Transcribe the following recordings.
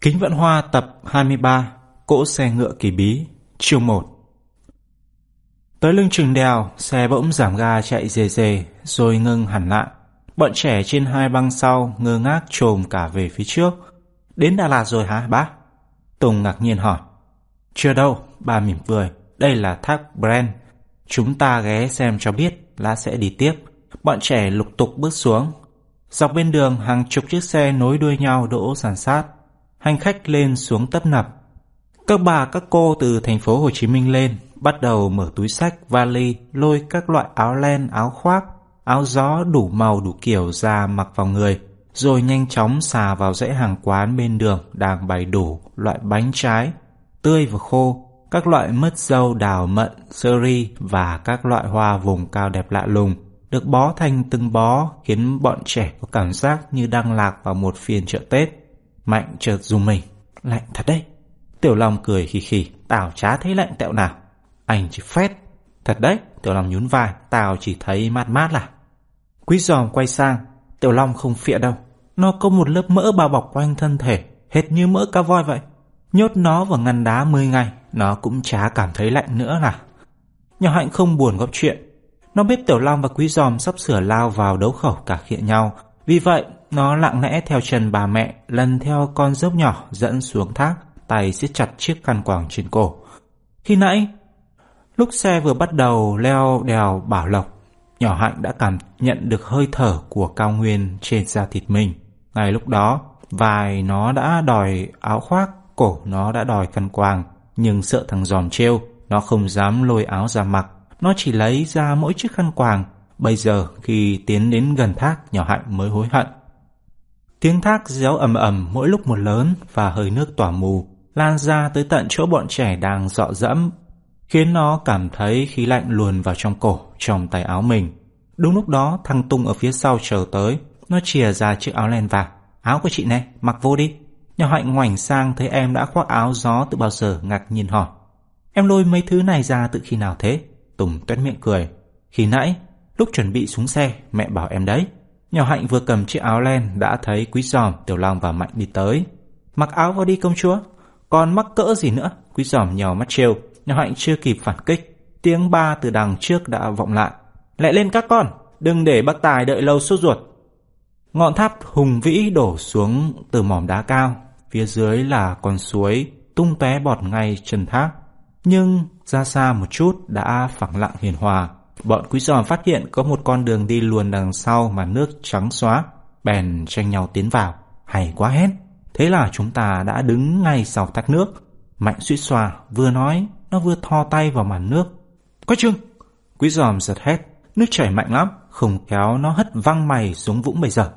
Kính Vận Hoa tập 23 Cỗ xe ngựa kỳ bí Chương 1 Tới lưng chừng đèo, xe bỗng giảm ga chạy dề dề rồi ngưng hẳn lại. Bọn trẻ trên hai băng sau ngơ ngác trồm cả về phía trước. Đến Đà Lạt rồi hả bác? Tùng ngạc nhiên hỏi. Chưa đâu, bà mỉm cười. Đây là thác Brand. Chúng ta ghé xem cho biết, lá sẽ đi tiếp. Bọn trẻ lục tục bước xuống. Dọc bên đường hàng chục chiếc xe nối đuôi nhau đỗ sàn sát hành khách lên xuống tấp nập. Các bà các cô từ thành phố Hồ Chí Minh lên, bắt đầu mở túi sách, vali, lôi các loại áo len, áo khoác, áo gió đủ màu đủ kiểu ra mặc vào người, rồi nhanh chóng xà vào dãy hàng quán bên đường đang bày đủ loại bánh trái, tươi và khô, các loại mứt dâu đào mận, sơ ri và các loại hoa vùng cao đẹp lạ lùng được bó thành từng bó khiến bọn trẻ có cảm giác như đang lạc vào một phiên chợ Tết. Mạnh chợt dùng mình. Lạnh thật đấy. Tiểu Long cười khì khì. Tao chả thấy lạnh tẹo nào. Anh chỉ phét. Thật đấy. Tiểu Long nhún vai. Tao chỉ thấy mát mát là. Quý giòm quay sang. Tiểu Long không phịa đâu. Nó có một lớp mỡ bao bọc quanh thân thể. Hệt như mỡ cá voi vậy. Nhốt nó vào ngăn đá 10 ngày. Nó cũng chả cảm thấy lạnh nữa là. Nhỏ Hạnh không buồn góp chuyện. Nó biết Tiểu Long và Quý Giòm sắp sửa lao vào đấu khẩu cả khịa nhau. Vì vậy, nó lặng lẽ theo chân bà mẹ lần theo con dốc nhỏ dẫn xuống thác, tay siết chặt chiếc khăn quàng trên cổ. Khi nãy, lúc xe vừa bắt đầu leo đèo Bảo Lộc, nhỏ Hạnh đã cảm nhận được hơi thở của cao nguyên trên da thịt mình. Ngay lúc đó, vài nó đã đòi áo khoác, cổ nó đã đòi khăn quàng, nhưng sợ thằng giòm trêu, nó không dám lôi áo ra mặc. Nó chỉ lấy ra mỗi chiếc khăn quàng. Bây giờ khi tiến đến gần thác, nhỏ Hạnh mới hối hận. Tiếng thác réo ầm ầm mỗi lúc một lớn và hơi nước tỏa mù lan ra tới tận chỗ bọn trẻ đang dọ dẫm, khiến nó cảm thấy khí lạnh luồn vào trong cổ, trong tay áo mình. Đúng lúc đó thằng Tung ở phía sau chờ tới, nó chìa ra chiếc áo len vàng. Áo của chị này, mặc vô đi. Nhà Hạnh ngoảnh sang thấy em đã khoác áo gió từ bao giờ ngạc nhiên hỏi. Em lôi mấy thứ này ra từ khi nào thế? Tùng tuét miệng cười. Khi nãy, lúc chuẩn bị xuống xe, mẹ bảo em đấy. Nhỏ Hạnh vừa cầm chiếc áo len đã thấy Quý Giòm, Tiểu Long và Mạnh đi tới. Mặc áo vào đi công chúa. Còn mắc cỡ gì nữa? Quý Giòm nhào mắt trêu. Nhỏ Hạnh chưa kịp phản kích. Tiếng ba từ đằng trước đã vọng lại. Lại lên các con, đừng để bác Tài đợi lâu sốt ruột. Ngọn tháp hùng vĩ đổ xuống từ mỏm đá cao. Phía dưới là con suối tung té bọt ngay chân thác. Nhưng ra xa một chút đã phẳng lặng hiền hòa Bọn quý giòm phát hiện có một con đường đi luồn đằng sau mà nước trắng xóa, bèn tranh nhau tiến vào. Hay quá hết. Thế là chúng ta đã đứng ngay sau thác nước. Mạnh suýt xòa vừa nói, nó vừa thò tay vào màn nước. Có chừng! Quý giòm giật hét. Nước chảy mạnh lắm, không kéo nó hất văng mày xuống vũng bây giờ.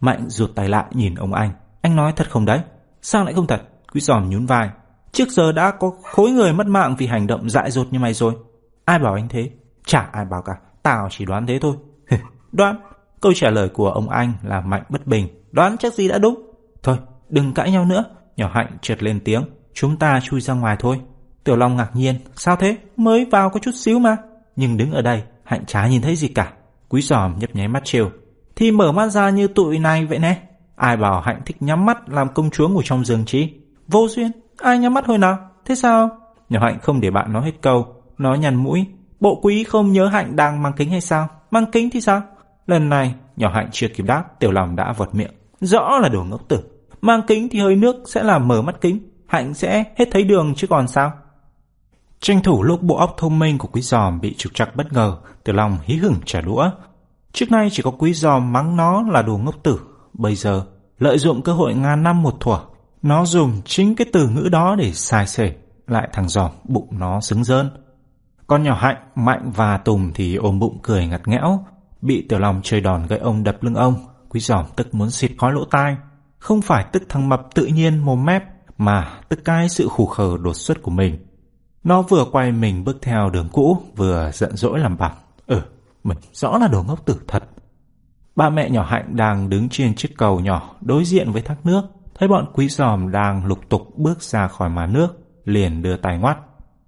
Mạnh rụt tay lại nhìn ông anh. Anh nói thật không đấy? Sao lại không thật? Quý giòm nhún vai. Trước giờ đã có khối người mất mạng vì hành động dại dột như mày rồi. Ai bảo anh thế? Chả ai bảo cả, tao chỉ đoán thế thôi. đoán? Câu trả lời của ông anh là Mạnh bất bình. Đoán chắc gì đã đúng. Thôi, đừng cãi nhau nữa. Nhỏ Hạnh trượt lên tiếng. Chúng ta chui ra ngoài thôi. Tiểu Long ngạc nhiên. Sao thế? Mới vào có chút xíu mà. Nhưng đứng ở đây, Hạnh chả nhìn thấy gì cả. Quý giòm nhấp nháy mắt trêu. Thì mở mắt ra như tụi này vậy nè. Ai bảo Hạnh thích nhắm mắt làm công chúa ngủ trong giường chứ? Vô duyên. Ai nhắm mắt hồi nào? Thế sao? Nhỏ Hạnh không để bạn nói hết câu. Nó nhăn mũi, Bộ quý không nhớ Hạnh đang mang kính hay sao? Mang kính thì sao? Lần này, nhỏ Hạnh chưa kịp đáp, tiểu lòng đã vọt miệng. Rõ là đồ ngốc tử. Mang kính thì hơi nước sẽ làm mở mắt kính. Hạnh sẽ hết thấy đường chứ còn sao? Tranh thủ lúc bộ óc thông minh của quý giòm bị trục trặc bất ngờ, tiểu lòng hí hửng trả đũa. Trước nay chỉ có quý giòm mắng nó là đồ ngốc tử. Bây giờ, lợi dụng cơ hội ngàn năm một thuở, nó dùng chính cái từ ngữ đó để sai sể. Lại thằng giòm, bụng nó xứng dơn. Con nhỏ Hạnh, Mạnh và Tùng thì ôm bụng cười ngặt nghẽo. Bị tiểu Long chơi đòn gậy ông đập lưng ông. Quý giỏm tức muốn xịt khói lỗ tai. Không phải tức thằng mập tự nhiên mồm mép, mà tức cái sự khủ khờ đột xuất của mình. Nó vừa quay mình bước theo đường cũ, vừa giận dỗi làm bằng. Ừ, mình rõ là đồ ngốc tử thật. Ba mẹ nhỏ Hạnh đang đứng trên chiếc cầu nhỏ đối diện với thác nước. Thấy bọn quý giòm đang lục tục bước ra khỏi má nước, liền đưa tay ngoắt.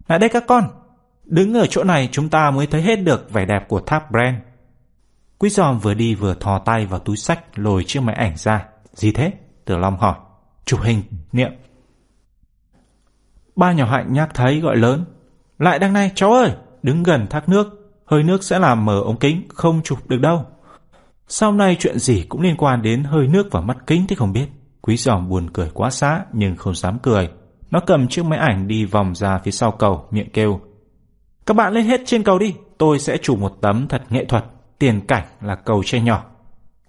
Lại đây các con! Đứng ở chỗ này chúng ta mới thấy hết được vẻ đẹp của tháp Brand. Quý giòm vừa đi vừa thò tay vào túi sách lồi chiếc máy ảnh ra. Gì thế? Tử Long hỏi. chụp hình, niệm. Ba nhỏ hạnh nhắc thấy gọi lớn. Lại đang này cháu ơi, đứng gần thác nước, hơi nước sẽ làm mở ống kính, không chụp được đâu. Sau này chuyện gì cũng liên quan đến hơi nước và mắt kính thì không biết. Quý giòm buồn cười quá xá nhưng không dám cười. Nó cầm chiếc máy ảnh đi vòng ra phía sau cầu, miệng kêu. Các bạn lên hết trên cầu đi, tôi sẽ chụp một tấm thật nghệ thuật, tiền cảnh là cầu tre nhỏ.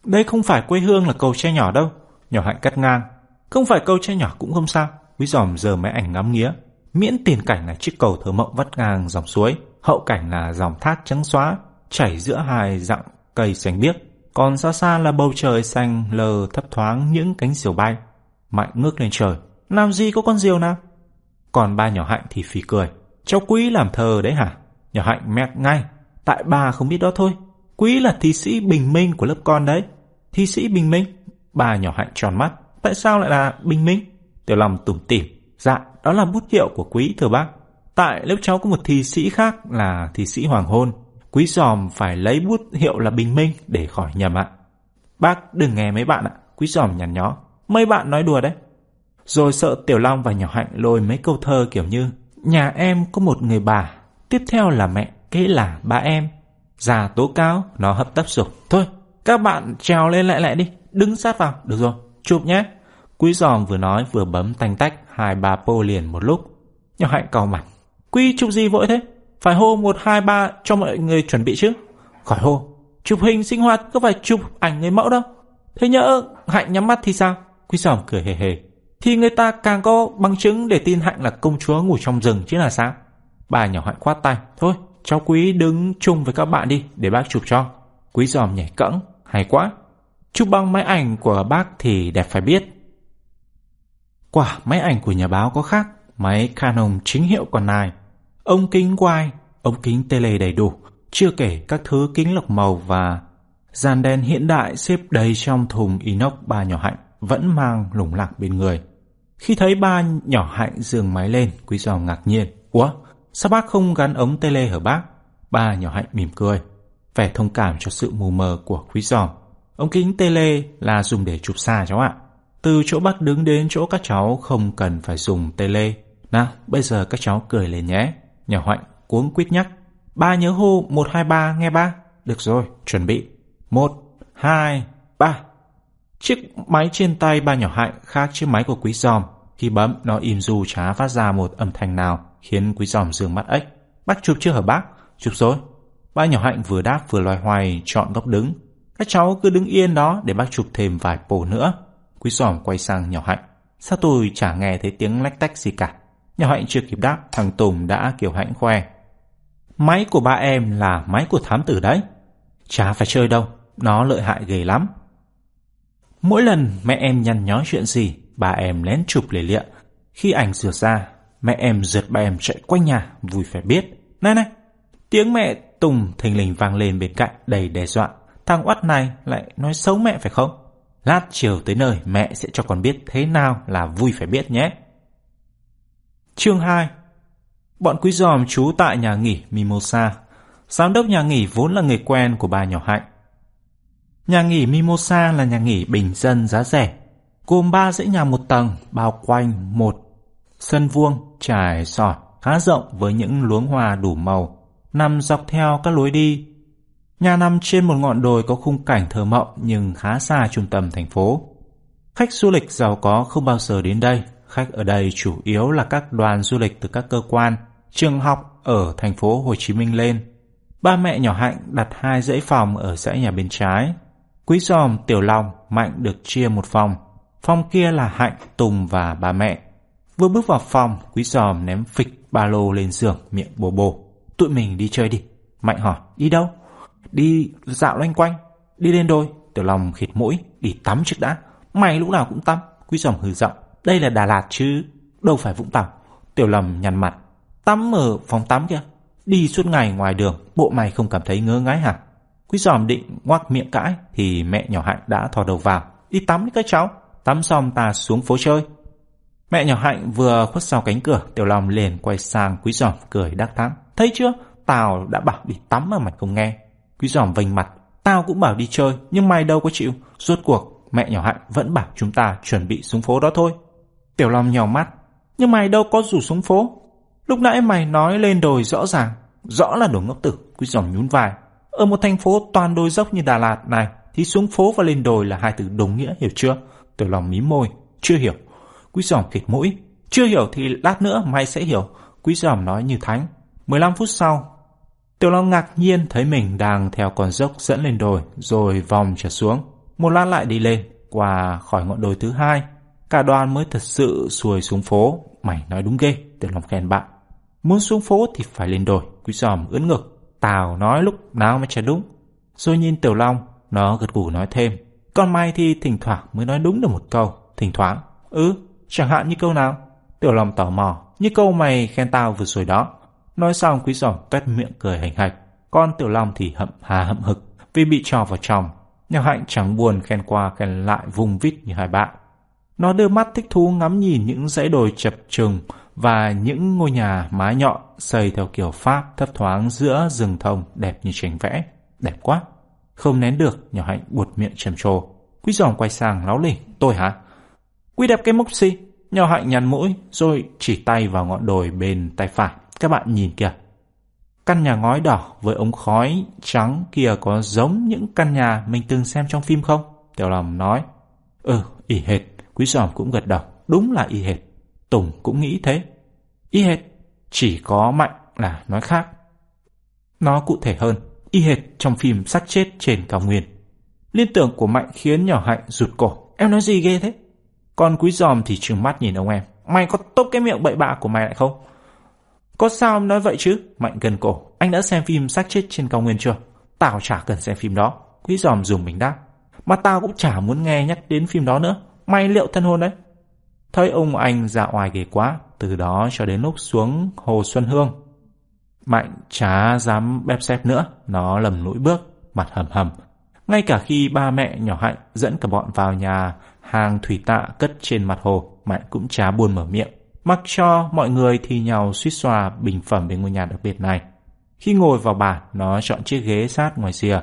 Đây không phải quê hương là cầu tre nhỏ đâu. Nhỏ hạnh cắt ngang. Không phải cầu tre nhỏ cũng không sao. Quý giòm giờ máy ảnh ngắm nghía. Miễn tiền cảnh là chiếc cầu thờ mộng vắt ngang dòng suối. Hậu cảnh là dòng thác trắng xóa, chảy giữa hai dặng cây xanh biếc. Còn xa xa là bầu trời xanh lờ thấp thoáng những cánh diều bay. Mạnh ngước lên trời. Làm gì có con diều nào? Còn ba nhỏ hạnh thì phì cười. Cháu quý làm thơ đấy hả? Nhỏ hạnh mẹt ngay. Tại bà không biết đó thôi. Quý là thi sĩ bình minh của lớp con đấy. Thi sĩ bình minh? Bà nhỏ hạnh tròn mắt. Tại sao lại là bình minh? Tiểu lòng tủm tỉm. Dạ, đó là bút hiệu của quý thưa bác. Tại lớp cháu có một thi sĩ khác là thi sĩ hoàng hôn. Quý giòm phải lấy bút hiệu là bình minh để khỏi nhầm ạ. Bác đừng nghe mấy bạn ạ. Quý giòm nhằn nhó. Mấy bạn nói đùa đấy. Rồi sợ Tiểu Long và nhỏ hạnh lôi mấy câu thơ kiểu như Nhà em có một người bà, tiếp theo là mẹ, kế là ba em. Già tố cáo, nó hấp tấp rồi. Thôi, các bạn trèo lên lại lại đi, đứng sát vào. Được rồi, chụp nhé. Quý giòm vừa nói vừa bấm tanh tách hai ba pô liền một lúc. Nhỏ hạnh cầu mặt. Quý chụp gì vội thế? Phải hô một hai ba cho mọi người chuẩn bị chứ. Khỏi hô. Chụp hình sinh hoạt có phải chụp ảnh người mẫu đâu. Thế nhỡ hạnh nhắm mắt thì sao? Quý giòm cười hề hề. Thì người ta càng có bằng chứng để tin hạnh là công chúa ngủ trong rừng chứ là sao? Bà nhỏ hạnh khoát tay. Thôi, cháu quý đứng chung với các bạn đi để bác chụp cho. Quý giòm nhảy cẫng. Hay quá. Chụp bằng máy ảnh của bác thì đẹp phải biết. Quả máy ảnh của nhà báo có khác. Máy Canon chính hiệu còn này. Ống kính quai, ống kính tele đầy đủ. Chưa kể các thứ kính lọc màu và dàn đèn hiện đại xếp đầy trong thùng inox bà nhỏ hạnh vẫn mang lủng lạc bên người. Khi thấy ba nhỏ hạnh dường máy lên, quý giò ngạc nhiên. Ủa, sao bác không gắn ống tê lê hở bác? Ba nhỏ hạnh mỉm cười, vẻ thông cảm cho sự mù mờ của quý giò Ống kính tê lê là dùng để chụp xa cháu ạ. Từ chỗ bác đứng đến chỗ các cháu không cần phải dùng tê lê Nào, bây giờ các cháu cười lên nhé. Nhỏ hạnh cuống quýt nhắc. Ba nhớ hô 123 nghe ba. Được rồi, chuẩn bị. 1, 2, 3. Chiếc máy trên tay ba nhỏ hạnh khác chiếc máy của quý giòm. Khi bấm, nó im du chả phát ra một âm thanh nào, khiến quý giòm dường mắt ếch. Bác chụp chưa hả bác? Chụp rồi. Ba nhỏ hạnh vừa đáp vừa loay hoài chọn góc đứng. Các cháu cứ đứng yên đó để bác chụp thêm vài bổ nữa. Quý giòm quay sang nhỏ hạnh. Sao tôi chả nghe thấy tiếng lách tách gì cả? Nhỏ hạnh chưa kịp đáp, thằng Tùng đã kiểu hạnh khoe. Máy của ba em là máy của thám tử đấy. Chả phải chơi đâu, nó lợi hại ghê lắm. Mỗi lần mẹ em nhăn nhó chuyện gì, ba em lén chụp lề lịa. Khi ảnh rửa ra, mẹ em rượt ba em chạy quanh nhà, vui phải biết. Này này, tiếng mẹ Tùng thình lình vang lên bên cạnh đầy đe dọa. Thằng oắt này lại nói xấu mẹ phải không? Lát chiều tới nơi mẹ sẽ cho con biết thế nào là vui phải biết nhé. Chương 2 Bọn quý giòm trú tại nhà nghỉ Mimosa. Giám đốc nhà nghỉ vốn là người quen của bà nhỏ hạnh. Nhà nghỉ Mimosa là nhà nghỉ bình dân giá rẻ, gồm ba dãy nhà một tầng bao quanh một sân vuông trải sỏi khá rộng với những luống hoa đủ màu nằm dọc theo các lối đi. Nhà nằm trên một ngọn đồi có khung cảnh thơ mộng nhưng khá xa trung tâm thành phố. Khách du lịch giàu có không bao giờ đến đây. Khách ở đây chủ yếu là các đoàn du lịch từ các cơ quan, trường học ở thành phố Hồ Chí Minh lên. Ba mẹ nhỏ Hạnh đặt hai dãy phòng ở dãy nhà bên trái, Quý giòm, Tiểu Long, Mạnh được chia một phòng. Phòng kia là Hạnh, Tùng và bà mẹ. Vừa bước vào phòng, quý giòm ném phịch ba lô lên giường, miệng bồ bồ. Tụi mình đi chơi đi. Mạnh hỏi, đi đâu? Đi dạo loanh quanh. Đi lên đôi. Tiểu Long khịt mũi, đi tắm trước đã. Mày lúc nào cũng tắm. Quý giòm hừ giọng. Đây là Đà Lạt chứ, đâu phải Vũng Tàu. Tiểu Long nhăn mặt. Tắm ở phòng tắm kia. Đi suốt ngày ngoài đường, bộ mày không cảm thấy ngớ ngái hả? Quý giòm định ngoác miệng cãi thì mẹ nhỏ Hạnh đã thò đầu vào. Đi tắm đi các cháu. Tắm xong ta xuống phố chơi. Mẹ nhỏ Hạnh vừa khuất sau cánh cửa, Tiểu Long liền quay sang Quý giòm cười đắc thắng. Thấy chưa? Tao đã bảo đi tắm mà mày không nghe. Quý giòm vênh mặt. Tao cũng bảo đi chơi, nhưng mày đâu có chịu. Rốt cuộc, mẹ nhỏ Hạnh vẫn bảo chúng ta chuẩn bị xuống phố đó thôi. Tiểu Long nhào mắt. Nhưng mày đâu có rủ xuống phố. Lúc nãy mày nói lên đồi rõ ràng. Rõ là đồ ngốc tử, quý giòm nhún vai. Ở một thành phố toàn đồi dốc như Đà Lạt này thì xuống phố và lên đồi là hai từ đồng nghĩa hiểu chưa? Tiểu Long mím môi, chưa hiểu. Quý giòm khịt mũi. Chưa hiểu thì lát nữa mày sẽ hiểu. Quý giòm nói như thánh. 15 phút sau, Tiểu Long ngạc nhiên thấy mình đang theo con dốc dẫn lên đồi rồi vòng trở xuống. Một lát lại đi lên, qua khỏi ngọn đồi thứ hai. Cả đoàn mới thật sự xuôi xuống phố. Mày nói đúng ghê, Tiểu Long khen bạn. Muốn xuống phố thì phải lên đồi, quý giòm ưỡn ngực. Tào nói lúc nào mới chả đúng. Rồi nhìn Tiểu Long, nó gật gù nói thêm. Còn Mai thì thỉnh thoảng mới nói đúng được một câu. Thỉnh thoảng. Ừ, chẳng hạn như câu nào. Tiểu Long tò mò, như câu mày khen tao vừa rồi đó. Nói xong quý giòm tuét miệng cười hành hạch. Con Tiểu Long thì hậm hà hậm hực vì bị trò vào chồng. Nhà hạnh chẳng buồn khen qua khen lại vùng vít như hai bạn. Nó đưa mắt thích thú ngắm nhìn những dãy đồi chập trùng và những ngôi nhà mái nhọn xây theo kiểu Pháp thấp thoáng giữa rừng thông đẹp như tranh vẽ. Đẹp quá. Không nén được, nhỏ hạnh buột miệng trầm trồ. Quý giòm quay sang láo lỉnh. Tôi hả? Quý đẹp cái mốc si, Nhỏ hạnh nhăn mũi rồi chỉ tay vào ngọn đồi bên tay phải. Các bạn nhìn kìa. Căn nhà ngói đỏ với ống khói trắng kia có giống những căn nhà mình từng xem trong phim không? Tiểu lòng nói. Ừ, y hệt. Quý giòm cũng gật đầu. Đúng là y hệt. Tùng cũng nghĩ thế. Y hệt. Chỉ có Mạnh là nói khác. Nó cụ thể hơn. Y hệt trong phim xác chết trên cao nguyên. Liên tưởng của Mạnh khiến nhỏ hạnh rụt cổ. Em nói gì ghê thế? Còn quý giòm thì trừng mắt nhìn ông em. Mày có tốt cái miệng bậy bạ của mày lại không? Có sao em nói vậy chứ? Mạnh gần cổ. Anh đã xem phim xác chết trên cao nguyên chưa? Tao chả cần xem phim đó. Quý giòm dùng mình đáp. Mà tao cũng chả muốn nghe nhắc đến phim đó nữa. Mày liệu thân hôn đấy? Thấy ông anh dạ oai ghê quá. Từ đó cho đến lúc xuống Hồ Xuân Hương. Mạnh chả dám bép xếp nữa. Nó lầm lũi bước, mặt hầm hầm. Ngay cả khi ba mẹ nhỏ hạnh dẫn cả bọn vào nhà hàng thủy tạ cất trên mặt hồ, Mạnh cũng chả buồn mở miệng mặc cho mọi người thì nhau suýt xòa bình phẩm về ngôi nhà đặc biệt này. Khi ngồi vào bàn, nó chọn chiếc ghế sát ngoài rìa,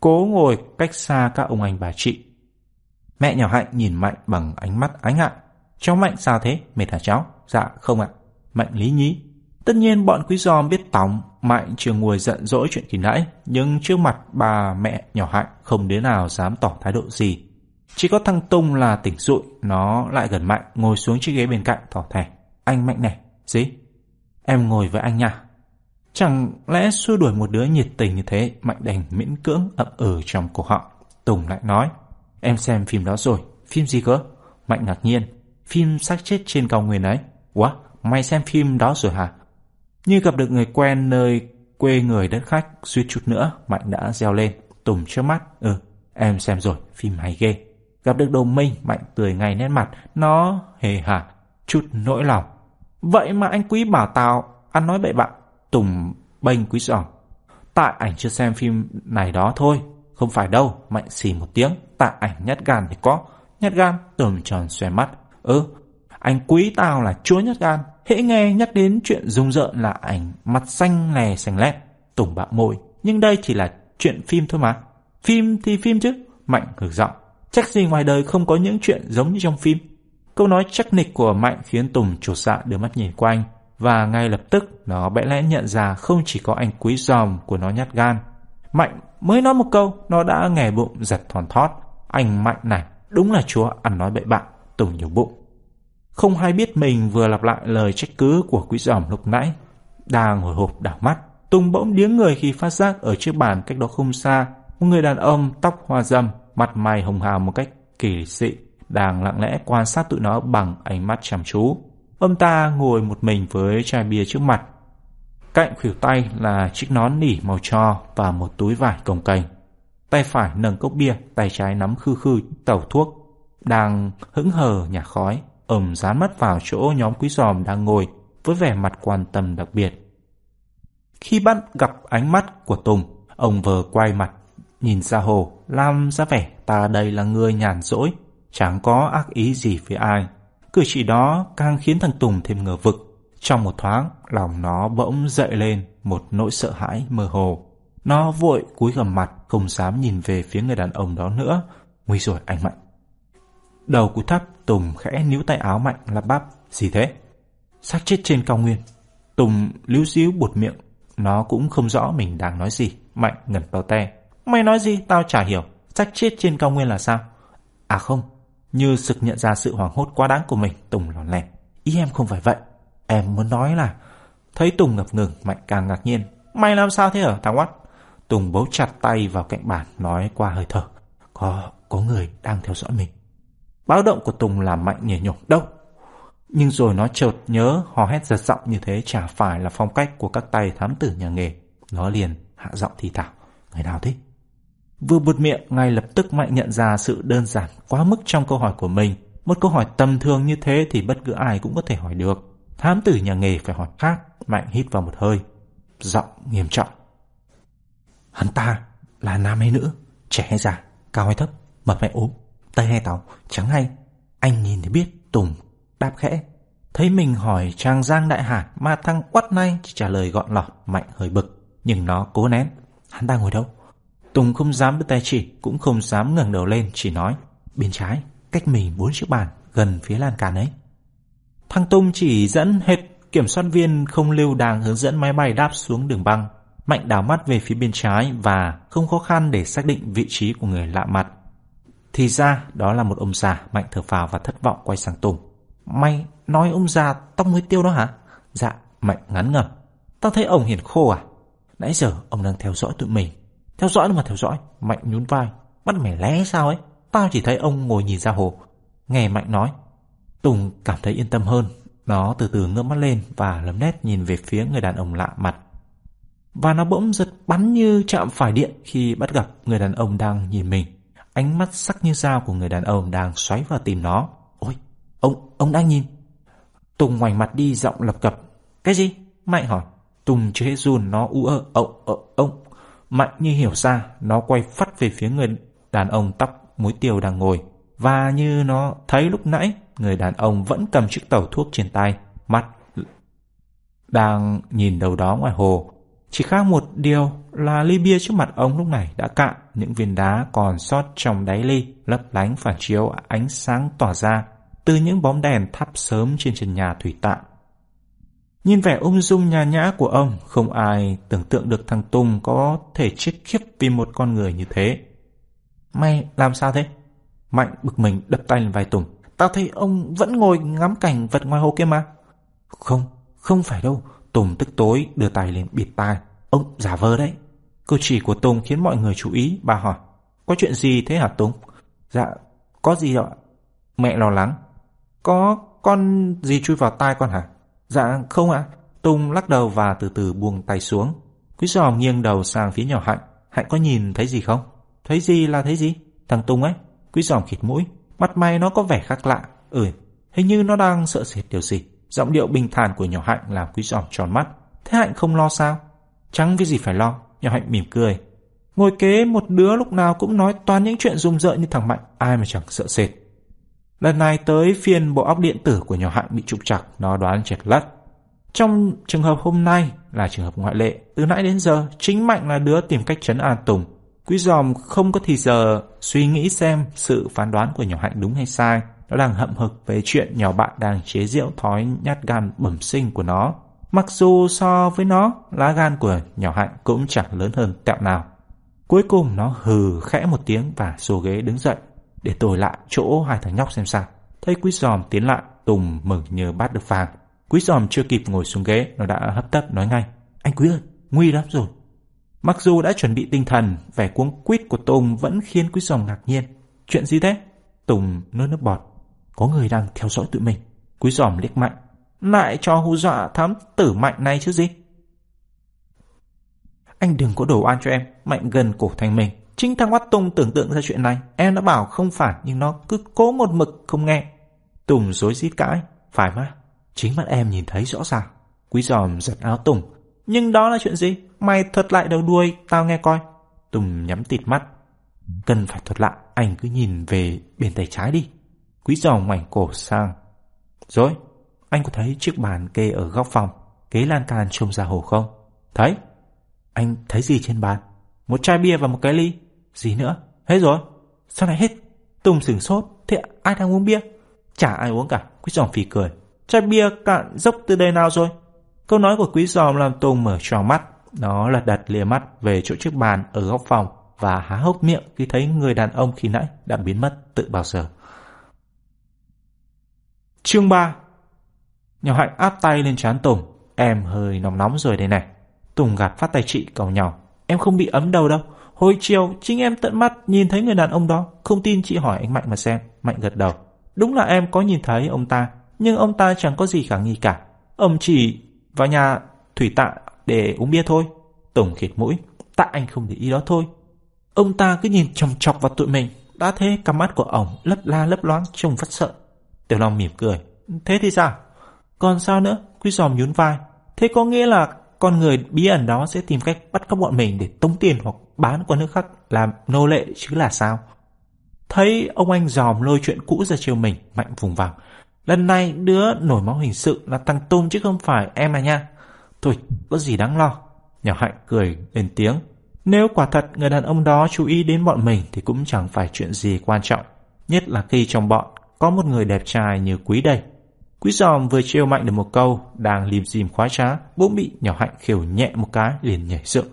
cố ngồi cách xa các ông anh bà chị. Mẹ nhỏ Hạnh nhìn Mạnh bằng ánh mắt ánh ạ. Cháu Mạnh sao thế? Mệt hả cháu? Dạ không ạ. Mạnh lý nhí. Tất nhiên bọn quý giòm biết tòng, Mạnh chưa ngồi giận dỗi chuyện kỳ nãy, nhưng trước mặt bà mẹ nhỏ Hạnh không đứa nào dám tỏ thái độ gì. Chỉ có thằng Tung là tỉnh rụi, nó lại gần Mạnh, ngồi xuống chiếc ghế bên cạnh, thỏ thẻ. Anh Mạnh này, gì? Em ngồi với anh nha. Chẳng lẽ xua đuổi một đứa nhiệt tình như thế, Mạnh đành miễn cưỡng ậm ừ trong cổ họng. Tùng lại nói, em xem phim đó rồi, phim gì cơ? Mạnh ngạc nhiên, phim xác chết trên cao nguyên ấy. Quá, mày xem phim đó rồi hả? Như gặp được người quen nơi quê người đất khách, suýt chút nữa, Mạnh đã reo lên. Tùng trước mắt, ừ, em xem rồi, phim hay ghê. Gặp được đồng minh, Mạnh tươi ngay nét mặt, nó hề hả, chút nỗi lòng. Vậy mà anh Quý bảo tao, ăn nói bậy bạn, Tùng bênh Quý giỏ. Tại ảnh chưa xem phim này đó thôi, không phải đâu, Mạnh xì một tiếng, tại ảnh nhát gan thì có, nhát gan, tùng tròn xòe mắt. Ừ, anh Quý tao là chúa nhát gan, hễ nghe nhắc đến chuyện rung rợn là ảnh mặt xanh lè xanh lét, Tùng bạo môi, nhưng đây chỉ là chuyện phim thôi mà. Phim thì phim chứ, Mạnh hử giọng. Chắc gì ngoài đời không có những chuyện giống như trong phim. Câu nói chắc nịch của Mạnh khiến Tùng trột dạ đưa mắt nhìn quanh và ngay lập tức nó bẽ lẽ nhận ra không chỉ có anh quý giòm của nó nhát gan. Mạnh mới nói một câu nó đã nghè bụng giật thòn thót. Anh Mạnh này đúng là chúa ăn nói bậy bạ, Tùng nhiều bụng. Không hay biết mình vừa lặp lại lời trách cứ của quý giòm lúc nãy. Đang hồi hộp đảo mắt, Tùng bỗng điếng người khi phát giác ở chiếc bàn cách đó không xa, một người đàn ông tóc hoa râm mặt mày hồng hào một cách kỳ dị, đang lặng lẽ quan sát tụi nó bằng ánh mắt chăm chú. Ông ta ngồi một mình với chai bia trước mặt. Cạnh khuỷu tay là chiếc nón nỉ màu cho và một túi vải cồng cành. Tay phải nâng cốc bia, tay trái nắm khư khư tàu thuốc. Đang hững hờ nhả khói, ẩm dán mắt vào chỗ nhóm quý giòm đang ngồi với vẻ mặt quan tâm đặc biệt. Khi bắt gặp ánh mắt của Tùng, ông vờ quay mặt Nhìn ra hồ, làm ra vẻ ta đây là người nhàn rỗi, chẳng có ác ý gì với ai. Cử chỉ đó càng khiến thằng Tùng thêm ngờ vực. Trong một thoáng, lòng nó bỗng dậy lên một nỗi sợ hãi mơ hồ. Nó vội cúi gầm mặt, không dám nhìn về phía người đàn ông đó nữa. Nguy rồi anh Mạnh. Đầu cú thấp, Tùng khẽ níu tay áo Mạnh lắp bắp. Gì thế? xác chết trên cao nguyên. Tùng líu díu buột miệng. Nó cũng không rõ mình đang nói gì. Mạnh ngẩn to te. Mày nói gì? Tao chả hiểu. xác chết trên cao nguyên là sao? À không. Như sực nhận ra sự hoảng hốt quá đáng của mình. Tùng lòn lẹ Ý em không phải vậy. Em muốn nói là... Thấy Tùng ngập ngừng, Mạnh càng ngạc nhiên. Mày làm sao thế hả thằng Watt? Tùng bấu chặt tay vào cạnh bàn nói qua hơi thở. Có, có người đang theo dõi mình. Báo động của Tùng làm Mạnh nhảy nhục. Đâu? Nhưng rồi nó chợt nhớ hò hét giật giọng như thế chả phải là phong cách của các tay thám tử nhà nghề. Nó liền hạ giọng thì thảo. Người nào thế? Vừa buột miệng, ngay lập tức Mạnh nhận ra sự đơn giản quá mức trong câu hỏi của mình. Một câu hỏi tầm thường như thế thì bất cứ ai cũng có thể hỏi được. Thám tử nhà nghề phải hỏi khác. Mạnh hít vào một hơi. Giọng nghiêm trọng. Hắn ta là nam hay nữ? Trẻ hay già? Cao hay thấp? Mập hay ốm? Tay hai tàu? Trắng hay? Anh nhìn thì biết Tùng đáp khẽ. Thấy mình hỏi chàng Giang Đại Hải mà thằng quắt nay chỉ trả lời gọn lọt, mạnh hơi bực. Nhưng nó cố nén. Hắn ta ngồi đâu? Tùng không dám đưa tay chỉ, cũng không dám ngẩng đầu lên, chỉ nói. Bên trái, cách mình bốn chiếc bàn, gần phía lan can ấy. Thằng Tùng chỉ dẫn hết kiểm soát viên không lưu đang hướng dẫn máy bay đáp xuống đường băng. Mạnh đảo mắt về phía bên trái và không khó khăn để xác định vị trí của người lạ mặt. Thì ra đó là một ông già Mạnh thở phào và thất vọng quay sang Tùng Mày nói ông già tóc mới tiêu đó hả? Dạ, Mạnh ngắn ngầm. Tao thấy ông hiền khô à? Nãy giờ ông đang theo dõi tụi mình. Theo dõi mà theo dõi. Mạnh nhún vai. Bắt mày lé sao ấy? Tao chỉ thấy ông ngồi nhìn ra hồ. Nghe Mạnh nói. Tùng cảm thấy yên tâm hơn. Nó từ từ ngước mắt lên và lấm nét nhìn về phía người đàn ông lạ mặt. Và nó bỗng giật bắn như chạm phải điện khi bắt gặp người đàn ông đang nhìn mình. Ánh mắt sắc như dao của người đàn ông đang xoáy vào tìm nó. Ôi, ông, ông đang nhìn. Tùng ngoảnh mặt đi giọng lập cập. Cái gì? Mạnh hỏi. Tùng chưa hết run nó u ơ. Ông, ông, ông. Mạnh như hiểu ra, nó quay phát về phía người đàn ông tóc muối tiêu đang ngồi. Và như nó thấy lúc nãy, người đàn ông vẫn cầm chiếc tàu thuốc trên tay, mắt đang nhìn đầu đó ngoài hồ. Chỉ khác một điều là ly bia trước mặt ông lúc này đã cạn, những viên đá còn sót trong đáy ly lấp lánh phản chiếu ánh sáng tỏa ra từ những bóng đèn thắp sớm trên trần nhà thủy tạng. Nhìn vẻ ung dung nhà nhã của ông, không ai tưởng tượng được thằng Tùng có thể chết khiếp vì một con người như thế. Mày làm sao thế? Mạnh bực mình đập tay lên vai Tùng. Tao thấy ông vẫn ngồi ngắm cảnh vật ngoài hồ kia mà. Không, không phải đâu. Tùng tức tối đưa tay lên bịt tai. Ông giả vờ đấy. Cử chỉ của Tùng khiến mọi người chú ý. Bà hỏi. Có chuyện gì thế hả Tùng? Dạ, có gì ạ? Mẹ lo lắng. Có con gì chui vào tai con hả? Dạ không ạ. Tùng lắc đầu và từ từ buông tay xuống. Quý giòm nghiêng đầu sang phía nhỏ Hạnh. Hạnh có nhìn thấy gì không? Thấy gì là thấy gì? Thằng Tùng ấy. Quý giòm khịt mũi. Mặt mày nó có vẻ khác lạ. Ừ, hình như nó đang sợ sệt điều gì. Giọng điệu bình thản của nhỏ Hạnh làm quý giòm tròn mắt. Thế Hạnh không lo sao? Chẳng cái gì phải lo. Nhỏ Hạnh mỉm cười. Ngồi kế một đứa lúc nào cũng nói toàn những chuyện rùng rợn như thằng Mạnh. Ai mà chẳng sợ sệt. Lần này tới phiên bộ óc điện tử của nhỏ Hạnh bị trục trặc, nó đoán trệt lất. Trong trường hợp hôm nay là trường hợp ngoại lệ, từ nãy đến giờ, chính Mạnh là đứa tìm cách chấn an Tùng. Quý giòm không có thì giờ suy nghĩ xem sự phán đoán của nhỏ Hạnh đúng hay sai. Nó đang hậm hực về chuyện nhỏ bạn đang chế giễu thói nhát gan bẩm sinh của nó. Mặc dù so với nó, lá gan của nhỏ Hạnh cũng chẳng lớn hơn tẹo nào. Cuối cùng nó hừ khẽ một tiếng và xô ghế đứng dậy để tôi lại chỗ hai thằng nhóc xem sao. Thấy quý giòm tiến lại, Tùng mừng như bắt được vàng. Quý giòm chưa kịp ngồi xuống ghế, nó đã hấp tấp nói ngay. Anh Quý ơi, nguy lắm rồi. Mặc dù đã chuẩn bị tinh thần, vẻ cuống quýt của Tùng vẫn khiến quý giòm ngạc nhiên. Chuyện gì thế? Tùng nuốt nước bọt. Có người đang theo dõi tụi mình. Quý giòm liếc mạnh. Lại cho hù dọa thám tử mạnh này chứ gì? Anh đừng có đổ oan cho em. Mạnh gần cổ thành mình. Chính thằng quát Tùng tưởng tượng ra chuyện này. Em đã bảo không phải nhưng nó cứ cố một mực không nghe. Tùng dối rít cãi. Phải mà. Chính mắt em nhìn thấy rõ ràng. Quý giòm giật áo Tùng. Nhưng đó là chuyện gì? Mày thuật lại đầu đuôi, tao nghe coi. Tùng nhắm tịt mắt. Cần phải thuật lại, anh cứ nhìn về bên tay trái đi. Quý giòm ngoảnh cổ sang. Rồi, anh có thấy chiếc bàn kê ở góc phòng, kế lan can trông ra hồ không? Thấy. Anh thấy gì trên bàn? Một chai bia và một cái ly. Gì nữa? Hết rồi. Sao lại hết? Tùng sửng sốt. thế ai đang uống bia? Chả ai uống cả, quý giòm phì cười. Chai bia cạn dốc từ đây nào rồi? Câu nói của quý giòm làm Tùng mở tròn mắt. Nó lật đặt lìa mắt về chỗ chiếc bàn ở góc phòng và há hốc miệng khi thấy người đàn ông khi nãy đã biến mất tự bao giờ. Chương 3 Nhỏ Hạnh áp tay lên trán Tùng. Em hơi nóng nóng rồi đây này. Tùng gạt phát tay chị cầu nhau. Em không bị ấm đầu đâu. Hồi chiều, chính em tận mắt nhìn thấy người đàn ông đó. Không tin chị hỏi anh Mạnh mà xem. Mạnh gật đầu. Đúng là em có nhìn thấy ông ta. Nhưng ông ta chẳng có gì khả nghi cả. Ông chỉ vào nhà Thủy Tạ để uống bia thôi. Tùng khịt mũi. Tạ anh không để ý đó thôi. Ông ta cứ nhìn chòng chọc vào tụi mình. Đã thế cắm mắt của ổng lấp la lấp loáng trông phát sợ. Tiểu Long mỉm cười. Thế thì sao? Còn sao nữa? Quý giòm nhún vai. Thế có nghĩa là con người bí ẩn đó sẽ tìm cách bắt cóc bọn mình để tống tiền hoặc bán qua nước khác làm nô lệ chứ là sao? Thấy ông anh giòm lôi chuyện cũ ra chiều mình, mạnh vùng vàng. Lần này đứa nổi máu hình sự là thằng Tôm chứ không phải em à nha. Thôi, có gì đáng lo. Nhỏ Hạnh cười lên tiếng. Nếu quả thật người đàn ông đó chú ý đến bọn mình thì cũng chẳng phải chuyện gì quan trọng. Nhất là khi trong bọn có một người đẹp trai như Quý đây. Quý giòm vừa trêu mạnh được một câu, đang lim dim khoái trá, bỗng bị nhỏ hạnh khều nhẹ một cái liền nhảy dựng.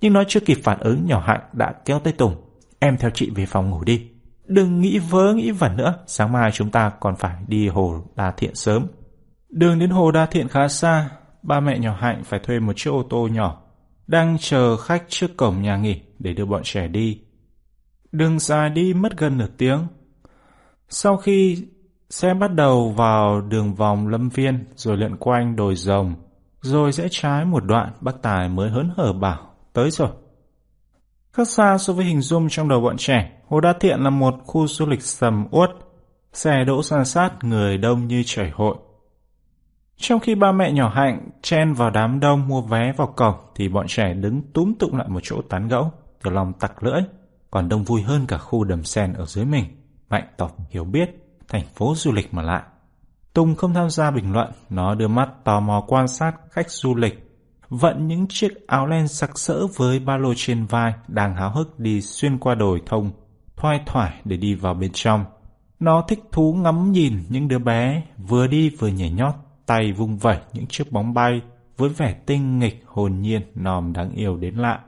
Nhưng nó chưa kịp phản ứng nhỏ hạnh đã kéo tay Tùng. Em theo chị về phòng ngủ đi. Đừng nghĩ vớ nghĩ vẩn nữa, sáng mai chúng ta còn phải đi hồ Đa Thiện sớm. Đường đến hồ Đa Thiện khá xa, ba mẹ nhỏ hạnh phải thuê một chiếc ô tô nhỏ, đang chờ khách trước cổng nhà nghỉ để đưa bọn trẻ đi. Đường dài đi mất gần nửa tiếng. Sau khi Xe bắt đầu vào đường vòng lâm viên rồi lượn quanh đồi rồng, rồi sẽ trái một đoạn bác Tài mới hớn hở bảo, tới rồi. Khác xa so với hình dung trong đầu bọn trẻ, Hồ Đa Thiện là một khu du lịch sầm uất, xe đỗ san sát người đông như chảy hội. Trong khi ba mẹ nhỏ hạnh chen vào đám đông mua vé vào cổng thì bọn trẻ đứng túm tụng lại một chỗ tán gẫu, từ lòng tặc lưỡi, còn đông vui hơn cả khu đầm sen ở dưới mình. Mạnh tộc hiểu biết thành phố du lịch mà lại. Tùng không tham gia bình luận, nó đưa mắt tò mò quan sát khách du lịch. Vận những chiếc áo len sặc sỡ với ba lô trên vai đang háo hức đi xuyên qua đồi thông, thoai thoải để đi vào bên trong. Nó thích thú ngắm nhìn những đứa bé vừa đi vừa nhảy nhót, tay vung vẩy những chiếc bóng bay với vẻ tinh nghịch hồn nhiên nòm đáng yêu đến lạ.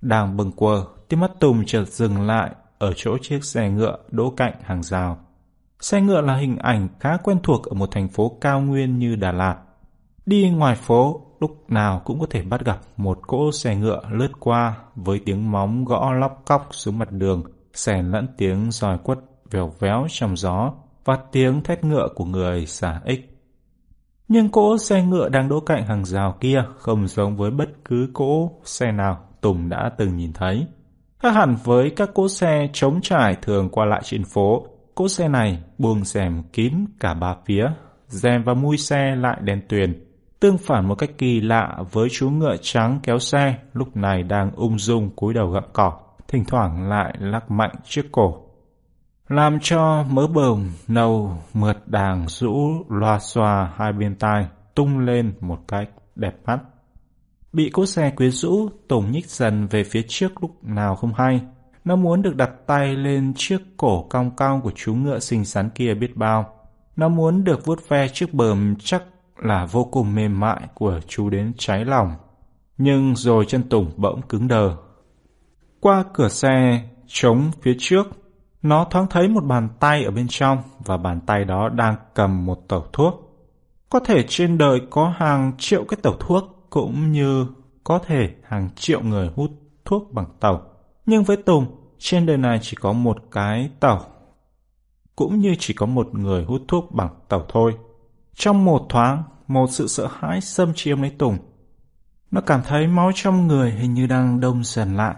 Đang bừng quơ, tiếng mắt Tùng chợt dừng lại ở chỗ chiếc xe ngựa đỗ cạnh hàng rào. Xe ngựa là hình ảnh khá quen thuộc ở một thành phố cao nguyên như Đà Lạt. Đi ngoài phố, lúc nào cũng có thể bắt gặp một cỗ xe ngựa lướt qua với tiếng móng gõ lóc cóc xuống mặt đường, xèn lẫn tiếng roi quất vèo véo trong gió và tiếng thét ngựa của người xả ích. Nhưng cỗ xe ngựa đang đỗ cạnh hàng rào kia không giống với bất cứ cỗ xe nào Tùng đã từng nhìn thấy. Khác hẳn với các cỗ xe chống trải thường qua lại trên phố, Cỗ xe này buông rèm kín cả ba phía, rèm và mui xe lại đèn tuyền, tương phản một cách kỳ lạ với chú ngựa trắng kéo xe lúc này đang ung dung cúi đầu gặm cỏ, thỉnh thoảng lại lắc mạnh chiếc cổ. Làm cho mớ bồng nâu mượt đàng rũ loa xòa hai bên tai tung lên một cách đẹp mắt. Bị cỗ xe quyến rũ, Tùng nhích dần về phía trước lúc nào không hay, nó muốn được đặt tay lên chiếc cổ cong cong của chú ngựa xinh xắn kia biết bao. Nó muốn được vuốt ve chiếc bờm chắc là vô cùng mềm mại của chú đến cháy lòng. Nhưng rồi chân Tùng bỗng cứng đờ. Qua cửa xe trống phía trước, nó thoáng thấy một bàn tay ở bên trong và bàn tay đó đang cầm một tẩu thuốc. Có thể trên đời có hàng triệu cái tẩu thuốc cũng như có thể hàng triệu người hút thuốc bằng tàu. Nhưng với Tùng, trên đời này chỉ có một cái tàu. Cũng như chỉ có một người hút thuốc bằng tàu thôi. Trong một thoáng, một sự sợ hãi xâm chiếm lấy Tùng. Nó cảm thấy máu trong người hình như đang đông dần lại.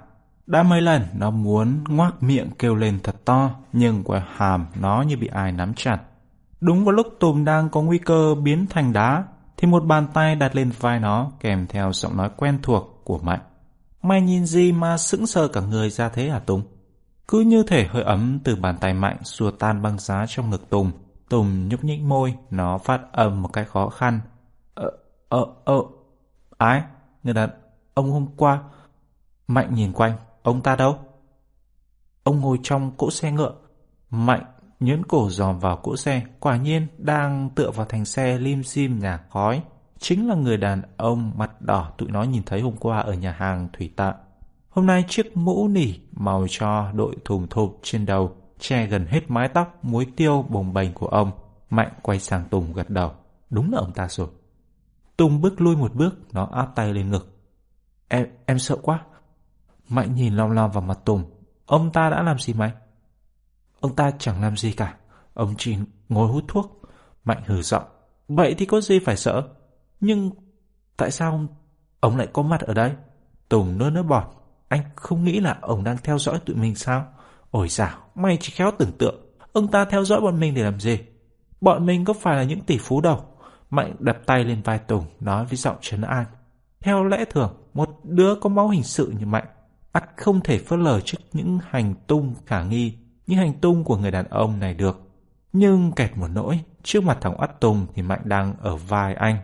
Đã mấy lần nó muốn ngoác miệng kêu lên thật to, nhưng quả hàm nó như bị ai nắm chặt. Đúng vào lúc Tùng đang có nguy cơ biến thành đá, thì một bàn tay đặt lên vai nó kèm theo giọng nói quen thuộc của Mạnh. Mày nhìn gì mà sững sờ cả người ra thế hả Tùng? Cứ như thể hơi ấm từ bàn tay mạnh xua tan băng giá trong ngực Tùng. Tùng nhúc nhích môi, nó phát âm một cách khó khăn. Ờ, ờ, ờ, ái, người đàn ông hôm qua. Mạnh nhìn quanh, ông ta đâu? Ông ngồi trong cỗ xe ngựa. Mạnh nhấn cổ dòm vào cỗ xe, quả nhiên đang tựa vào thành xe lim dim nhà khói. Chính là người đàn ông mặt đỏ tụi nó nhìn thấy hôm qua ở nhà hàng Thủy Tạ. Hôm nay chiếc mũ nỉ màu cho đội thùng thụp trên đầu, che gần hết mái tóc muối tiêu bồng bềnh của ông. Mạnh quay sang Tùng gật đầu. Đúng là ông ta rồi. Tùng bước lui một bước, nó áp tay lên ngực. Em, em sợ quá. Mạnh nhìn lom lom vào mặt Tùng. Ông ta đã làm gì mày? Ông ta chẳng làm gì cả. Ông chỉ ngồi hút thuốc. Mạnh hừ giọng. Vậy thì có gì phải sợ? Nhưng tại sao ông, ông lại có mặt ở đây? Tùng nơ nơ bọt. Anh không nghĩ là ông đang theo dõi tụi mình sao? Ôi dào, mày chỉ khéo tưởng tượng. Ông ta theo dõi bọn mình để làm gì? Bọn mình có phải là những tỷ phú đâu. Mạnh đập tay lên vai Tùng, nói với giọng trấn an. Theo lẽ thường, một đứa có máu hình sự như Mạnh, ắt không thể phớt lờ trước những hành tung khả nghi, những hành tung của người đàn ông này được. Nhưng kẹt một nỗi, trước mặt thằng Oát Tùng thì Mạnh đang ở vai anh,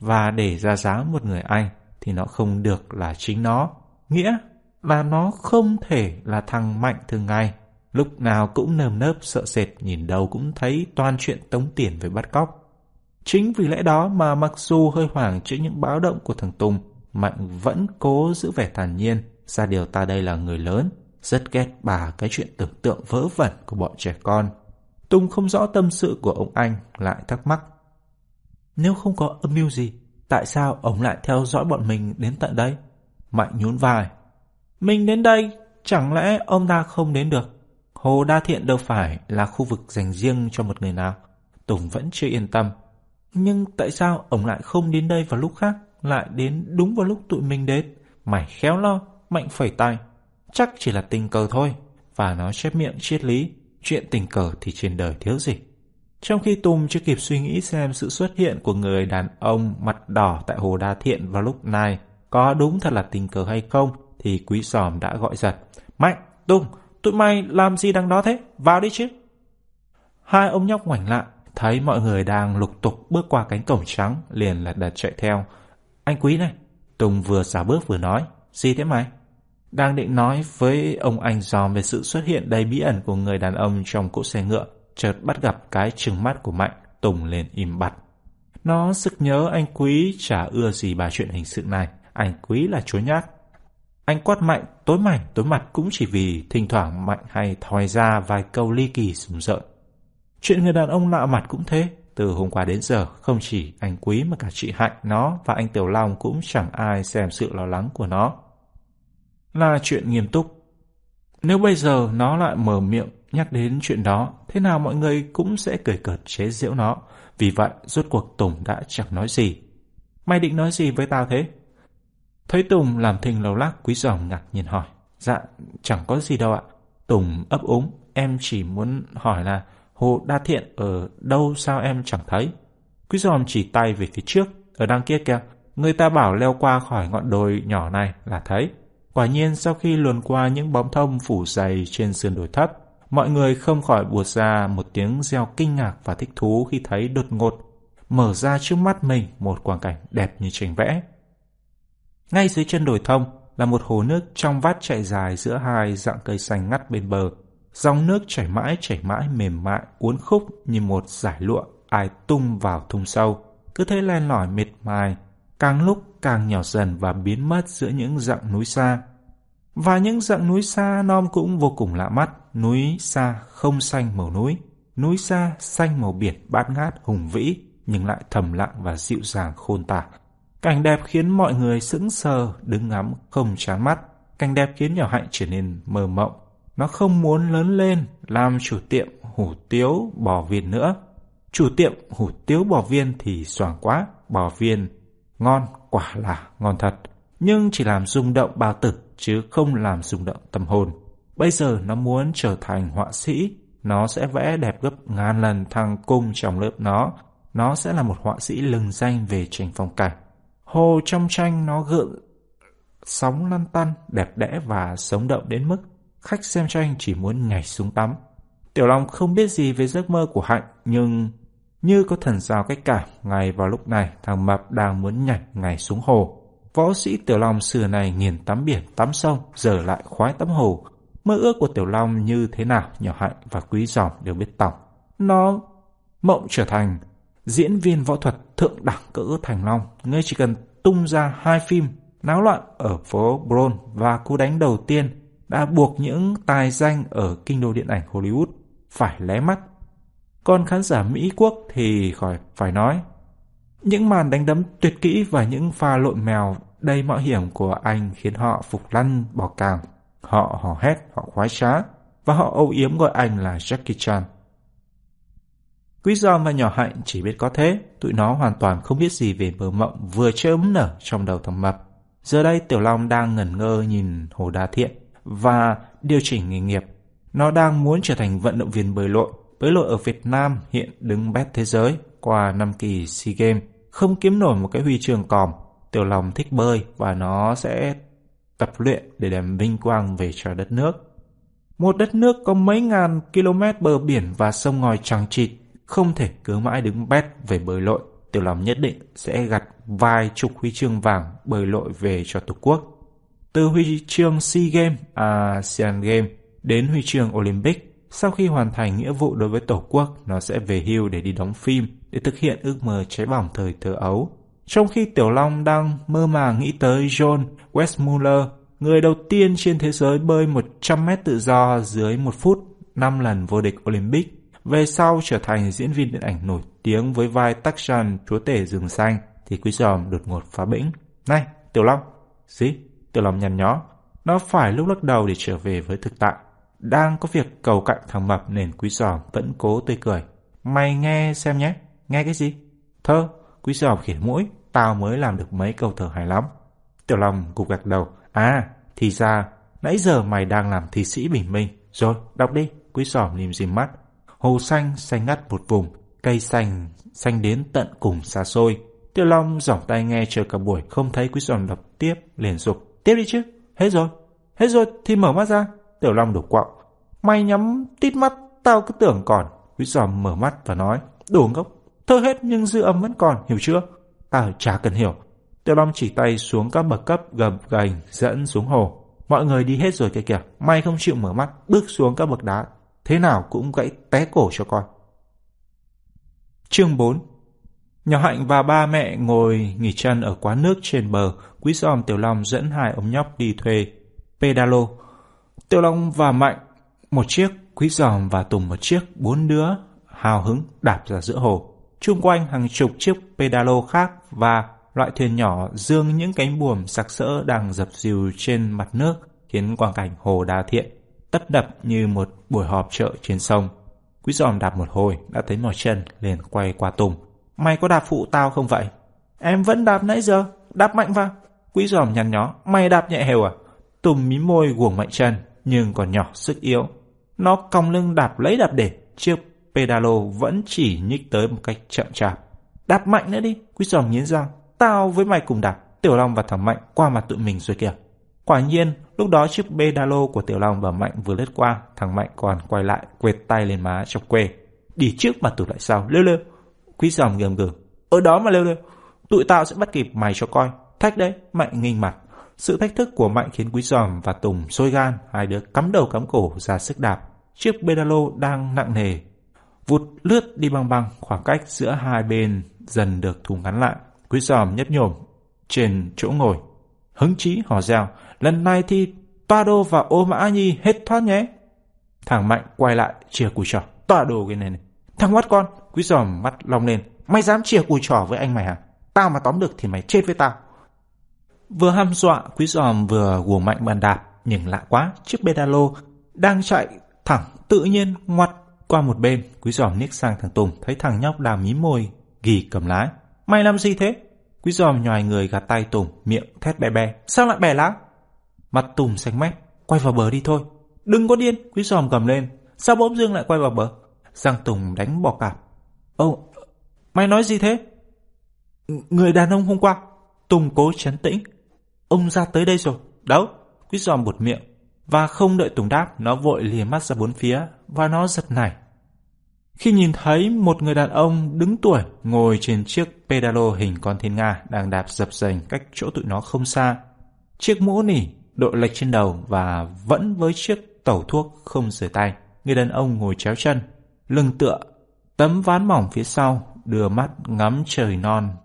và để ra giá một người anh thì nó không được là chính nó. Nghĩa là nó không thể là thằng Mạnh thường ngày, lúc nào cũng nơm nớp sợ sệt nhìn đâu cũng thấy toàn chuyện tống tiền với bắt cóc. Chính vì lẽ đó mà mặc dù hơi hoảng trước những báo động của thằng Tùng, Mạnh vẫn cố giữ vẻ thản nhiên, ra điều ta đây là người lớn, rất ghét bà cái chuyện tưởng tượng vớ vẩn của bọn trẻ con. Tùng không rõ tâm sự của ông anh, lại thắc mắc. Nếu không có âm mưu gì, tại sao ông lại theo dõi bọn mình đến tận đây? Mạnh nhún vai. Mình đến đây, chẳng lẽ ông ta không đến được? Hồ Đa Thiện đâu phải là khu vực dành riêng cho một người nào. Tùng vẫn chưa yên tâm. Nhưng tại sao ông lại không đến đây vào lúc khác, lại đến đúng vào lúc tụi mình đến? Mày khéo lo, mạnh phẩy tay. Chắc chỉ là tình cờ thôi. Và nó chép miệng triết lý, chuyện tình cờ thì trên đời thiếu gì. Trong khi Tùng chưa kịp suy nghĩ xem sự xuất hiện của người đàn ông mặt đỏ tại Hồ Đa Thiện vào lúc này có đúng thật là tình cờ hay không, thì quý giòm đã gọi giật. Mạnh, Tùng, tụi mày làm gì đằng đó thế? Vào đi chứ. Hai ông nhóc ngoảnh lại, thấy mọi người đang lục tục bước qua cánh cổng trắng, liền lật đật chạy theo. Anh quý này, Tùng vừa xả bước vừa nói, gì thế mày? Đang định nói với ông anh giòm về sự xuất hiện đầy bí ẩn của người đàn ông trong cỗ xe ngựa, chợt bắt gặp cái trừng mắt của Mạnh, Tùng lên im bặt. Nó sực nhớ anh Quý chả ưa gì bà chuyện hình sự này, anh Quý là chúa nhát. Anh quát Mạnh tối mảnh tối mặt cũng chỉ vì thỉnh thoảng Mạnh hay thòi ra vài câu ly kỳ sùng rợn. Chuyện người đàn ông lạ mặt cũng thế, từ hôm qua đến giờ không chỉ anh Quý mà cả chị Hạnh nó và anh Tiểu Long cũng chẳng ai xem sự lo lắng của nó. Là chuyện nghiêm túc. Nếu bây giờ nó lại mở miệng nhắc đến chuyện đó, thế nào mọi người cũng sẽ cười cợt chế giễu nó. Vì vậy, rốt cuộc Tùng đã chẳng nói gì. Mày định nói gì với tao thế? Thấy Tùng làm thình lầu lắc quý giòm ngạc nhiên hỏi. Dạ, chẳng có gì đâu ạ. Tùng ấp úng, em chỉ muốn hỏi là Hồ Đa Thiện ở đâu sao em chẳng thấy. Quý giòm chỉ tay về phía trước, ở đằng kia kìa. Người ta bảo leo qua khỏi ngọn đồi nhỏ này là thấy. Quả nhiên sau khi luồn qua những bóng thông phủ dày trên sườn đồi thấp, mọi người không khỏi buột ra một tiếng reo kinh ngạc và thích thú khi thấy đột ngột mở ra trước mắt mình một quang cảnh đẹp như tranh vẽ. Ngay dưới chân đồi thông là một hồ nước trong vắt chạy dài giữa hai dạng cây xanh ngắt bên bờ. Dòng nước chảy mãi chảy mãi mềm mại uốn khúc như một giải lụa ai tung vào thung sâu. Cứ thế len lỏi mệt mài, càng lúc càng nhỏ dần và biến mất giữa những dặng núi xa. Và những dặng núi xa non cũng vô cùng lạ mắt. Núi xa không xanh màu núi, núi xa xanh màu biển bát ngát hùng vĩ nhưng lại thầm lặng và dịu dàng khôn tả. Cảnh đẹp khiến mọi người sững sờ, đứng ngắm không chán mắt. Cảnh đẹp khiến nhỏ hạnh trở nên mơ mộng. Nó không muốn lớn lên, làm chủ tiệm hủ tiếu bò viên nữa. Chủ tiệm hủ tiếu bò viên thì soàng quá, bò viên ngon, quả là ngon thật. Nhưng chỉ làm rung động bao tử, chứ không làm rung động tâm hồn. Bây giờ nó muốn trở thành họa sĩ, nó sẽ vẽ đẹp gấp ngàn lần thằng cung trong lớp nó. Nó sẽ là một họa sĩ lừng danh về tranh phong cảnh. Hồ trong tranh nó gượng sóng lăn tăn, đẹp đẽ và sống động đến mức khách xem tranh chỉ muốn nhảy xuống tắm. Tiểu Long không biết gì về giấc mơ của Hạnh, nhưng như có thần giao cách cảm, ngay vào lúc này thằng Mập đang muốn nhảy ngay xuống hồ. Võ sĩ Tiểu Long xưa này nghiền tắm biển, tắm sông, giờ lại khoái tắm hồ. Mơ ước của Tiểu Long như thế nào nhỏ hạnh và quý giòm đều biết tỏng. Nó mộng trở thành diễn viên võ thuật thượng đẳng cỡ Thành Long. Ngươi chỉ cần tung ra hai phim náo loạn ở phố Bron và cú đánh đầu tiên đã buộc những tài danh ở kinh đô điện ảnh Hollywood phải lé mắt. Còn khán giả Mỹ quốc thì khỏi phải nói. Những màn đánh đấm tuyệt kỹ và những pha lộn mèo đầy mạo hiểm của anh khiến họ phục lăn bỏ càng. Họ hò hét, họ khoái trá và họ âu yếm gọi anh là Jackie Chan. Quý giòm và nhỏ hạnh chỉ biết có thế, tụi nó hoàn toàn không biết gì về mơ mộng vừa chớm nở trong đầu thằng Mập. Giờ đây Tiểu Long đang ngẩn ngơ nhìn Hồ Đa Thiện và điều chỉnh nghề nghiệp. Nó đang muốn trở thành vận động viên bơi lội. Bơi lội ở Việt Nam hiện đứng bét thế giới qua năm kỳ SEA Games. Không kiếm nổi một cái huy chương còm. Tiểu Long thích bơi và nó sẽ tập luyện để đem vinh quang về cho đất nước. Một đất nước có mấy ngàn km bờ biển và sông ngòi trăng trịt, không thể cứ mãi đứng bét về bơi lội. Tiểu Long nhất định sẽ gặt vài chục huy chương vàng bơi lội về cho Tổ quốc. Từ huy chương SEA Games, à, ASEAN Games đến huy chương Olympic, sau khi hoàn thành nghĩa vụ đối với Tổ quốc, nó sẽ về hưu để đi đóng phim, để thực hiện ước mơ cháy bỏng thời thơ ấu. Trong khi Tiểu Long đang mơ màng nghĩ tới John Westmuller, người đầu tiên trên thế giới bơi 100 mét tự do dưới 1 phút, 5 lần vô địch Olympic, về sau trở thành diễn viên điện ảnh nổi tiếng với vai Tarzan chúa tể rừng xanh, thì Quý Giòm đột ngột phá bĩnh. Này, Tiểu Long! Gì? Tiểu Long nhăn nhó. Nó phải lúc lắc đầu để trở về với thực tại. Đang có việc cầu cạnh thằng Mập nên Quý Giòm vẫn cố tươi cười. Mày nghe xem nhé. Nghe cái gì? Thơ, Quý Giòm khỉ mũi. Tao mới làm được mấy câu thơ hài lắm. Tiểu Long gục gật đầu. À, thì ra, nãy giờ mày đang làm thi sĩ bình minh. Rồi, đọc đi. Quý Giòm lim dim mắt. Hồ xanh, xanh ngắt một vùng. Cây xanh, xanh đến tận cùng xa xôi. Tiểu Long giỏng tay nghe chờ cả buổi không thấy Quý Giòm đọc tiếp, liền dục. Tiếp đi chứ. Hết rồi. Hết rồi thì mở mắt ra. Tiểu Long đổ quọng. Mày nhắm tít mắt, tao cứ tưởng còn. Quý Giòm mở mắt và nói. Đồ ngốc. Thơ hết nhưng dư âm vẫn còn, hiểu chưa? Tao chả cần hiểu. Tiểu Long chỉ tay xuống các bậc cấp gầm gành dẫn xuống hồ. Mọi người đi hết rồi kìa kìa. May không chịu mở mắt, bước xuống các bậc đá. Thế nào cũng gãy té cổ cho con. Chương 4 Nhỏ Hạnh và ba mẹ ngồi nghỉ chân ở quán nước trên bờ. Quý giòm Tiểu Long dẫn hai ông nhóc đi thuê pedalo. Tiểu Long và Mạnh một chiếc, Quý giòm và Tùng một chiếc, bốn đứa hào hứng đạp ra giữa hồ. Trung quanh hàng chục chiếc pedalo khác và loại thuyền nhỏ dương những cánh buồm sặc sỡ đang dập dìu trên mặt nước khiến quang cảnh hồ đa thiện tấp đập như một buổi họp chợ trên sông. Quý giòm đạp một hồi đã thấy mỏi chân liền quay qua Tùng. Mày có đạp phụ tao không vậy? Em vẫn đạp nãy giờ, đạp mạnh vào. Quý giòm nhăn nhó, mày đạp nhẹ hều à? Tùng mím môi guồng mạnh chân, nhưng còn nhỏ sức yếu. Nó cong lưng đạp lấy đạp để, chiếc pedalo vẫn chỉ nhích tới một cách chậm chạp. Đạp mạnh nữa đi, quý giòm nghiến răng. Tao với mày cùng đạp, Tiểu Long và thằng Mạnh qua mặt tụi mình rồi kìa. Quả nhiên, lúc đó chiếc pedalo của Tiểu Long và Mạnh vừa lướt qua, thằng Mạnh còn quay lại quệt tay lên má chọc quê. Đi trước mà tụi lại sau, lêu lêu. Quý giòm gầm gừ. Ở đó mà lêu lêu. Tụi tao sẽ bắt kịp mày cho coi. Thách đấy, Mạnh nghinh mặt. Sự thách thức của Mạnh khiến Quý giòm và Tùng sôi gan, hai đứa cắm đầu cắm cổ ra sức đạp. Chiếc pedalo đang nặng nề. Vụt lướt đi băng băng, khoảng cách giữa hai bên dần được thu ngắn lại. Quý giòm nhấp nhổm trên chỗ ngồi. Hứng chí hò reo, lần này thì toa đô và ô mã nhi hết thoát nhé. Thằng Mạnh quay lại chìa cùi trò. Toa đồ cái này này. Thằng mắt con, quý giòm mắt long lên. Mày dám chìa cùi trò với anh mày hả? Tao mà tóm được thì mày chết với tao. Vừa ham dọa, quý giòm vừa gùa mạnh bàn đạp. Nhưng lạ quá, chiếc pedalo đang chạy thẳng tự nhiên ngoặt qua một bên. Quý giòm niếc sang thằng Tùng, thấy thằng nhóc đang mí môi, ghi cầm lái. Mày làm gì thế? Quý giòm nhòi người gạt tay Tùng, miệng thét bè bè. Sao lại bè lá? Mặt Tùng xanh mét, quay vào bờ đi thôi. Đừng có điên, quý giòm gầm lên. Sao bỗng dưng lại quay vào bờ? Giang Tùng đánh bỏ cạp. Ô, mày nói gì thế? Người đàn ông hôm qua. Tùng cố chấn tĩnh. Ông ra tới đây rồi. Đâu? Quýt giòm bụt miệng. Và không đợi Tùng đáp, nó vội lìa mắt ra bốn phía. Và nó giật nảy. Khi nhìn thấy một người đàn ông đứng tuổi ngồi trên chiếc pedalo hình con thiên nga đang đạp dập dềnh cách chỗ tụi nó không xa. Chiếc mũ nỉ đội lệch trên đầu và vẫn với chiếc tẩu thuốc không rời tay. Người đàn ông ngồi chéo chân, lưng tựa, tấm ván mỏng phía sau, đưa mắt ngắm trời non.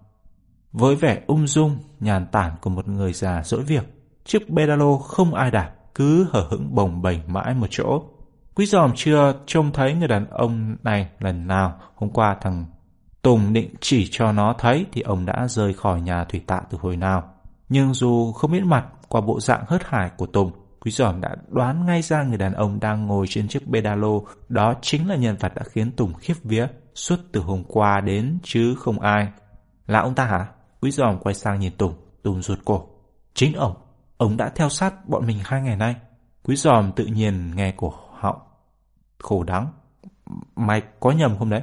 Với vẻ ung dung, nhàn tản của một người già dỗi việc, chiếc pedalo không ai đạp, cứ hở hững bồng bềnh mãi một chỗ. Quý giòm chưa trông thấy người đàn ông này lần nào. Hôm qua thằng Tùng định chỉ cho nó thấy thì ông đã rời khỏi nhà thủy tạ từ hồi nào. Nhưng dù không biết mặt qua bộ dạng hớt hải của Tùng, Quý giòm đã đoán ngay ra người đàn ông đang ngồi trên chiếc pedalo đó chính là nhân vật đã khiến Tùng khiếp vía suốt từ hôm qua đến chứ không ai. Là ông ta hả? Quý giòm quay sang nhìn Tùng, Tùng ruột cổ. Chính ông, ông đã theo sát bọn mình hai ngày nay. Quý giòm tự nhiên nghe cổ họng. Khổ đắng. Mày có nhầm không đấy?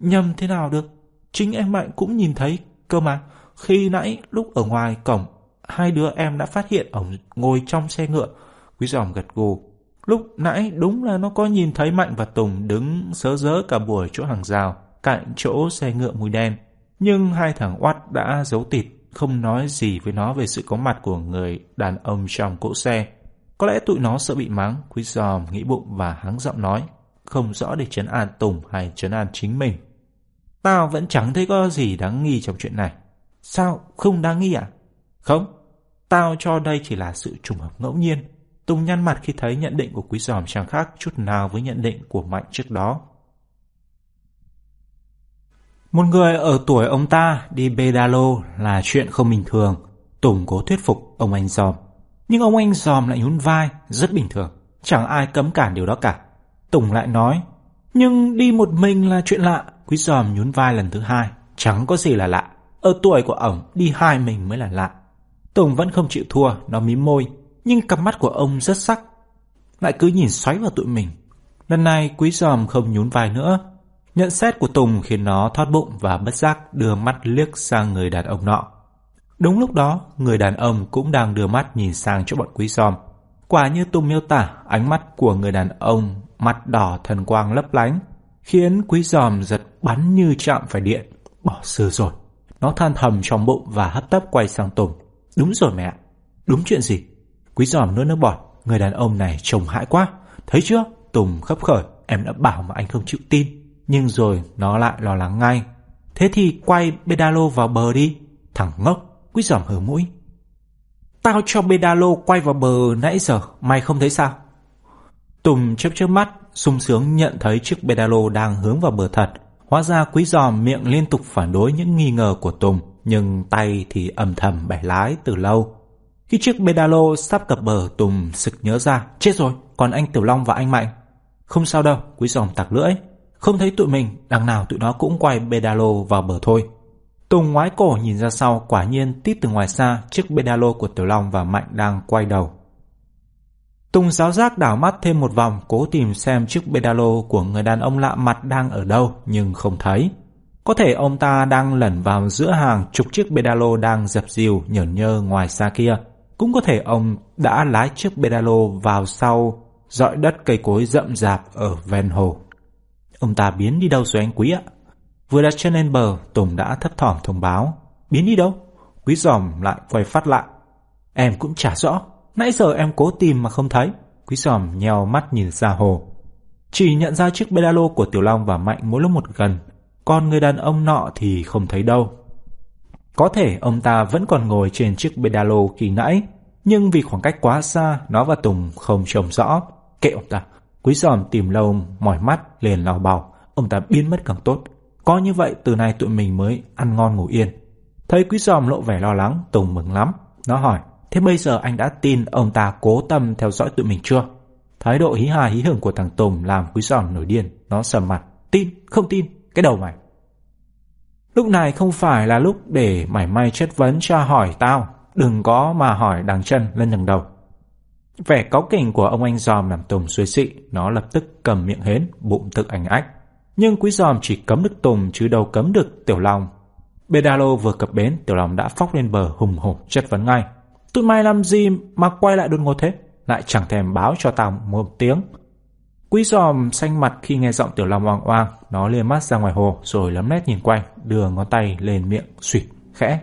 Nhầm thế nào được? Chính em Mạnh cũng nhìn thấy cơ mà. Khi nãy lúc ở ngoài cổng, hai đứa em đã phát hiện ông ngồi trong xe ngựa. Quý giòm gật gù. Lúc nãy đúng là nó có nhìn thấy Mạnh và Tùng đứng sớ dớ cả buổi chỗ hàng rào, cạnh chỗ xe ngựa mùi đen. Nhưng hai thằng oát đã giấu tịt, không nói gì với nó về sự có mặt của người đàn ông trong cỗ xe. Có lẽ tụi nó sợ bị mắng, quý giòm nghĩ bụng và hắng giọng nói, không rõ để chấn an Tùng hay chấn an chính mình. Tao vẫn chẳng thấy có gì đáng nghi trong chuyện này. Sao, không đáng nghi à? Không, tao cho đây chỉ là sự trùng hợp ngẫu nhiên. Tùng nhăn mặt khi thấy nhận định của quý giòm chẳng khác chút nào với nhận định của Mạnh trước đó. Một người ở tuổi ông ta đi pedalo là chuyện không bình thường. Tùng cố thuyết phục ông anh giòm. Nhưng ông anh giòm lại nhún vai, rất bình thường. Chẳng ai cấm cản điều đó cả. Tùng lại nói, nhưng đi một mình là chuyện lạ. Quý giòm nhún vai lần thứ hai, chẳng có gì là lạ. Ở tuổi của ổng, đi hai mình mới là lạ. Tùng vẫn không chịu thua, nó mím môi, nhưng cặp mắt của ông rất sắc. Lại cứ nhìn xoáy vào tụi mình. Lần này quý giòm không nhún vai nữa. Nhận xét của Tùng khiến nó thoát bụng và bất giác đưa mắt liếc sang người đàn ông nọ. Đúng lúc đó, người đàn ông cũng đang đưa mắt nhìn sang chỗ bọn quý giòm. Quả như Tùng miêu tả, ánh mắt của người đàn ông mặt đỏ thần quang lấp lánh, khiến quý giòm giật bắn như chạm phải điện. Bỏ sơ rồi. Nó than thầm trong bụng và hấp tấp quay sang Tùng. Đúng rồi mẹ. Đúng chuyện gì? Quý giòm nuốt nước bọt. Người đàn ông này trông hãi quá. Thấy chưa? Tùng khấp khởi. Em đã bảo mà anh không chịu tin. Nhưng rồi nó lại lo lắng ngay. Thế thì quay pedalo vào bờ đi. Thằng ngốc. Quý giỏm hở mũi. Tao cho pedalo quay vào bờ nãy giờ. Mày không thấy sao? Tùng chớp chớp mắt, sung sướng nhận thấy chiếc pedalo đang hướng vào bờ thật. Hóa ra quý giòm miệng liên tục phản đối những nghi ngờ của Tùng, nhưng tay thì âm thầm bẻ lái từ lâu. Khi chiếc pedalo sắp cập bờ, Tùng sực nhớ ra, chết rồi, còn anh Tiểu Long và anh Mạnh. Không sao đâu, quý giòm tặc lưỡi. Không thấy tụi mình, đằng nào tụi nó cũng quay pedalo vào bờ thôi. Tùng ngoái cổ nhìn ra sau, quả nhiên tít từ ngoài xa, chiếc pedalo của Tiểu Long và Mạnh đang quay đầu. Tùng giáo giác đảo mắt thêm một vòng cố tìm xem chiếc pedalo của người đàn ông lạ mặt đang ở đâu nhưng không thấy. Có thể ông ta đang lẩn vào giữa hàng chục chiếc pedalo đang dập dìu nhởn nhơ ngoài xa kia. Cũng có thể ông đã lái chiếc pedalo vào sau dọi đất cây cối rậm rạp ở ven hồ. Ông ta biến đi đâu rồi anh quý ạ? Vừa đặt chân lên bờ, Tùng đã thấp thỏm thông báo. Biến đi đâu? Quý giòm lại quay phát lại. Em cũng chả rõ. Nãy giờ em cố tìm mà không thấy. Quý giòm nheo mắt nhìn ra hồ. Chỉ nhận ra chiếc pedalo của Tiểu Long và Mạnh mỗi lúc một gần. Còn người đàn ông nọ thì không thấy đâu. Có thể ông ta vẫn còn ngồi trên chiếc pedalo khi nãy. Nhưng vì khoảng cách quá xa, nó và Tùng không trông rõ. Kệ ông ta. Quý giòm tìm lâu mỏi mắt liền lào bảo. Ông ta biến mất càng tốt. Có như vậy từ nay tụi mình mới ăn ngon ngủ yên. Thấy quý giòm lộ vẻ lo lắng, Tùng mừng lắm. Nó hỏi, Thế bây giờ anh đã tin ông ta cố tâm theo dõi tụi mình chưa? Thái độ hí hà hí hưởng của thằng Tùng làm quý giòm nổi điên. Nó sầm mặt. Tin, không tin, cái đầu mày. Lúc này không phải là lúc để mảy may chất vấn cho hỏi tao. Đừng có mà hỏi đằng chân lên đằng đầu. Vẻ cáu kỉnh của ông anh giòm làm Tùng suy xị. Nó lập tức cầm miệng hến, bụng tự ảnh ách. Nhưng quý giòm chỉ cấm được Tùng chứ đâu cấm được Tiểu Long. Bedalo vừa cập bến, Tiểu Long đã phóc lên bờ hùng hổ chất vấn ngay. Tụi mày làm gì mà quay lại đột ngột thế? Lại chẳng thèm báo cho tao một tiếng. Quý giòm xanh mặt khi nghe giọng tiểu long oang oang, nó liền mắt ra ngoài hồ rồi lấm nét nhìn quanh, đưa ngón tay lên miệng suỵt, khẽ.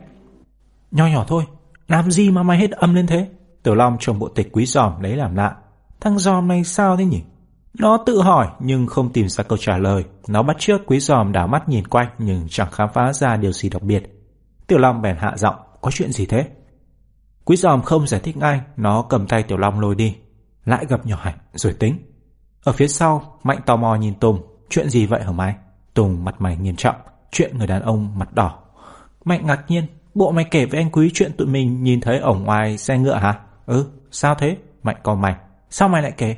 Nho nhỏ thôi, làm gì mà mày hết âm lên thế? Tiểu long trông bộ tịch quý giòm lấy làm lạ. thằng giòm này sao thế nhỉ? Nó tự hỏi nhưng không tìm ra câu trả lời. Nó bắt trước quý giòm đảo mắt nhìn quanh nhưng chẳng khám phá ra điều gì đặc biệt. Tiểu Long bèn hạ giọng, có chuyện gì thế? Quý giòm không giải thích ngay, nó cầm tay Tiểu Long lôi đi. Lại gặp nhỏ hạnh, rồi tính. Ở phía sau, Mạnh tò mò nhìn Tùng. Chuyện gì vậy hả mày? Tùng mặt mày nghiêm trọng. Chuyện người đàn ông mặt đỏ. Mạnh ngạc nhiên. Bộ mày kể với anh Quý chuyện tụi mình nhìn thấy ổng ngoài xe ngựa hả? Ừ, sao thế? Mạnh còn mày. Sao mày lại kể?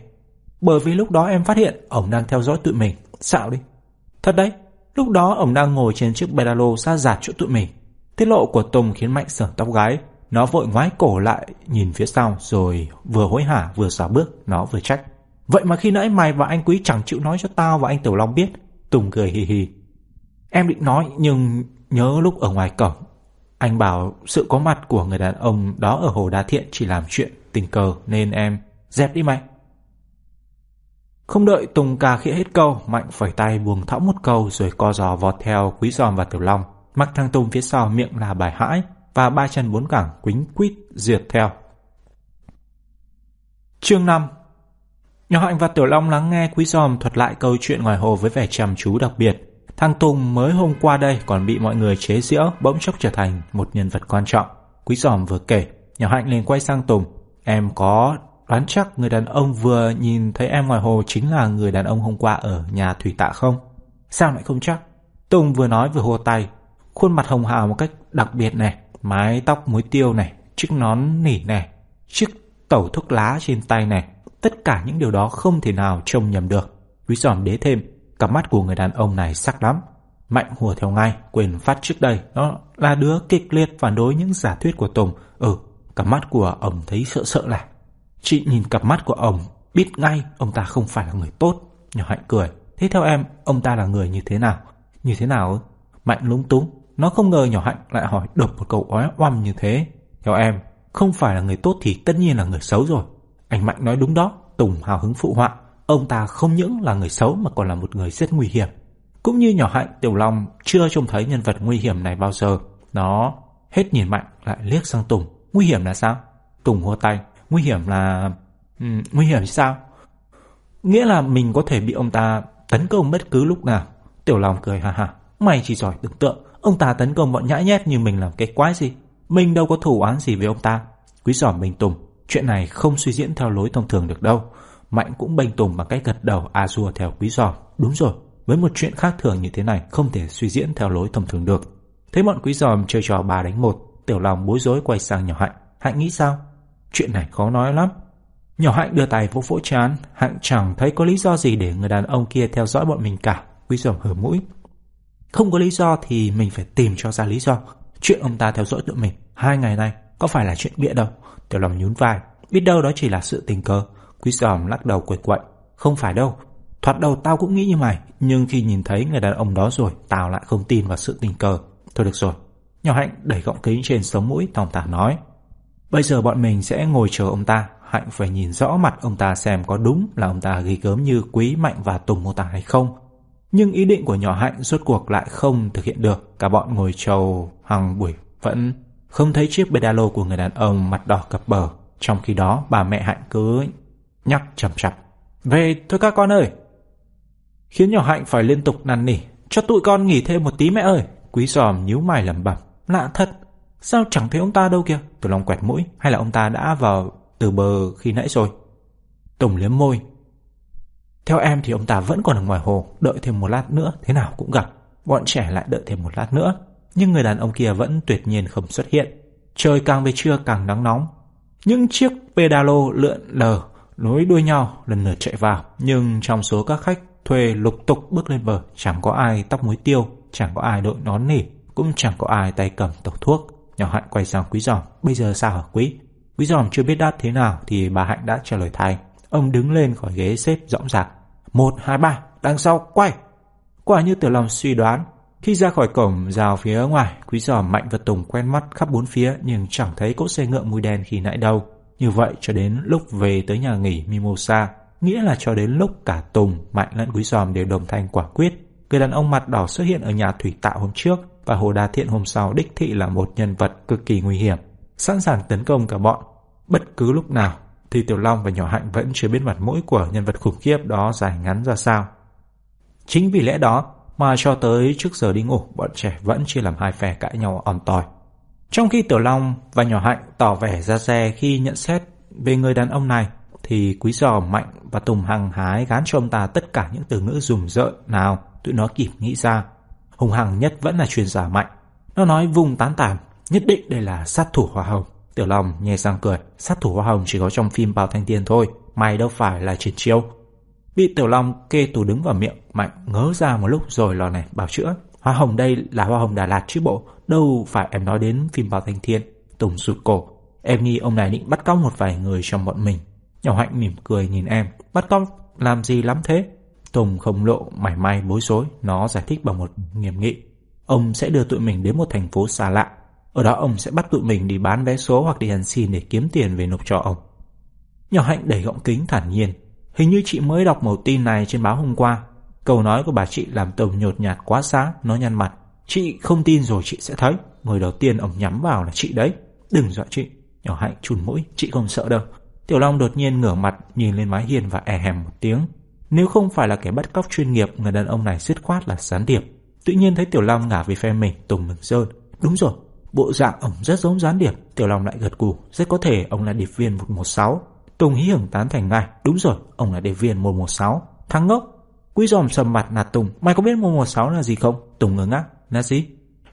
Bởi vì lúc đó em phát hiện ổng đang theo dõi tụi mình. Xạo đi. Thật đấy, lúc đó ổng đang ngồi trên chiếc pedalo xa giạt chỗ tụi mình. Tiết lộ của Tùng khiến Mạnh sởn tóc gái. Nó vội ngoái cổ lại nhìn phía sau rồi vừa hối hả vừa xả bước, nó vừa trách. Vậy mà khi nãy mày và anh Quý chẳng chịu nói cho tao và anh Tiểu Long biết. Tùng cười hì hì. Em định nói nhưng nhớ lúc ở ngoài cổng. Anh bảo sự có mặt của người đàn ông đó ở Hồ Đa Thiện chỉ làm chuyện tình cờ nên em dẹp đi mày. Không đợi Tùng cà khịa hết câu, Mạnh phẩy tay buông thõng một câu rồi co giò vọt theo Quý Giòm và Tiểu Long. Mặc thằng Tùng phía sau miệng là bài hãi và ba chân bốn cẳng quính quýt diệt theo. Chương 5 Nhỏ Hạnh và Tiểu Long lắng nghe Quý Giòm thuật lại câu chuyện ngoài hồ với vẻ trầm chú đặc biệt. Thằng Tùng mới hôm qua đây còn bị mọi người chế giễu bỗng chốc trở thành một nhân vật quan trọng. Quý Giòm vừa kể, nhỏ Hạnh liền quay sang Tùng. Em có đoán chắc người đàn ông vừa nhìn thấy em ngoài hồ chính là người đàn ông hôm qua ở nhà Thủy Tạ không? Sao lại không chắc? Tùng vừa nói vừa hô tay. Khuôn mặt hồng hào một cách đặc biệt này, mái tóc muối tiêu này, chiếc nón nỉ này, chiếc tẩu thuốc lá trên tay này, Tất cả những điều đó không thể nào trông nhầm được. Quý giòm đế thêm, cặp mắt của người đàn ông này sắc lắm. Mạnh hùa theo ngay, quyền phát trước đây, nó là đứa kịch liệt phản đối những giả thuyết của Tùng. Ừ, cặp mắt của ông thấy sợ sợ là. Chị nhìn cặp mắt của ông, biết ngay ông ta không phải là người tốt. Nhỏ hạnh cười, thế theo em, ông ta là người như thế nào? Như thế nào? Mạnh lúng túng, nó không ngờ nhỏ hạnh lại hỏi đột một câu ói oăm như thế. Theo em, không phải là người tốt thì tất nhiên là người xấu rồi. Anh Mạnh nói đúng đó, Tùng hào hứng phụ họa. Ông ta không những là người xấu mà còn là một người rất nguy hiểm. Cũng như nhỏ hạnh Tiểu Long chưa trông thấy nhân vật nguy hiểm này bao giờ. Nó hết nhìn Mạnh lại liếc sang Tùng. Nguy hiểm là sao? Tùng hô tay. Nguy hiểm là... Ừ, nguy hiểm sao? Nghĩa là mình có thể bị ông ta tấn công bất cứ lúc nào. Tiểu Long cười ha ha. Mày chỉ giỏi tưởng tượng. Ông ta tấn công bọn nhãi nhét như mình làm cái quái gì. Mình đâu có thủ án gì với ông ta. Quý giỏi mình Tùng Chuyện này không suy diễn theo lối thông thường được đâu. Mạnh cũng bênh tùng bằng cách gật đầu a dua theo quý giòm. Đúng rồi, với một chuyện khác thường như thế này không thể suy diễn theo lối thông thường được. Thấy bọn quý giòm chơi trò ba đánh một, tiểu lòng bối rối quay sang nhỏ hạnh. Hạnh nghĩ sao? Chuyện này khó nói lắm. Nhỏ hạnh đưa tay vỗ vỗ chán, hạnh chẳng thấy có lý do gì để người đàn ông kia theo dõi bọn mình cả. Quý giòm hở mũi. Không có lý do thì mình phải tìm cho ra lý do. Chuyện ông ta theo dõi tụi mình hai ngày nay có phải là chuyện bịa đâu. Tiểu Long nhún vai, biết đâu đó chỉ là sự tình cờ. Quý giòm lắc đầu quệt quậy, không phải đâu. Thoạt đầu tao cũng nghĩ như mày, nhưng khi nhìn thấy người đàn ông đó rồi, tao lại không tin vào sự tình cờ. Thôi được rồi. Nhỏ Hạnh đẩy gọng kính trên sống mũi thong thả nói. Bây giờ bọn mình sẽ ngồi chờ ông ta. Hạnh phải nhìn rõ mặt ông ta xem có đúng là ông ta ghi gớm như Quý Mạnh và Tùng mô tả hay không. Nhưng ý định của nhỏ Hạnh rốt cuộc lại không thực hiện được. Cả bọn ngồi trầu hàng buổi vẫn không thấy chiếc pedalo của người đàn ông mặt đỏ cập bờ. Trong khi đó bà mẹ Hạnh cứ nhắc chầm chập. Về thôi các con ơi! Khiến nhỏ Hạnh phải liên tục năn nỉ. Cho tụi con nghỉ thêm một tí mẹ ơi! Quý giòm nhíu mày lẩm bẩm. Lạ thật! Sao chẳng thấy ông ta đâu kìa? từ lòng quẹt mũi. Hay là ông ta đã vào từ bờ khi nãy rồi? Tùng liếm môi. Theo em thì ông ta vẫn còn ở ngoài hồ. Đợi thêm một lát nữa thế nào cũng gặp. Bọn trẻ lại đợi thêm một lát nữa nhưng người đàn ông kia vẫn tuyệt nhiên không xuất hiện. Trời càng về trưa càng nắng nóng. Những chiếc pedalo lượn lờ, nối đuôi nhau lần lượt chạy vào, nhưng trong số các khách thuê lục tục bước lên bờ, chẳng có ai tóc muối tiêu, chẳng có ai đội nón nỉ, cũng chẳng có ai tay cầm tẩu thuốc. Nhỏ Hạnh quay sang Quý Giòm, bây giờ sao hả Quý? Quý Giòm chưa biết đáp thế nào thì bà Hạnh đã trả lời thay. Ông đứng lên khỏi ghế xếp rõng rạc. Một, hai, ba, đằng sau, quay! Quả như tiểu lòng suy đoán, khi ra khỏi cổng rào phía ngoài, quý giòm Mạnh và Tùng quen mắt khắp bốn phía nhưng chẳng thấy cỗ xe ngựa mùi đen khi nãy đâu. Như vậy cho đến lúc về tới nhà nghỉ Mimosa, nghĩa là cho đến lúc cả Tùng, Mạnh lẫn quý giòm đều đồng thanh quả quyết. Người đàn ông mặt đỏ xuất hiện ở nhà thủy tạo hôm trước và Hồ Đa Thiện hôm sau đích thị là một nhân vật cực kỳ nguy hiểm, sẵn sàng tấn công cả bọn, bất cứ lúc nào. thì Tiểu Long và Nhỏ Hạnh vẫn chưa biết mặt mũi của nhân vật khủng khiếp đó dài ngắn ra sao. Chính vì lẽ đó mà cho tới trước giờ đi ngủ bọn trẻ vẫn chưa làm hai phe cãi nhau on tòi. Trong khi Tiểu Long và Nhỏ Hạnh tỏ vẻ ra xe khi nhận xét về người đàn ông này thì Quý Giò Mạnh và Tùng Hằng hái gán cho ông ta tất cả những từ ngữ rùng rợn nào tụi nó kịp nghĩ ra. Hùng Hằng nhất vẫn là chuyên giả mạnh. Nó nói vùng tán tản, nhất định đây là sát thủ hoa hồng. Tiểu Long nhè răng cười, sát thủ hoa hồng chỉ có trong phim Bao Thanh Tiên thôi, mày đâu phải là triển chiêu. Bị Tiểu Long kê tù đứng vào miệng, Mạnh ngớ ra một lúc rồi lò này bảo chữa. Hoa hồng đây là hoa hồng Đà Lạt chứ bộ, đâu phải em nói đến phim Bao Thanh Thiên. Tùng rụt cổ, em nghi ông này định bắt cóc một vài người trong bọn mình. Nhỏ Hạnh mỉm cười nhìn em, bắt cóc làm gì lắm thế? Tùng không lộ mảy may bối rối, nó giải thích bằng một nghiêm nghị. Ông sẽ đưa tụi mình đến một thành phố xa lạ. Ở đó ông sẽ bắt tụi mình đi bán vé số hoặc đi ăn xin để kiếm tiền về nộp cho ông. Nhỏ Hạnh đẩy gọng kính thản nhiên. Hình như chị mới đọc một tin này trên báo hôm qua. Câu nói của bà chị làm Tùng nhột nhạt quá xá, nó nhăn mặt. Chị không tin rồi chị sẽ thấy. Người đầu tiên ông nhắm vào là chị đấy. Đừng dọa chị. Nhỏ Hạnh chùn mũi, chị không sợ đâu. Tiểu Long đột nhiên ngửa mặt nhìn lên mái hiên và e hèm một tiếng. Nếu không phải là kẻ bắt cóc chuyên nghiệp, người đàn ông này dứt khoát là gián điệp. Tự nhiên thấy Tiểu Long ngả về phe mình, Tùng mừng rơn. Đúng rồi, bộ dạng ông rất giống gián điệp. Tiểu Long lại gật gù, rất có thể ông là điệp viên 116. Tùng hí hưởng tán thành ngay, đúng rồi, ông là điệp viên 116. Thằng ngốc, Quý giòm sầm mặt nạt Tùng, mày có biết 116 là gì không? Tùng ngớ ngác, là gì?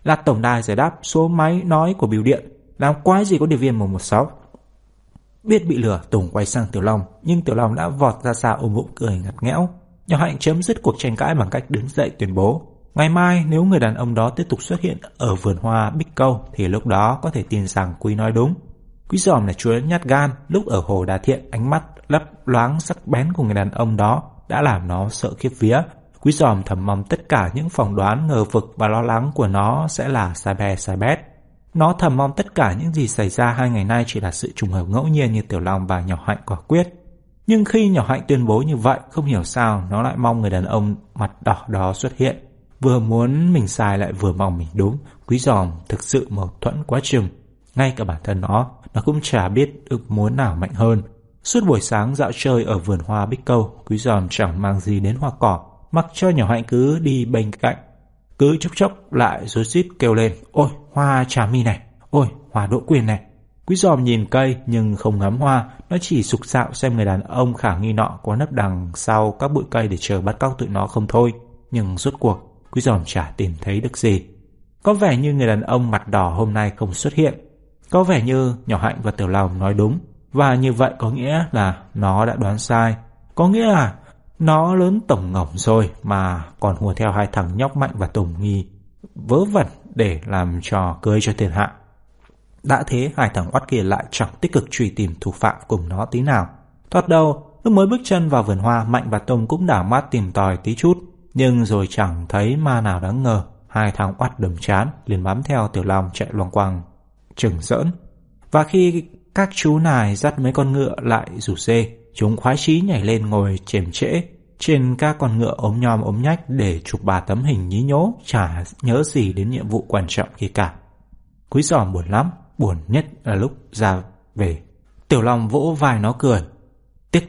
Là tổng đài giải đáp số máy nói của biểu điện. Làm quái gì có điệp viên 116? Biết bị lừa, Tùng quay sang Tiểu Long, nhưng Tiểu Long đã vọt ra xa ôm bụng cười ngặt nghẽo. Nhỏ Hạnh chấm dứt cuộc tranh cãi bằng cách đứng dậy tuyên bố. Ngày mai nếu người đàn ông đó tiếp tục xuất hiện ở vườn hoa Bích Câu thì lúc đó có thể tin rằng Quý nói đúng. Quý giòm là chúa nhát gan, lúc ở hồ Đà Thiện ánh mắt lấp loáng sắc bén của người đàn ông đó đã làm nó sợ khiếp vía. Quý giòm thầm mong tất cả những phỏng đoán ngờ vực và lo lắng của nó sẽ là sai bè sai bét. Nó thầm mong tất cả những gì xảy ra hai ngày nay chỉ là sự trùng hợp ngẫu nhiên như Tiểu Long và Nhỏ Hạnh quả quyết. Nhưng khi Nhỏ Hạnh tuyên bố như vậy, không hiểu sao nó lại mong người đàn ông mặt đỏ đó xuất hiện. Vừa muốn mình sai lại vừa mong mình đúng. Quý giòm thực sự mâu thuẫn quá chừng. Ngay cả bản thân nó, nó cũng chả biết ước muốn nào mạnh hơn. Suốt buổi sáng dạo chơi ở vườn hoa Bích Câu, Quý giòm chẳng mang gì đến hoa cỏ, mặc cho Nhỏ Hạnh cứ đi bên cạnh. Cứ chốc chốc lại rối rít kêu lên Ôi hoa trà mi này! Ôi hoa đỗ quyền này! Quý giòm nhìn cây nhưng không ngắm hoa Nó chỉ sục sạo xem người đàn ông khả nghi nọ Có nấp đằng sau các bụi cây Để chờ bắt cóc tụi nó không thôi. Nhưng rốt cuộc quý giòm chả tìm thấy được gì. Có vẻ như người đàn ông mặt đỏ hôm nay không xuất hiện. Có vẻ như nhỏ hạnh và tiểu lòng nói đúng. Và như vậy có nghĩa là nó đã đoán sai Có nghĩa là nó lớn tổng ngỏng rồi mà còn hùa theo hai thằng nhóc mạnh và Tùng Nghi vớ vẩn để làm trò cưới cho thiên hạ. Đã thế hai thằng oắt kia lại chẳng tích cực truy tìm thủ phạm cùng nó tí nào. Thoạt đầu, lúc mới bước chân vào vườn hoa, Mạnh và Tùng cũng đảo mắt tìm tòi tí chút. Nhưng rồi chẳng thấy ma nào đáng ngờ. Hai thằng oắt đầm chán, liền bám theo Tiểu Long chạy loang quang, trừng rỡn. Và khi các chú nài dắt mấy con ngựa lại rủ dê, chúng khoái chí nhảy lên ngồi chềm trễ, trên các con ngựa ốm nhom ốm nhách để chụp bà tấm hình nhí nhố, chả nhớ gì đến nhiệm vụ quan trọng kia cả. Quý giò buồn lắm, buồn nhất là lúc ra về. Tiểu Long vỗ vai nó cười. Tiếc,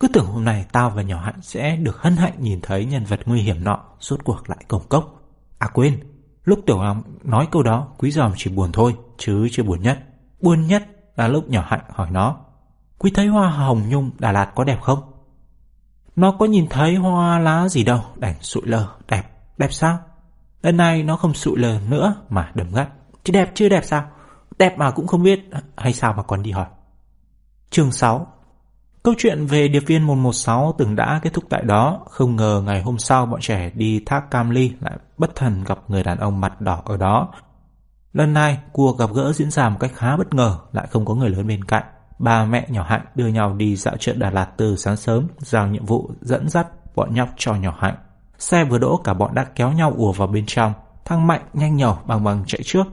cứ tưởng hôm nay tao và nhỏ hạnh sẽ được hân hạnh nhìn thấy nhân vật nguy hiểm nọ suốt cuộc lại cổng cốc. À quên, lúc Tiểu Long nói câu đó, quý giòm chỉ buồn thôi, chứ chưa buồn nhất. Buồn nhất là lúc nhỏ hạnh hỏi nó. Quý thấy hoa hồng nhung Đà Lạt có đẹp không? Nó có nhìn thấy hoa lá gì đâu, đành sụi lờ, đẹp, đẹp sao? Lần này nó không sụi lờ nữa mà đầm gắt. Chứ đẹp chưa đẹp sao? Đẹp mà cũng không biết, hay sao mà còn đi hỏi. Chương 6 Câu chuyện về điệp viên 116 từng đã kết thúc tại đó, không ngờ ngày hôm sau bọn trẻ đi thác Cam Ly lại bất thần gặp người đàn ông mặt đỏ ở đó. Lần này, cuộc gặp gỡ diễn ra một cách khá bất ngờ, lại không có người lớn bên cạnh. Ba mẹ nhỏ Hạnh đưa nhau đi dạo chợ Đà Lạt từ sáng sớm, giao nhiệm vụ dẫn dắt bọn nhóc cho nhỏ Hạnh. Xe vừa đỗ cả bọn đã kéo nhau ùa vào bên trong, thang Mạnh nhanh nhẩu bằng bằng chạy trước.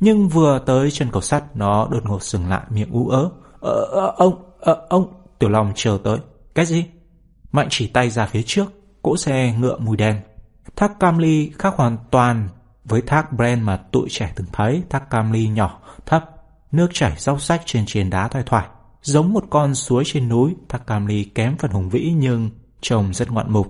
Nhưng vừa tới chân cầu sắt, nó đột ngột dừng lại miệng ú ớ. Ờ, ờ ông, ờ, ông, Tiểu Long chờ tới. Cái gì? Mạnh chỉ tay ra phía trước, cỗ xe ngựa mùi đen. Thác Camly khác hoàn toàn với thác Brand mà tụi trẻ từng thấy. Thác Camly nhỏ, thấp, nước chảy róc rách trên triền đá thoai thoải. giống một con suối trên núi, thác Cam Ly kém phần hùng vĩ nhưng trông rất ngoạn mục.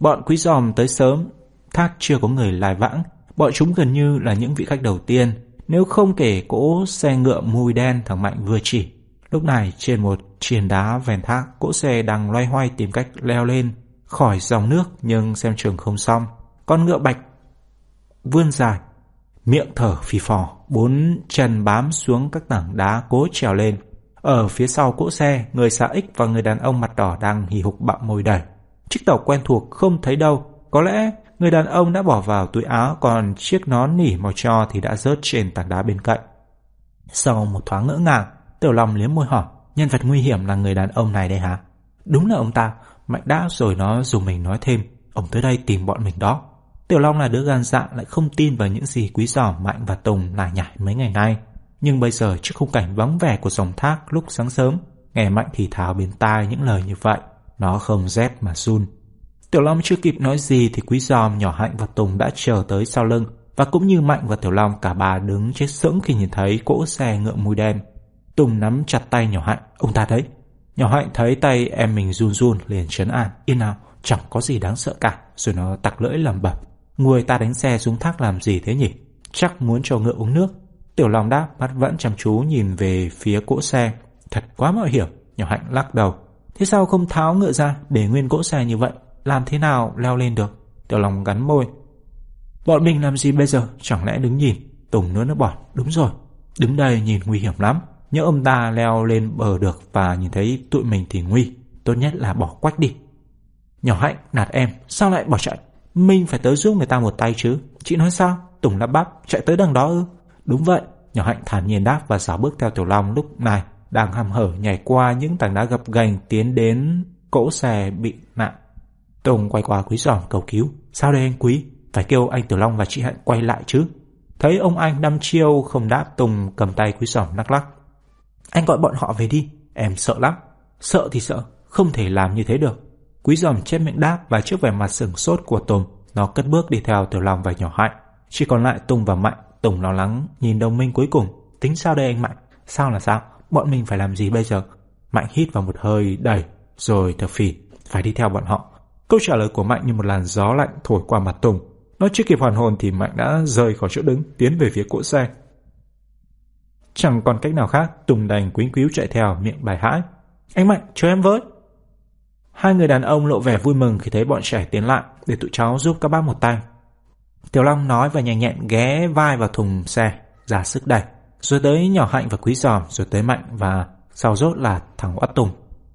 Bọn quý giòm tới sớm, thác chưa có người lai vãng, bọn chúng gần như là những vị khách đầu tiên, nếu không kể cỗ xe ngựa mùi đen thằng Mạnh vừa chỉ. Lúc này trên một triền đá ven thác, cỗ xe đang loay hoay tìm cách leo lên khỏi dòng nước nhưng xem trường không xong. Con ngựa bạch vươn dài, miệng thở phì phò, bốn chân bám xuống các tảng đá cố trèo lên. Ở phía sau cỗ xe, người xã ích và người đàn ông mặt đỏ đang hì hục bặm môi đầy. Chiếc tàu quen thuộc không thấy đâu, có lẽ người đàn ông đã bỏ vào túi áo còn chiếc nón nỉ màu cho thì đã rớt trên tảng đá bên cạnh. Sau một thoáng ngỡ ngàng, Tiểu Long liếm môi hỏi, nhân vật nguy hiểm là người đàn ông này đây hả? Đúng là ông ta, Mạnh đã rồi nó dùng mình nói thêm, ông tới đây tìm bọn mình đó. Tiểu Long là đứa gan dạ lại không tin vào những gì quý giỏ Mạnh và Tùng lại nhảy mấy ngày nay. Nhưng bây giờ trước khung cảnh vắng vẻ của dòng thác lúc sáng sớm, nghe Mạnh thì thào bên tai những lời như vậy, nó không rét mà run. Tiểu Long chưa kịp nói gì thì quý giòm nhỏ Hạnh và Tùng đã chờ tới sau lưng và cũng như Mạnh và Tiểu Long cả ba đứng chết sững khi nhìn thấy cỗ xe ngựa mùi đen. Tùng nắm chặt tay nhỏ Hạnh, ông ta thấy. Nhỏ Hạnh thấy tay em mình run run liền chấn an, yên nào, chẳng có gì đáng sợ cả, rồi nó tặc lưỡi lầm bẩm. Người ta đánh xe xuống thác làm gì thế nhỉ? Chắc muốn cho ngựa uống nước. Tiểu Long đáp, mắt vẫn chăm chú nhìn về phía cỗ xe. Thật quá mạo hiểm, nhỏ Hạnh lắc đầu. Thế sao không tháo ngựa ra để nguyên cỗ xe như vậy? Làm thế nào leo lên được? Tiểu Long gắn môi. Bọn mình làm gì bây giờ? Chẳng lẽ đứng nhìn? Tùng nữa nó bọt. Đúng rồi. Đứng đây nhìn nguy hiểm lắm. Nhớ ông ta leo lên bờ được và nhìn thấy tụi mình thì nguy. Tốt nhất là bỏ quách đi. Nhỏ Hạnh nạt em. Sao lại bỏ chạy? Mình phải tới giúp người ta một tay chứ. Chị nói sao? Tùng lắp bắp. Chạy tới đằng đó ư? Đúng vậy. Nhỏ Hạnh thản nhiên đáp và xảo bước theo Tiểu Long lúc này đang hầm hở nhảy qua những tảng đá gập ghềnh tiến đến cỗ xe bị nạn. Tùng quay qua quý giòm cầu cứu. Sao đây anh quý? Phải kêu anh Tiểu Long và chị Hạnh quay lại chứ. Thấy ông anh đăm chiêu không đáp, Tùng cầm tay quý giòm lắc lắc. Anh gọi bọn họ về đi. Em sợ lắm. Sợ thì sợ. Không thể làm như thế được. Quý giòm chép miệng đáp và trước vẻ mặt sửng sốt của Tùng, nó cất bước đi theo Tiểu Long và nhỏ Hạnh. Chỉ còn lại Tùng và Mạnh. Tùng lo lắng nhìn đồng minh cuối cùng. Tính sao đây anh Mạnh? Sao là sao? Bọn mình phải làm gì bây giờ? Mạnh hít vào một hơi đầy, rồi thở phì. Phải đi theo bọn họ. Câu trả lời của Mạnh như một làn gió lạnh thổi qua mặt Tùng. Nó chưa kịp hoàn hồn thì Mạnh đã rời khỏi chỗ đứng, tiến về phía cỗ xe. Chẳng còn cách nào khác, Tùng đành quýnh quýu chạy theo miệng bài hãi. Anh Mạnh, chờ em với. Hai người đàn ông lộ vẻ vui mừng khi thấy bọn trẻ tiến lại để tụi cháu giúp các bác một tay. Tiểu Long nói và nhanh nhẹn ghé vai vào thùng xe, ra sức đẩy. Rồi tới nhỏ hạnh và quý giòm, rồi tới mạnh và sau rốt là thằng Oát Tùng.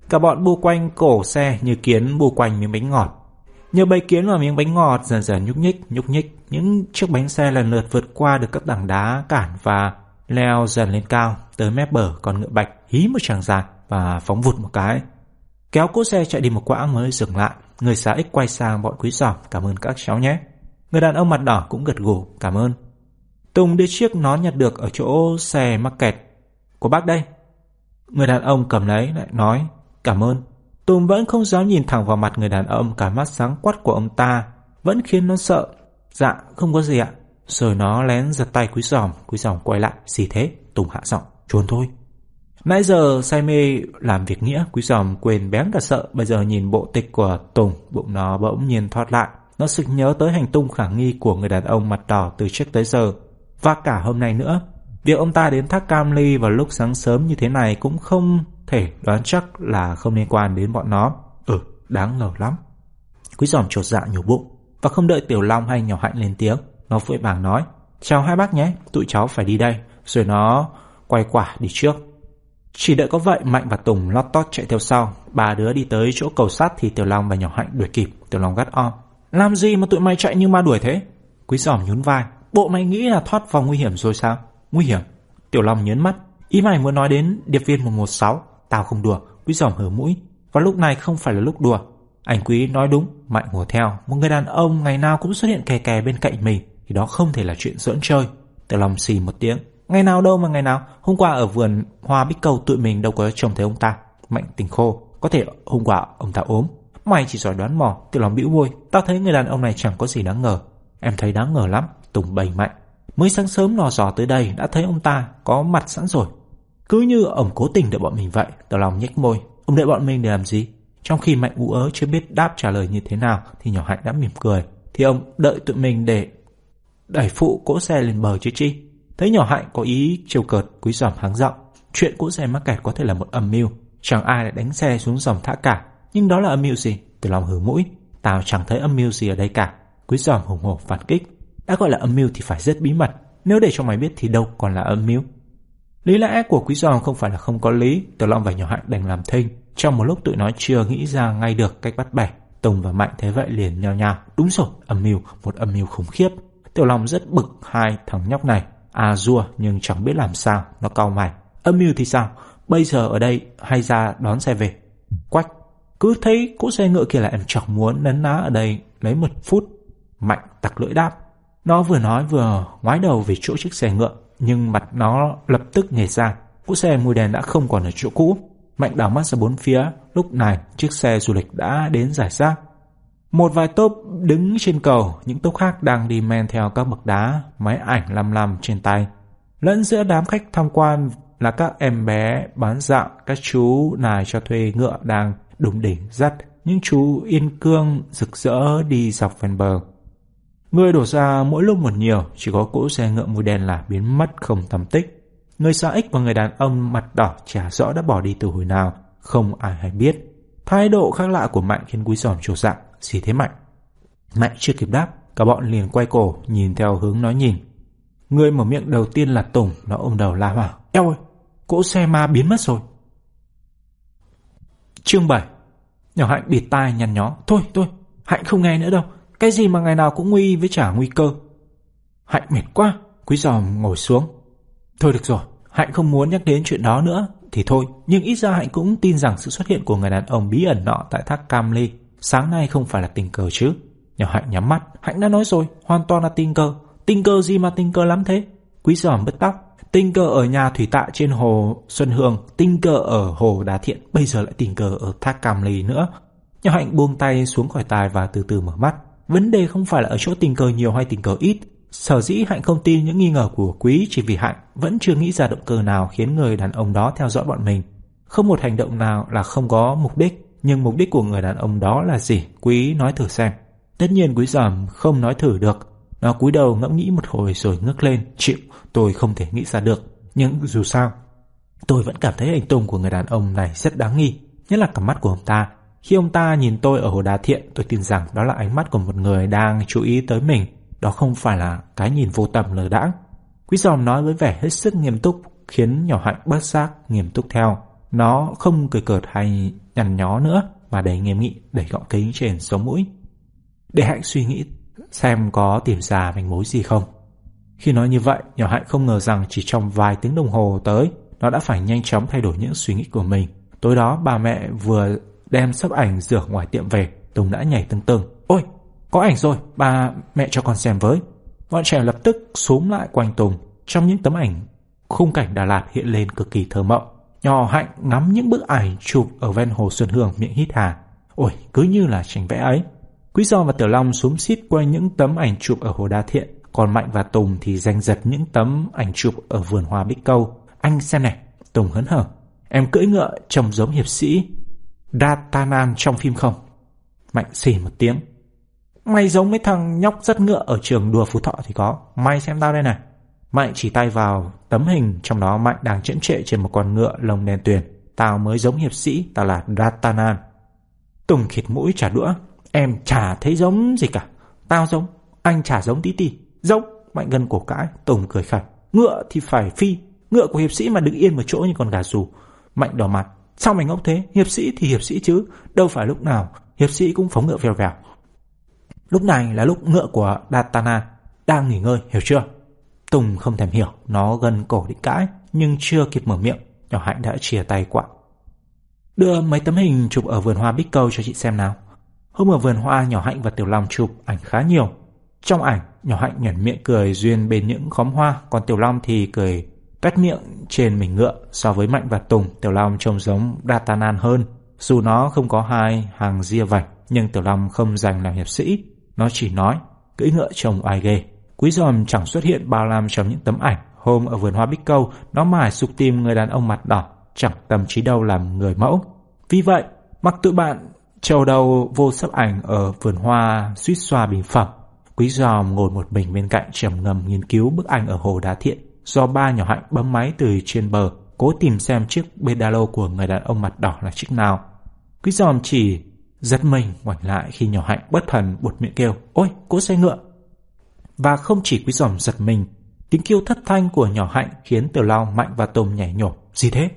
Cả bọn bu quanh cổ xe như kiến bu quanh miếng bánh ngọt. Nhờ bầy kiến và miếng bánh ngọt dần dần nhúc nhích, nhúc nhích, những chiếc bánh xe lần lượt vượt qua được các tảng đá cản và leo dần lên cao, tới mép bờ con ngựa bạch hí một tràng dài và phóng vụt một cái. Kéo cỗ xe chạy đi một quãng mới dừng lại, người xã ích quay sang bọn quý giòm cảm ơn các cháu nhé. Người đàn ông mặt đỏ cũng gật gù cảm ơn. Tùng đưa chiếc nón nhặt được ở chỗ xe mắc kẹt. Của bác đây. Người đàn ông cầm lấy lại nói cảm ơn. Tùng vẫn không dám nhìn thẳng vào mặt người đàn ông cả mắt sáng quát của ông ta. Vẫn khiến nó sợ. Dạ, không có gì ạ. Rồi nó lén giật tay quý giòm. Quý giòm quay lại. Gì thế? Tùng hạ giọng. Chuồn thôi. Nãy giờ say mê làm việc nghĩa, quý giòm quên bén cả sợ. Bây giờ nhìn bộ tịch của Tùng, bụng nó bỗng nhiên thoát lại. Nó sực nhớ tới hành tung khả nghi của người đàn ông mặt đỏ từ trước tới giờ. Và cả hôm nay nữa, việc ông ta đến thác Cam Ly vào lúc sáng sớm như thế này cũng không thể đoán chắc là không liên quan đến bọn nó. Ừ, đáng ngờ lắm. Quý giòm trột dạ nhổ bụng và không đợi Tiểu Long hay nhỏ hạnh lên tiếng. Nó vội vàng nói, chào hai bác nhé, tụi cháu phải đi đây. Rồi nó quay quả đi trước. Chỉ đợi có vậy, Mạnh và Tùng lót tót chạy theo sau. Ba đứa đi tới chỗ cầu sắt thì Tiểu Long và nhỏ Hạnh đuổi kịp. Tiểu Long gắt om Làm gì mà tụi mày chạy như ma đuổi thế? Quý giòm nhún vai. Bộ mày nghĩ là thoát vòng nguy hiểm rồi sao? Nguy hiểm? Tiểu Long nhớn mắt. Ý mày muốn nói đến điệp viên 116 Tao không đùa, Quý giòm hở mũi. Và lúc này không phải là lúc đùa. Anh Quý nói đúng, Mạnh hùa theo. Một người đàn ông ngày nào cũng xuất hiện kè kè bên cạnh mình. Thì đó không thể là chuyện giỡn chơi. Tiểu Long xì một tiếng. Ngày nào đâu mà ngày nào Hôm qua ở vườn hoa bích cầu tụi mình đâu có trông thấy ông ta Mạnh tình khô Có thể hôm qua ông ta ốm Mày chỉ giỏi đoán mò Tiểu lòng bĩu môi Tao thấy người đàn ông này chẳng có gì đáng ngờ Em thấy đáng ngờ lắm Tùng bày mạnh Mới sáng sớm lò dò tới đây đã thấy ông ta có mặt sẵn rồi Cứ như ông cố tình đợi bọn mình vậy, Tiểu lòng nhếch môi. Ông đợi bọn mình để làm gì? Trong khi Mạnh ú ớ chưa biết đáp trả lời như thế nào thì nhỏ Hạnh đã mỉm cười. Thì ông đợi tụi mình để đẩy phụ cỗ xe lên bờ chứ chi. Thấy nhỏ Hạnh có ý trêu cợt quý giòm háng giọng. Chuyện cỗ xe mắc kẹt có thể là một âm mưu. Chẳng ai lại đánh xe xuống dòng thả cả. Nhưng đó là âm mưu gì? Từ lòng hử mũi. Tao chẳng thấy âm mưu gì ở đây cả. Quý giòm hùng hổ phản kích. Đã gọi là âm mưu thì phải rất bí mật. Nếu để cho mày biết thì đâu còn là âm mưu. Lý lẽ của quý giòm không phải là không có lý. Từ lòng và nhỏ Hạnh đành làm thinh. Trong một lúc tụi nó chưa nghĩ ra ngay được cách bắt bẻ, Tùng và Mạnh thế vậy liền nhao nhao. Đúng rồi, âm mưu, một âm mưu khủng khiếp. Tiểu Long rất bực hai thằng nhóc này. À nhưng chẳng biết làm sao, nó cau mày. Âm mưu thì sao? Bây giờ ở đây hay ra đón xe về? Quách, cứ thấy cỗ xe ngựa kia là em chẳng muốn nấn ná ở đây lấy một phút. Mạnh tặc lưỡi đáp. Nó vừa nói vừa ngoái đầu về chỗ chiếc xe ngựa, nhưng mặt nó lập tức nghề ra. Cỗ xe mùi đèn đã không còn ở chỗ cũ. Mạnh đảo mắt ra bốn phía, lúc này chiếc xe du lịch đã đến giải rác. Một vài tốp đứng trên cầu, những tốp khác đang đi men theo các bậc đá, máy ảnh lăm lăm trên tay. Lẫn giữa đám khách tham quan là các em bé bán dạo, các chú nài cho thuê ngựa đang đùng đỉnh dắt, những chú yên cương rực rỡ đi dọc ven bờ. Người đổ ra mỗi lúc một nhiều, chỉ có cỗ xe ngựa mùi đen là biến mất không tầm tích. Người xã ích và người đàn ông mặt đỏ chả rõ đã bỏ đi từ hồi nào, không ai hay biết. Thái độ khác lạ của Mạnh khiến Quý Giòm trột dạng gì thế Mạnh? Mạnh chưa kịp đáp, cả bọn liền quay cổ nhìn theo hướng nó nhìn. Người mở miệng đầu tiên là Tùng, nó ôm đầu la hoảng. Eo ơi, cỗ xe ma biến mất rồi. Chương 7 Nhỏ Hạnh bịt tai nhăn nhó. Thôi, thôi, Hạnh không nghe nữa đâu. Cái gì mà ngày nào cũng nguy với trả nguy cơ. Hạnh mệt quá, Quý Giòm ngồi xuống. Thôi được rồi, Hạnh không muốn nhắc đến chuyện đó nữa, thì thôi, nhưng ít ra Hạnh cũng tin rằng sự xuất hiện của người đàn ông bí ẩn nọ tại thác Cam Ly sáng nay không phải là tình cờ chứ. Nhỏ Hạnh nhắm mắt, Hạnh đã nói rồi, hoàn toàn là tình cờ. Tình cờ gì mà tình cờ lắm thế? Quý giòm bứt tóc, tình cờ ở nhà thủy tạ trên hồ Xuân Hương, tình cờ ở hồ Đá Thiện, bây giờ lại tình cờ ở thác Cam Ly nữa. Nhỏ Hạnh buông tay xuống khỏi tài và từ từ mở mắt. Vấn đề không phải là ở chỗ tình cờ nhiều hay tình cờ ít, Sở dĩ Hạnh không tin những nghi ngờ của Quý chỉ vì Hạnh vẫn chưa nghĩ ra động cơ nào khiến người đàn ông đó theo dõi bọn mình. Không một hành động nào là không có mục đích, nhưng mục đích của người đàn ông đó là gì? Quý nói thử xem. Tất nhiên Quý giảm không nói thử được. Nó cúi đầu ngẫm nghĩ một hồi rồi ngước lên. Chịu, tôi không thể nghĩ ra được. Nhưng dù sao, tôi vẫn cảm thấy hành tung của người đàn ông này rất đáng nghi. Nhất là cặp mắt của ông ta. Khi ông ta nhìn tôi ở hồ đá thiện, tôi tin rằng đó là ánh mắt của một người đang chú ý tới mình đó không phải là cái nhìn vô tầm lờ đãng. Quý giòm nói với vẻ hết sức nghiêm túc, khiến nhỏ hạnh bất giác nghiêm túc theo. Nó không cười cợt hay nhằn nhó nữa, mà đầy nghiêm nghị đẩy gọng kính trên sống mũi. Để hạnh suy nghĩ xem có tìm ra manh mối gì không. Khi nói như vậy, nhỏ hạnh không ngờ rằng chỉ trong vài tiếng đồng hồ tới, nó đã phải nhanh chóng thay đổi những suy nghĩ của mình. Tối đó bà mẹ vừa đem sắp ảnh rửa ngoài tiệm về, Tùng đã nhảy tưng tưng. Ôi, có ảnh rồi, bà mẹ cho con xem với. Bọn trẻ lập tức xuống lại quanh Tùng. Trong những tấm ảnh, khung cảnh Đà Lạt hiện lên cực kỳ thơ mộng. Nhỏ hạnh ngắm những bức ảnh chụp ở ven hồ Xuân Hương miệng hít hà. Ôi, cứ như là tranh vẽ ấy. Quý Do và Tiểu Long xúm xít quanh những tấm ảnh chụp ở hồ Đa Thiện, còn Mạnh và Tùng thì giành giật những tấm ảnh chụp ở vườn hoa Bích Câu. Anh xem này, Tùng hấn hở. Em cưỡi ngựa trông giống hiệp sĩ Datanan trong phim không? Mạnh xì một tiếng. Mày giống mấy thằng nhóc rất ngựa ở trường đùa phú thọ thì có. Mày xem tao đây này. Mạnh chỉ tay vào tấm hình trong đó Mạnh đang chễm trệ trên một con ngựa lông đen tuyền. Tao mới giống hiệp sĩ, tao là Ratanan. Tùng khịt mũi trả đũa. Em chả thấy giống gì cả. Tao giống, anh chả giống tí tí. Giống, Mạnh gần cổ cãi, Tùng cười khẩy. Ngựa thì phải phi, ngựa của hiệp sĩ mà đứng yên một chỗ như con gà rù. Mạnh đỏ mặt, sao mày ngốc thế? Hiệp sĩ thì hiệp sĩ chứ, đâu phải lúc nào hiệp sĩ cũng phóng ngựa vèo vèo. Lúc này là lúc ngựa của Datana đang nghỉ ngơi, hiểu chưa? Tùng không thèm hiểu, nó gần cổ định cãi, nhưng chưa kịp mở miệng, nhỏ hạnh đã chia tay quạ. Đưa mấy tấm hình chụp ở vườn hoa Bích Câu cho chị xem nào. Hôm ở vườn hoa, nhỏ hạnh và Tiểu Long chụp ảnh khá nhiều. Trong ảnh, nhỏ hạnh nhẩn miệng cười duyên bên những khóm hoa, còn Tiểu Long thì cười tuét miệng trên mình ngựa. So với Mạnh và Tùng, Tiểu Long trông giống Datanan hơn. Dù nó không có hai hàng ria vạch, nhưng Tiểu Long không giành làm hiệp sĩ, nó chỉ nói, cưỡi ngựa chồng ai ghê. Quý giòm chẳng xuất hiện bao làm trong những tấm ảnh, hôm ở vườn hoa Bích Câu, nó mải sục tìm người đàn ông mặt đỏ, chẳng tâm trí đâu làm người mẫu. Vì vậy, mặc tụi bạn trầu đầu vô sắp ảnh ở vườn hoa suýt xoa bình phẩm, Quý giòm ngồi một mình bên cạnh trầm ngầm nghiên cứu bức ảnh ở hồ đá thiện do ba nhỏ hạnh bấm máy từ trên bờ cố tìm xem chiếc pedalo của người đàn ông mặt đỏ là chiếc nào. Quý giòm chỉ giật mình ngoảnh lại khi nhỏ hạnh bất thần buột miệng kêu Ôi, cỗ xe ngựa! Và không chỉ quý giòm giật mình, tiếng kêu thất thanh của nhỏ hạnh khiến Tiểu Long mạnh và Tùng nhảy nhổ. Gì thế?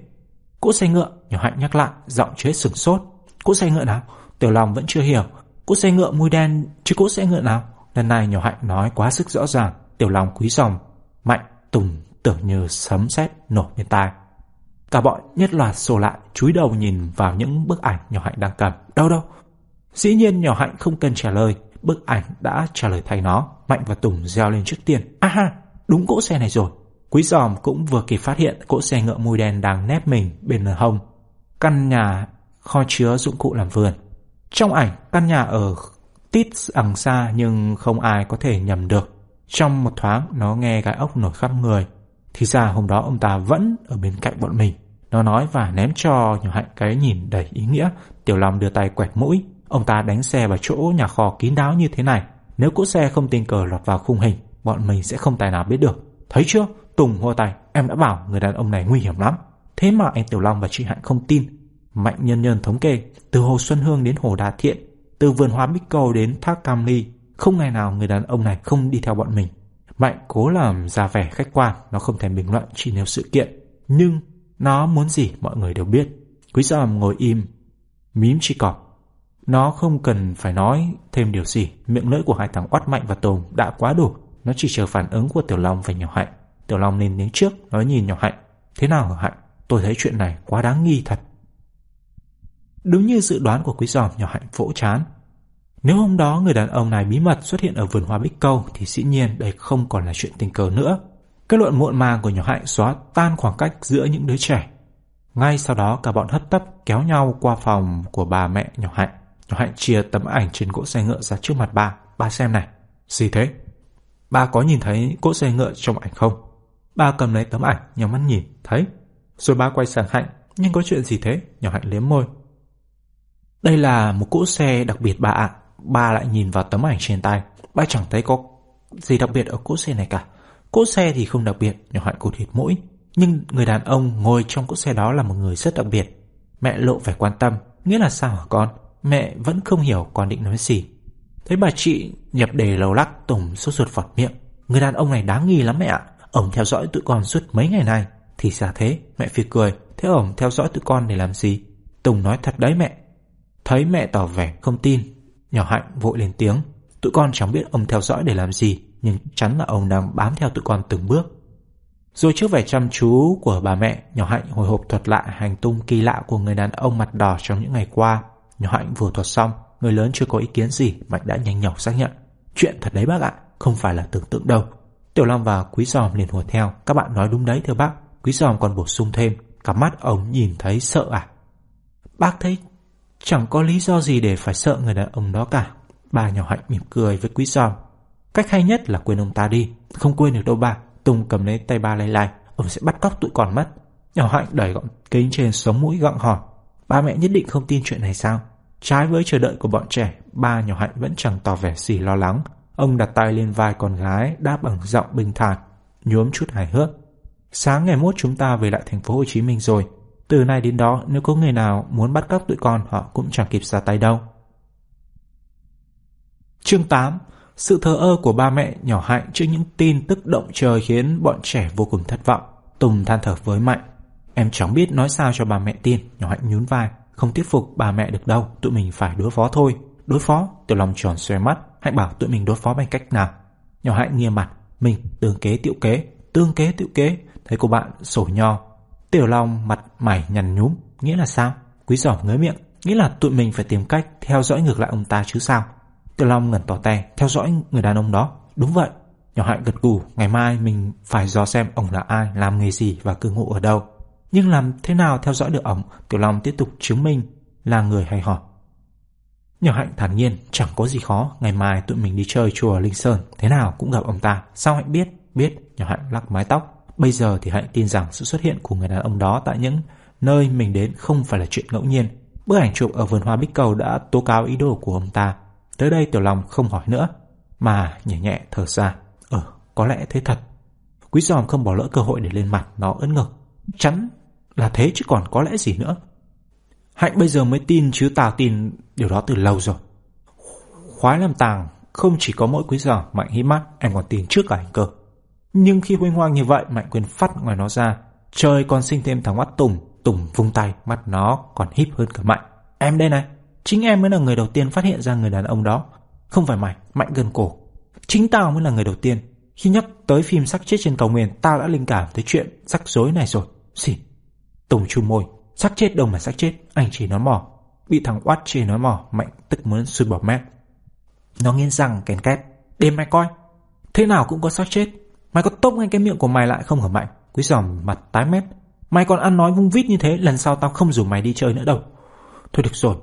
Cỗ xe ngựa, nhỏ hạnh nhắc lại, giọng chế sửng sốt. Cỗ xe ngựa nào? Tiểu Long vẫn chưa hiểu. Cỗ xe ngựa mùi đen chứ cỗ xe ngựa nào? Lần này nhỏ hạnh nói quá sức rõ ràng, Tiểu Long quý dòng, mạnh, tùng tưởng như sấm sét nổ bên tai. Cả bọn nhất loạt sổ lại, chúi đầu nhìn vào những bức ảnh nhỏ hạnh đang cầm. Đâu đâu? Dĩ nhiên nhỏ hạnh không cần trả lời, bức ảnh đã trả lời thay nó. Mạnh và Tùng reo lên trước tiên. À ha, đúng cỗ xe này rồi. Quý giòm cũng vừa kịp phát hiện cỗ xe ngựa mùi đen đang nép mình bên hông. Căn nhà kho chứa dụng cụ làm vườn. Trong ảnh, căn nhà ở tít ằng xa nhưng không ai có thể nhầm được. Trong một thoáng nó nghe gai ốc nổi khắp người. Thì ra hôm đó ông ta vẫn ở bên cạnh bọn mình. Nó nói và ném cho nhỏ hạnh cái nhìn đầy ý nghĩa. Tiểu Long đưa tay quẹt mũi. Ông ta đánh xe vào chỗ nhà kho kín đáo như thế này. Nếu cỗ xe không tình cờ lọt vào khung hình, bọn mình sẽ không tài nào biết được. Thấy chưa? Tùng hô tay, em đã bảo người đàn ông này nguy hiểm lắm. Thế mà anh Tiểu Long và chị Hạnh không tin. Mạnh nhân nhân thống kê, từ Hồ Xuân Hương đến Hồ Đà Thiện, từ vườn hoa Bích Cầu đến thác Cam Ly, không ngày nào người đàn ông này không đi theo bọn mình. Mạnh cố làm ra vẻ khách quan, nó không thèm bình luận chỉ nêu sự kiện. Nhưng nó muốn gì mọi người đều biết. Quý giòm ngồi im, mím chỉ cọp. Nó không cần phải nói thêm điều gì, miệng lưỡi của hai thằng oát mạnh và tùng đã quá đủ. Nó chỉ chờ phản ứng của Tiểu Long và nhỏ hạnh. Tiểu Long lên tiếng trước, nói nhìn nhỏ hạnh. Thế nào hả hạnh? Tôi thấy chuyện này quá đáng nghi thật. Đúng như dự đoán của quý giòm nhỏ hạnh vỗ chán. Nếu hôm đó người đàn ông này bí mật xuất hiện ở vườn hoa bích câu thì dĩ nhiên đây không còn là chuyện tình cờ nữa. Kết luận muộn màng của nhỏ hạnh xóa tan khoảng cách giữa những đứa trẻ. Ngay sau đó cả bọn hấp tấp kéo nhau qua phòng của bà mẹ nhỏ hạnh. Nó hạnh chia tấm ảnh trên cỗ xe ngựa ra trước mặt ba. Ba xem này. Gì thế? Ba có nhìn thấy cỗ xe ngựa trong ảnh không? Ba cầm lấy tấm ảnh, nhắm mắt nhìn, thấy. Rồi ba quay sang Hạnh, nhưng có chuyện gì thế? Nhỏ Hạnh liếm môi. Đây là một cỗ xe đặc biệt bà ạ. Ba lại nhìn vào tấm ảnh trên tay. Ba chẳng thấy có gì đặc biệt ở cỗ xe này cả. Cỗ xe thì không đặc biệt, nhỏ Hạnh cụt thịt mũi. Nhưng người đàn ông ngồi trong cỗ xe đó là một người rất đặc biệt. Mẹ lộ vẻ quan tâm, nghĩa là sao hả con? Mẹ vẫn không hiểu con định nói gì. Thấy bà chị nhập đề lầu lắc Tùng sốt ruột phọt miệng. Người đàn ông này đáng nghi lắm mẹ ạ. Ông theo dõi tụi con suốt mấy ngày nay. Thì ra thế, mẹ phi cười. Thế ông theo dõi tụi con để làm gì? Tùng nói thật đấy mẹ. Thấy mẹ tỏ vẻ không tin, nhỏ hạnh vội lên tiếng. Tụi con chẳng biết ông theo dõi để làm gì, nhưng chắn là ông đang bám theo tụi con từng bước. Rồi trước vẻ chăm chú của bà mẹ, nhỏ hạnh hồi hộp thuật lại hành tung kỳ lạ của người đàn ông mặt đỏ trong những ngày qua. Nhỏ hạnh vừa thuật xong, người lớn chưa có ý kiến gì, Mạnh đã nhanh nhọc xác nhận. Chuyện thật đấy bác ạ, không phải là tưởng tượng đâu. Tiểu Long và Quý Giòm liền hùa theo, các bạn nói đúng đấy thưa bác. Quý Giòm còn bổ sung thêm, cả mắt ông nhìn thấy sợ à? Bác thấy chẳng có lý do gì để phải sợ người đàn ông đó cả. Bà nhỏ hạnh mỉm cười với Quý Giòm. Cách hay nhất là quên ông ta đi, không quên được đâu bà. Tùng cầm lấy tay ba lay lay, ông sẽ bắt cóc tụi con mất. Nhỏ hạnh đẩy gọng kính trên sống mũi gặng hỏi. Ba mẹ nhất định không tin chuyện này sao? Trái với chờ đợi của bọn trẻ, ba nhỏ hạnh vẫn chẳng tỏ vẻ gì lo lắng. Ông đặt tay lên vai con gái, đáp bằng giọng bình thản, nhuốm chút hài hước. Sáng ngày mốt chúng ta về lại thành phố Hồ Chí Minh rồi. Từ nay đến đó, nếu có người nào muốn bắt cóc tụi con, họ cũng chẳng kịp ra tay đâu. Chương 8 Sự thờ ơ của ba mẹ nhỏ hạnh trước những tin tức động trời khiến bọn trẻ vô cùng thất vọng. Tùng than thở với Mạnh. Em chẳng biết nói sao cho bà mẹ tin, nhỏ hạnh nhún vai. Không thuyết phục bà mẹ được đâu, tụi mình phải đối phó thôi. Đối phó, tiểu lòng tròn xoe mắt, hãy bảo tụi mình đối phó bằng cách nào. Nhỏ hãy nghiêm mặt, mình tương kế tiệu kế, tương kế tiệu kế, thấy cô bạn sổ nho. Tiểu long mặt mày nhằn nhúm, nghĩa là sao? Quý giỏ ngớ miệng, nghĩa là tụi mình phải tìm cách theo dõi ngược lại ông ta chứ sao? Tiểu long ngẩn tỏ tay, theo dõi người đàn ông đó. Đúng vậy. Nhỏ hạnh gật gù, ngày mai mình phải dò xem ông là ai, làm nghề gì và cư ngụ ở đâu. Nhưng làm thế nào theo dõi được ổng Tiểu Long tiếp tục chứng minh Là người hay hỏi Nhỏ hạnh thản nhiên chẳng có gì khó Ngày mai tụi mình đi chơi chùa Linh Sơn Thế nào cũng gặp ông ta Sao hạnh biết Biết nhỏ hạnh lắc mái tóc Bây giờ thì Hạnh tin rằng sự xuất hiện của người đàn ông đó tại những nơi mình đến không phải là chuyện ngẫu nhiên. Bức ảnh chụp ở vườn hoa bích cầu đã tố cáo ý đồ của ông ta. Tới đây Tiểu Long không hỏi nữa, mà nhẹ nhẹ thở ra. Ờ, có lẽ thế thật. Quý giòm không bỏ lỡ cơ hội để lên mặt, nó ấn ngực. Chắn là thế chứ còn có lẽ gì nữa. Hạnh bây giờ mới tin chứ tào tin điều đó từ lâu rồi. Khoái làm tàng không chỉ có mỗi quý giờ Mạnh hí mắt, em còn tin trước cả anh cơ. Nhưng khi huynh hoang như vậy, Mạnh quyền phát ngoài nó ra. Trời còn sinh thêm thằng mắt Tùng. Tùng vung tay, mắt nó còn híp hơn cả Mạnh. Em đây này, chính em mới là người đầu tiên phát hiện ra người đàn ông đó. Không phải mày, Mạnh gần cổ. Chính tao mới là người đầu tiên. Khi nhắc tới phim sắc chết trên cầu nguyên, tao đã linh cảm tới chuyện rắc rối này rồi. Xỉ. Tùng chu môi. Sắc chết đâu mà sắc chết, anh chỉ nói mỏ. Bị thằng oát chê nói mỏ, Mạnh tức muốn sùi bỏ mẹ. Nó nghiến răng kèn két. Đêm mày coi. Thế nào cũng có xác chết. Mày có tốc ngay cái miệng của mày lại không hả Mạnh? Quý giòm mặt tái mét. Mày còn ăn nói vung vít như thế, lần sau tao không rủ mày đi chơi nữa đâu. Thôi được rồi.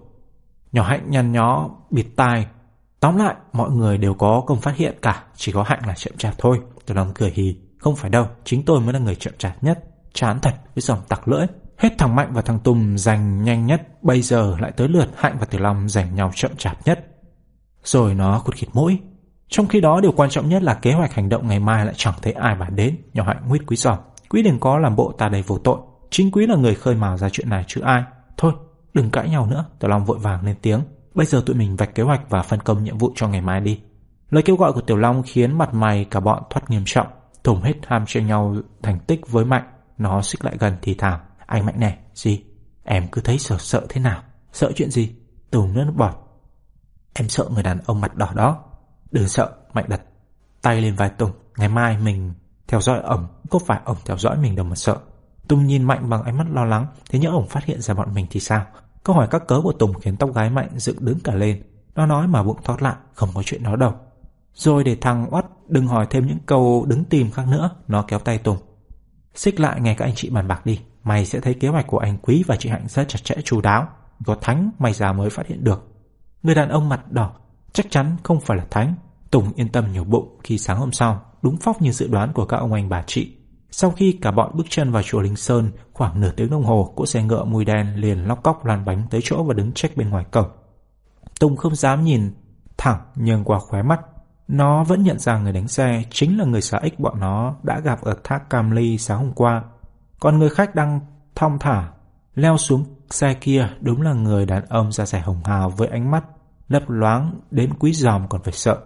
Nhỏ hạnh nhăn nhó, bịt tai. Tóm lại, mọi người đều có công phát hiện cả, chỉ có hạnh là chậm chạp thôi. Tôi lòng cười hì. Không phải đâu, chính tôi mới là người chậm chạp nhất. Chán thật, với dòng tặc lưỡi. Hết thằng Mạnh và thằng Tùng giành nhanh nhất, bây giờ lại tới lượt Hạnh và Tiểu Long giành nhau chậm chạp nhất. Rồi nó khụt khịt mũi. Trong khi đó điều quan trọng nhất là kế hoạch hành động ngày mai lại chẳng thấy ai bàn đến, nhỏ Hạnh nguyết quý giòm. Quý đừng có làm bộ ta đầy vô tội, chính quý là người khơi mào ra chuyện này chứ ai. Thôi, đừng cãi nhau nữa, Tiểu Long vội vàng lên tiếng. Bây giờ tụi mình vạch kế hoạch và phân công nhiệm vụ cho ngày mai đi. Lời kêu gọi của Tiểu Long khiến mặt mày cả bọn thoát nghiêm trọng, thùng hết ham chơi nhau thành tích với Mạnh. Nó xích lại gần thì thào. Anh Mạnh này, gì? Em cứ thấy sợ sợ thế nào? Sợ chuyện gì? Tùng nước bọt. Em sợ người đàn ông mặt đỏ đó. Đừng sợ, Mạnh đặt tay lên vai Tùng. Ngày mai mình theo dõi ổng, có phải ổng theo dõi mình đâu mà sợ. Tùng nhìn Mạnh bằng ánh mắt lo lắng, thế nhớ ổng phát hiện ra bọn mình thì sao? Câu hỏi các cớ của Tùng khiến tóc gái Mạnh dựng đứng cả lên. Nó nói mà bụng thoát lại, không có chuyện đó đâu. Rồi để thằng Oát đừng hỏi thêm những câu đứng tìm khác nữa, nó kéo tay Tùng. Xích lại nghe các anh chị bàn bạc đi, mày sẽ thấy kế hoạch của anh Quý và chị Hạnh rất chặt chẽ chú đáo. Có Thánh mày già mới phát hiện được. Người đàn ông mặt đỏ chắc chắn không phải là Thánh. Tùng yên tâm nhiều bụng khi sáng hôm sau, đúng phóc như dự đoán của các ông anh bà chị. Sau khi cả bọn bước chân vào chùa Linh Sơn, khoảng nửa tiếng đồng hồ, cỗ xe ngựa mùi đen liền lóc cóc lăn bánh tới chỗ và đứng check bên ngoài cổng. Tùng không dám nhìn thẳng nhưng qua khóe mắt. Nó vẫn nhận ra người đánh xe chính là người xã ích bọn nó đã gặp ở thác Cam Ly sáng hôm qua. Còn người khách đang thong thả, leo xuống xe kia đúng là người đàn ông da rẻ hồng hào với ánh mắt lấp loáng đến quý giòm còn phải sợ.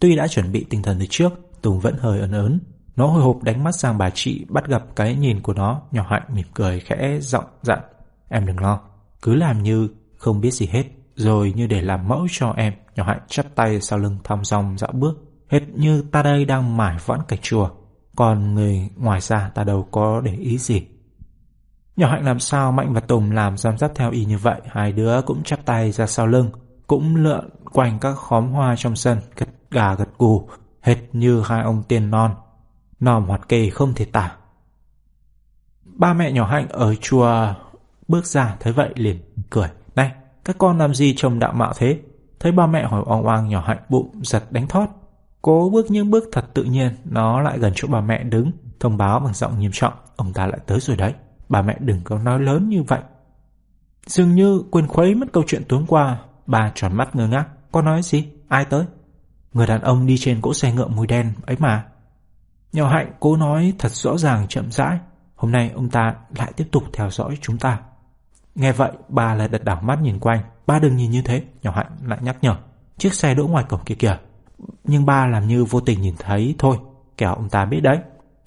Tuy đã chuẩn bị tinh thần từ trước, Tùng vẫn hơi ấn ớn. Nó hồi hộp đánh mắt sang bà chị bắt gặp cái nhìn của nó, nhỏ hạnh mỉm cười khẽ giọng dặn. Em đừng lo, cứ làm như không biết gì hết, rồi như để làm mẫu cho em. Nhỏ hạnh chắp tay sau lưng thong dong dạo bước, hết như ta đây đang mải vãn cảnh chùa. Còn người ngoài ra ta đâu có để ý gì. Nhỏ hạnh làm sao Mạnh và Tùng làm giám dắt theo y như vậy, hai đứa cũng chắp tay ra sau lưng, cũng lượn quanh các khóm hoa trong sân, gật gà gật gù, hệt như hai ông tiên non. Nòm hoạt kề không thể tả. Ba mẹ nhỏ hạnh ở chùa bước ra thấy vậy liền cười. Các con làm gì trông đạo mạo thế? Thấy ba mẹ hỏi oang oang nhỏ hạnh bụng giật đánh thót. Cố bước những bước thật tự nhiên, nó lại gần chỗ bà mẹ đứng, thông báo bằng giọng nghiêm trọng, ông ta lại tới rồi đấy. Bà mẹ đừng có nói lớn như vậy. Dường như quên khuấy mất câu chuyện tối qua, bà tròn mắt ngơ ngác. Có nói gì? Ai tới? Người đàn ông đi trên cỗ xe ngựa mùi đen ấy mà. Nhỏ hạnh cố nói thật rõ ràng chậm rãi. Hôm nay ông ta lại tiếp tục theo dõi chúng ta. Nghe vậy, bà lại đặt đảo mắt nhìn quanh. Ba đừng nhìn như thế, nhỏ hạnh lại nhắc nhở. Chiếc xe đỗ ngoài cổng kia kìa. Nhưng ba làm như vô tình nhìn thấy thôi. Kẻo ông ta biết đấy.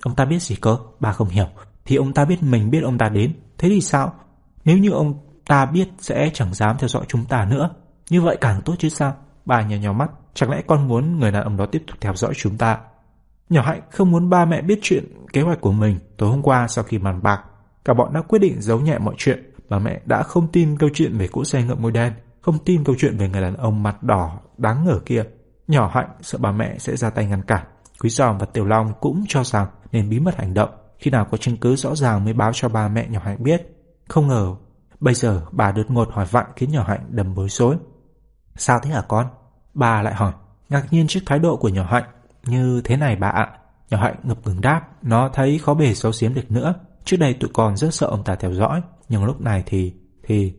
Ông ta biết gì cơ? Ba không hiểu. Thì ông ta biết mình biết ông ta đến. Thế thì sao? Nếu như ông ta biết sẽ chẳng dám theo dõi chúng ta nữa. Như vậy càng tốt chứ sao? Bà nhờ nhỏ mắt. Chẳng lẽ con muốn người đàn ông đó tiếp tục theo dõi chúng ta? Nhỏ Hạnh không muốn ba mẹ biết chuyện kế hoạch của mình. Tối hôm qua sau khi màn bạc, cả bọn đã quyết định giấu nhẹ mọi chuyện. Bà mẹ đã không tin câu chuyện về cỗ xe ngựa môi đen, không tin câu chuyện về người đàn ông mặt đỏ đáng ngờ kia. Nhỏ Hạnh sợ bà mẹ sẽ ra tay ngăn cản. Quý Giòm và Tiểu Long cũng cho rằng nên bí mật hành động. Khi nào có chứng cứ rõ ràng mới báo cho bà mẹ nhỏ Hạnh biết. Không ngờ, bây giờ bà đột ngột hỏi vặn khiến nhỏ Hạnh đầm bối rối. Sao thế hả con? Bà lại hỏi, ngạc nhiên trước thái độ của nhỏ Hạnh. Như thế này bà ạ, Nhỏ hạnh ngập ngừng đáp, nó thấy khó bề xấu xiếm được nữa. Trước đây tụi con rất sợ ông ta theo dõi, nhưng lúc này thì... thì...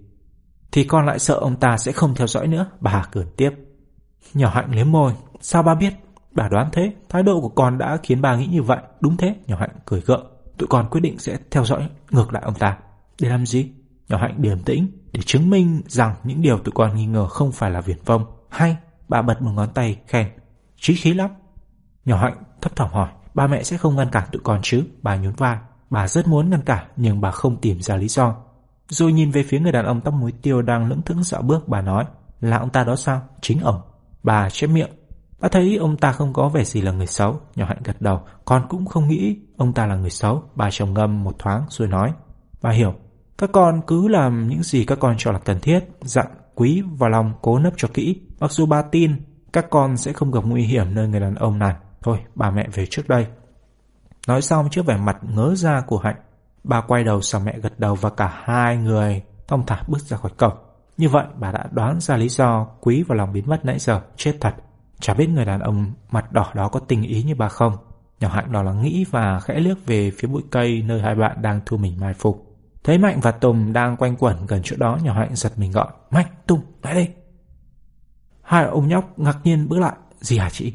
Thì con lại sợ ông ta sẽ không theo dõi nữa, bà cười tiếp. Nhỏ hạnh liếm môi, sao ba biết? Bà đoán thế, thái độ của con đã khiến bà nghĩ như vậy. Đúng thế, nhỏ hạnh cười gượng. Tụi con quyết định sẽ theo dõi ngược lại ông ta. Để làm gì? Nhỏ hạnh điềm tĩnh, để chứng minh rằng những điều tụi con nghi ngờ không phải là viển vông. Hay, bà bật một ngón tay khen. Trí khí lắm. Nhỏ hạnh thấp thỏm hỏi, ba mẹ sẽ không ngăn cản tụi con chứ? Bà nhún vai. Bà rất muốn ngăn cản nhưng bà không tìm ra lý do. Rồi nhìn về phía người đàn ông tóc muối tiêu đang lững thững dạo bước bà nói là ông ta đó sao? Chính ông. Bà chép miệng. Bà thấy ông ta không có vẻ gì là người xấu. Nhỏ hạnh gật đầu. Con cũng không nghĩ ông ta là người xấu. Bà trầm ngâm một thoáng rồi nói. Bà hiểu. Các con cứ làm những gì các con cho là cần thiết. Dặn quý và lòng cố nấp cho kỹ. Mặc dù bà tin các con sẽ không gặp nguy hiểm nơi người đàn ông này. Thôi, bà mẹ về trước đây. Nói xong trước vẻ mặt ngớ ra của Hạnh, bà quay đầu sang mẹ gật đầu và cả hai người thong thả bước ra khỏi cổng. Như vậy bà đã đoán ra lý do quý và lòng biến mất nãy giờ, chết thật. Chả biết người đàn ông mặt đỏ đó có tình ý như bà không. Nhỏ Hạnh đó là nghĩ và khẽ liếc về phía bụi cây nơi hai bạn đang thu mình mai phục. Thấy Mạnh và Tùng đang quanh quẩn gần chỗ đó, nhỏ Hạnh giật mình gọi. Mạnh, Tùng, lại đây. Hai ông nhóc ngạc nhiên bước lại. Gì hả chị?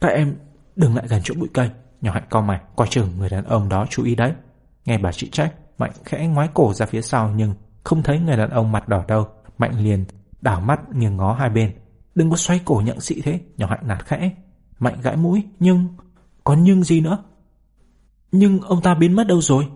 Các em đừng lại gần chỗ bụi cây. Nhỏ Hạnh co mày, coi chừng người đàn ông đó chú ý đấy. Nghe bà chị trách, Mạnh khẽ ngoái cổ ra phía sau nhưng không thấy người đàn ông mặt đỏ đâu. Mạnh liền đảo mắt nghiêng ngó hai bên. Đừng có xoay cổ nhận sĩ thế, nhỏ Hạnh nạt khẽ. Mạnh gãi mũi, nhưng... Còn nhưng gì nữa? Nhưng ông ta biến mất đâu rồi?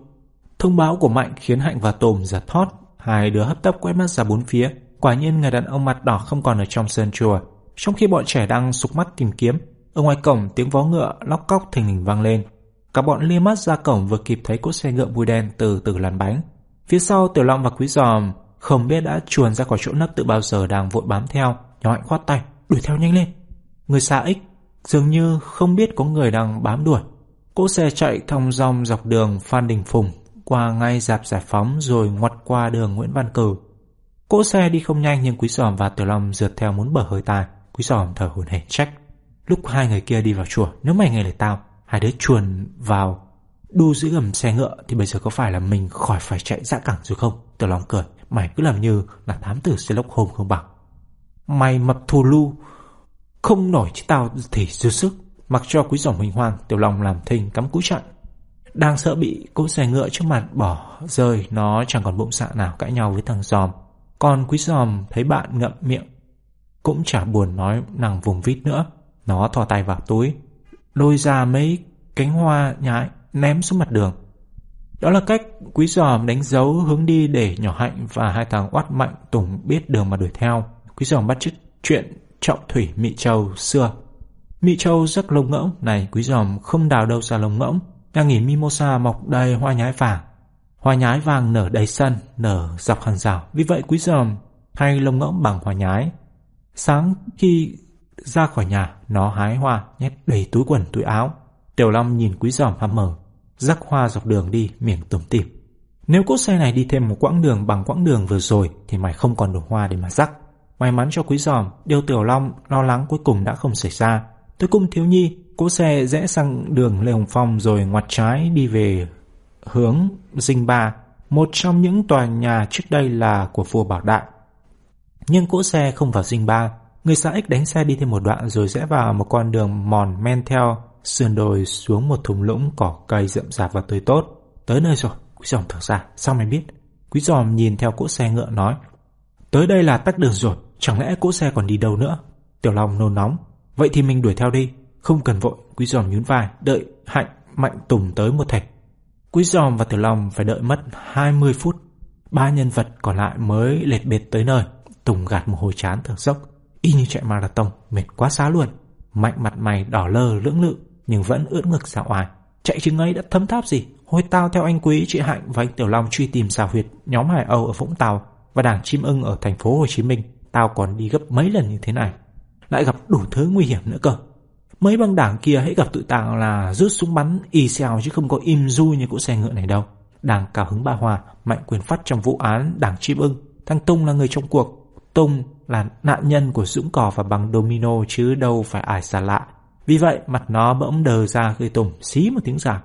Thông báo của Mạnh khiến Hạnh và Tồm giật thót. Hai đứa hấp tấp quét mắt ra bốn phía. Quả nhiên người đàn ông mặt đỏ không còn ở trong sơn chùa. Trong khi bọn trẻ đang sục mắt tìm kiếm, ở ngoài cổng tiếng vó ngựa lóc cóc thình lình vang lên. Cả bọn lia mắt ra cổng vừa kịp thấy cỗ xe ngựa bùi đen từ từ lăn bánh. Phía sau Tiểu Long và Quý Giòm không biết đã chuồn ra khỏi chỗ nấp từ bao giờ đang vội bám theo. Nhỏ hạnh khoát tay, đuổi theo nhanh lên. Người xa ích dường như không biết có người đang bám đuổi. Cỗ xe chạy thong dong dọc đường Phan Đình Phùng qua ngay dạp giải phóng rồi ngoặt qua đường Nguyễn Văn Cử. Cỗ xe đi không nhanh nhưng Quý Giòm và Tiểu Long rượt theo muốn bờ hơi tài. Quý Giòm thở hổn hển trách. Lúc hai người kia đi vào chùa, nếu mày nghe lời tao, hai đứa chuồn vào đu giữ gầm xe ngựa thì bây giờ có phải là mình khỏi phải chạy dã cẳng rồi không? Tiểu Long cười, mày cứ làm như là thám tử Sherlock Holmes không bằng. Mày mập thù lu, không nổi chứ tao thì dư sức. Mặc cho quý dòng huỳnh hoang, Tiểu Long làm thinh cắm cúi chặn. Đang sợ bị cỗ xe ngựa trước mặt bỏ rơi, nó chẳng còn bụng dạ nào cãi nhau với thằng giòm. Còn quý giòm thấy bạn ngậm miệng, cũng chả buồn nói nàng vùng vít nữa. Nó thò tay vào túi, lôi ra mấy cánh hoa nhái ném xuống mặt đường. Đó là cách quý giòm đánh dấu hướng đi để nhỏ hạnh và hai thằng oát mạnh Tùng biết đường mà đuổi theo. Quý giòm bắt chước chuyện trọng thủy mỹ Châu xưa. mỹ Châu rất lông ngỗng, này quý giòm không đào đâu ra lông ngỗng. Nhà nghỉ Mimosa mọc đầy hoa nhái vàng. Hoa nhái vàng nở đầy sân, nở dọc hàng rào. Vì vậy quý giòm hay lông ngỗng bằng hoa nhái. Sáng khi ra khỏi nhà, nó hái hoa, nhét đầy túi quần túi áo. Tiểu Long nhìn quý giòm hăm mở, rắc hoa dọc đường đi, miệng tủm tỉm. Nếu cỗ xe này đi thêm một quãng đường bằng quãng đường vừa rồi thì mày không còn đủ hoa để mà rắc. May mắn cho quý giòm, điều Tiểu Long lo lắng cuối cùng đã không xảy ra. Tới cung thiếu nhi, cỗ xe rẽ sang đường Lê Hồng Phong rồi ngoặt trái đi về hướng Dinh Ba, một trong những tòa nhà trước đây là của vua Bảo Đại. Nhưng cỗ xe không vào Dinh Ba, người xã ích đánh xe đi thêm một đoạn rồi rẽ vào một con đường mòn men theo sườn đồi xuống một thùng lũng cỏ cây rậm rạp và tươi tốt. Tới nơi rồi, quý giòm thở ra, sao mày biết? Quý giòm nhìn theo cỗ xe ngựa nói, tới đây là tắt đường rồi, chẳng lẽ cỗ xe còn đi đâu nữa? Tiểu Long nôn nóng, vậy thì mình đuổi theo đi, không cần vội, quý giòm nhún vai, đợi hạnh mạnh tùng tới một thạch. Quý giòm và Tiểu Long phải đợi mất 20 phút, ba nhân vật còn lại mới lệt bệt tới nơi. Tùng gạt một hồi chán thở dốc, y như chạy marathon, mệt quá xá luôn. Mạnh mặt mày đỏ lơ lưỡng lự, nhưng vẫn ưỡn ngực ra ngoài. Chạy chừng ấy đã thấm tháp gì? Hồi tao theo anh Quý, chị Hạnh và anh Tiểu Long truy tìm xào huyệt nhóm Hải Âu ở Vũng Tàu và đảng chim ưng ở thành phố Hồ Chí Minh. Tao còn đi gấp mấy lần như thế này. Lại gặp đủ thứ nguy hiểm nữa cơ. Mấy băng đảng kia hãy gặp tụi tao là rút súng bắn y xèo chứ không có im du như cỗ xe ngựa này đâu. Đảng cao hứng ba hòa, mạnh quyền phát trong vụ án đảng chim ưng. Thằng Tùng là người trong cuộc. Tùng là nạn nhân của dũng cò và bằng domino chứ đâu phải ai xa lạ. Vì vậy mặt nó bỗng đờ ra gây tùng xí một tiếng giả.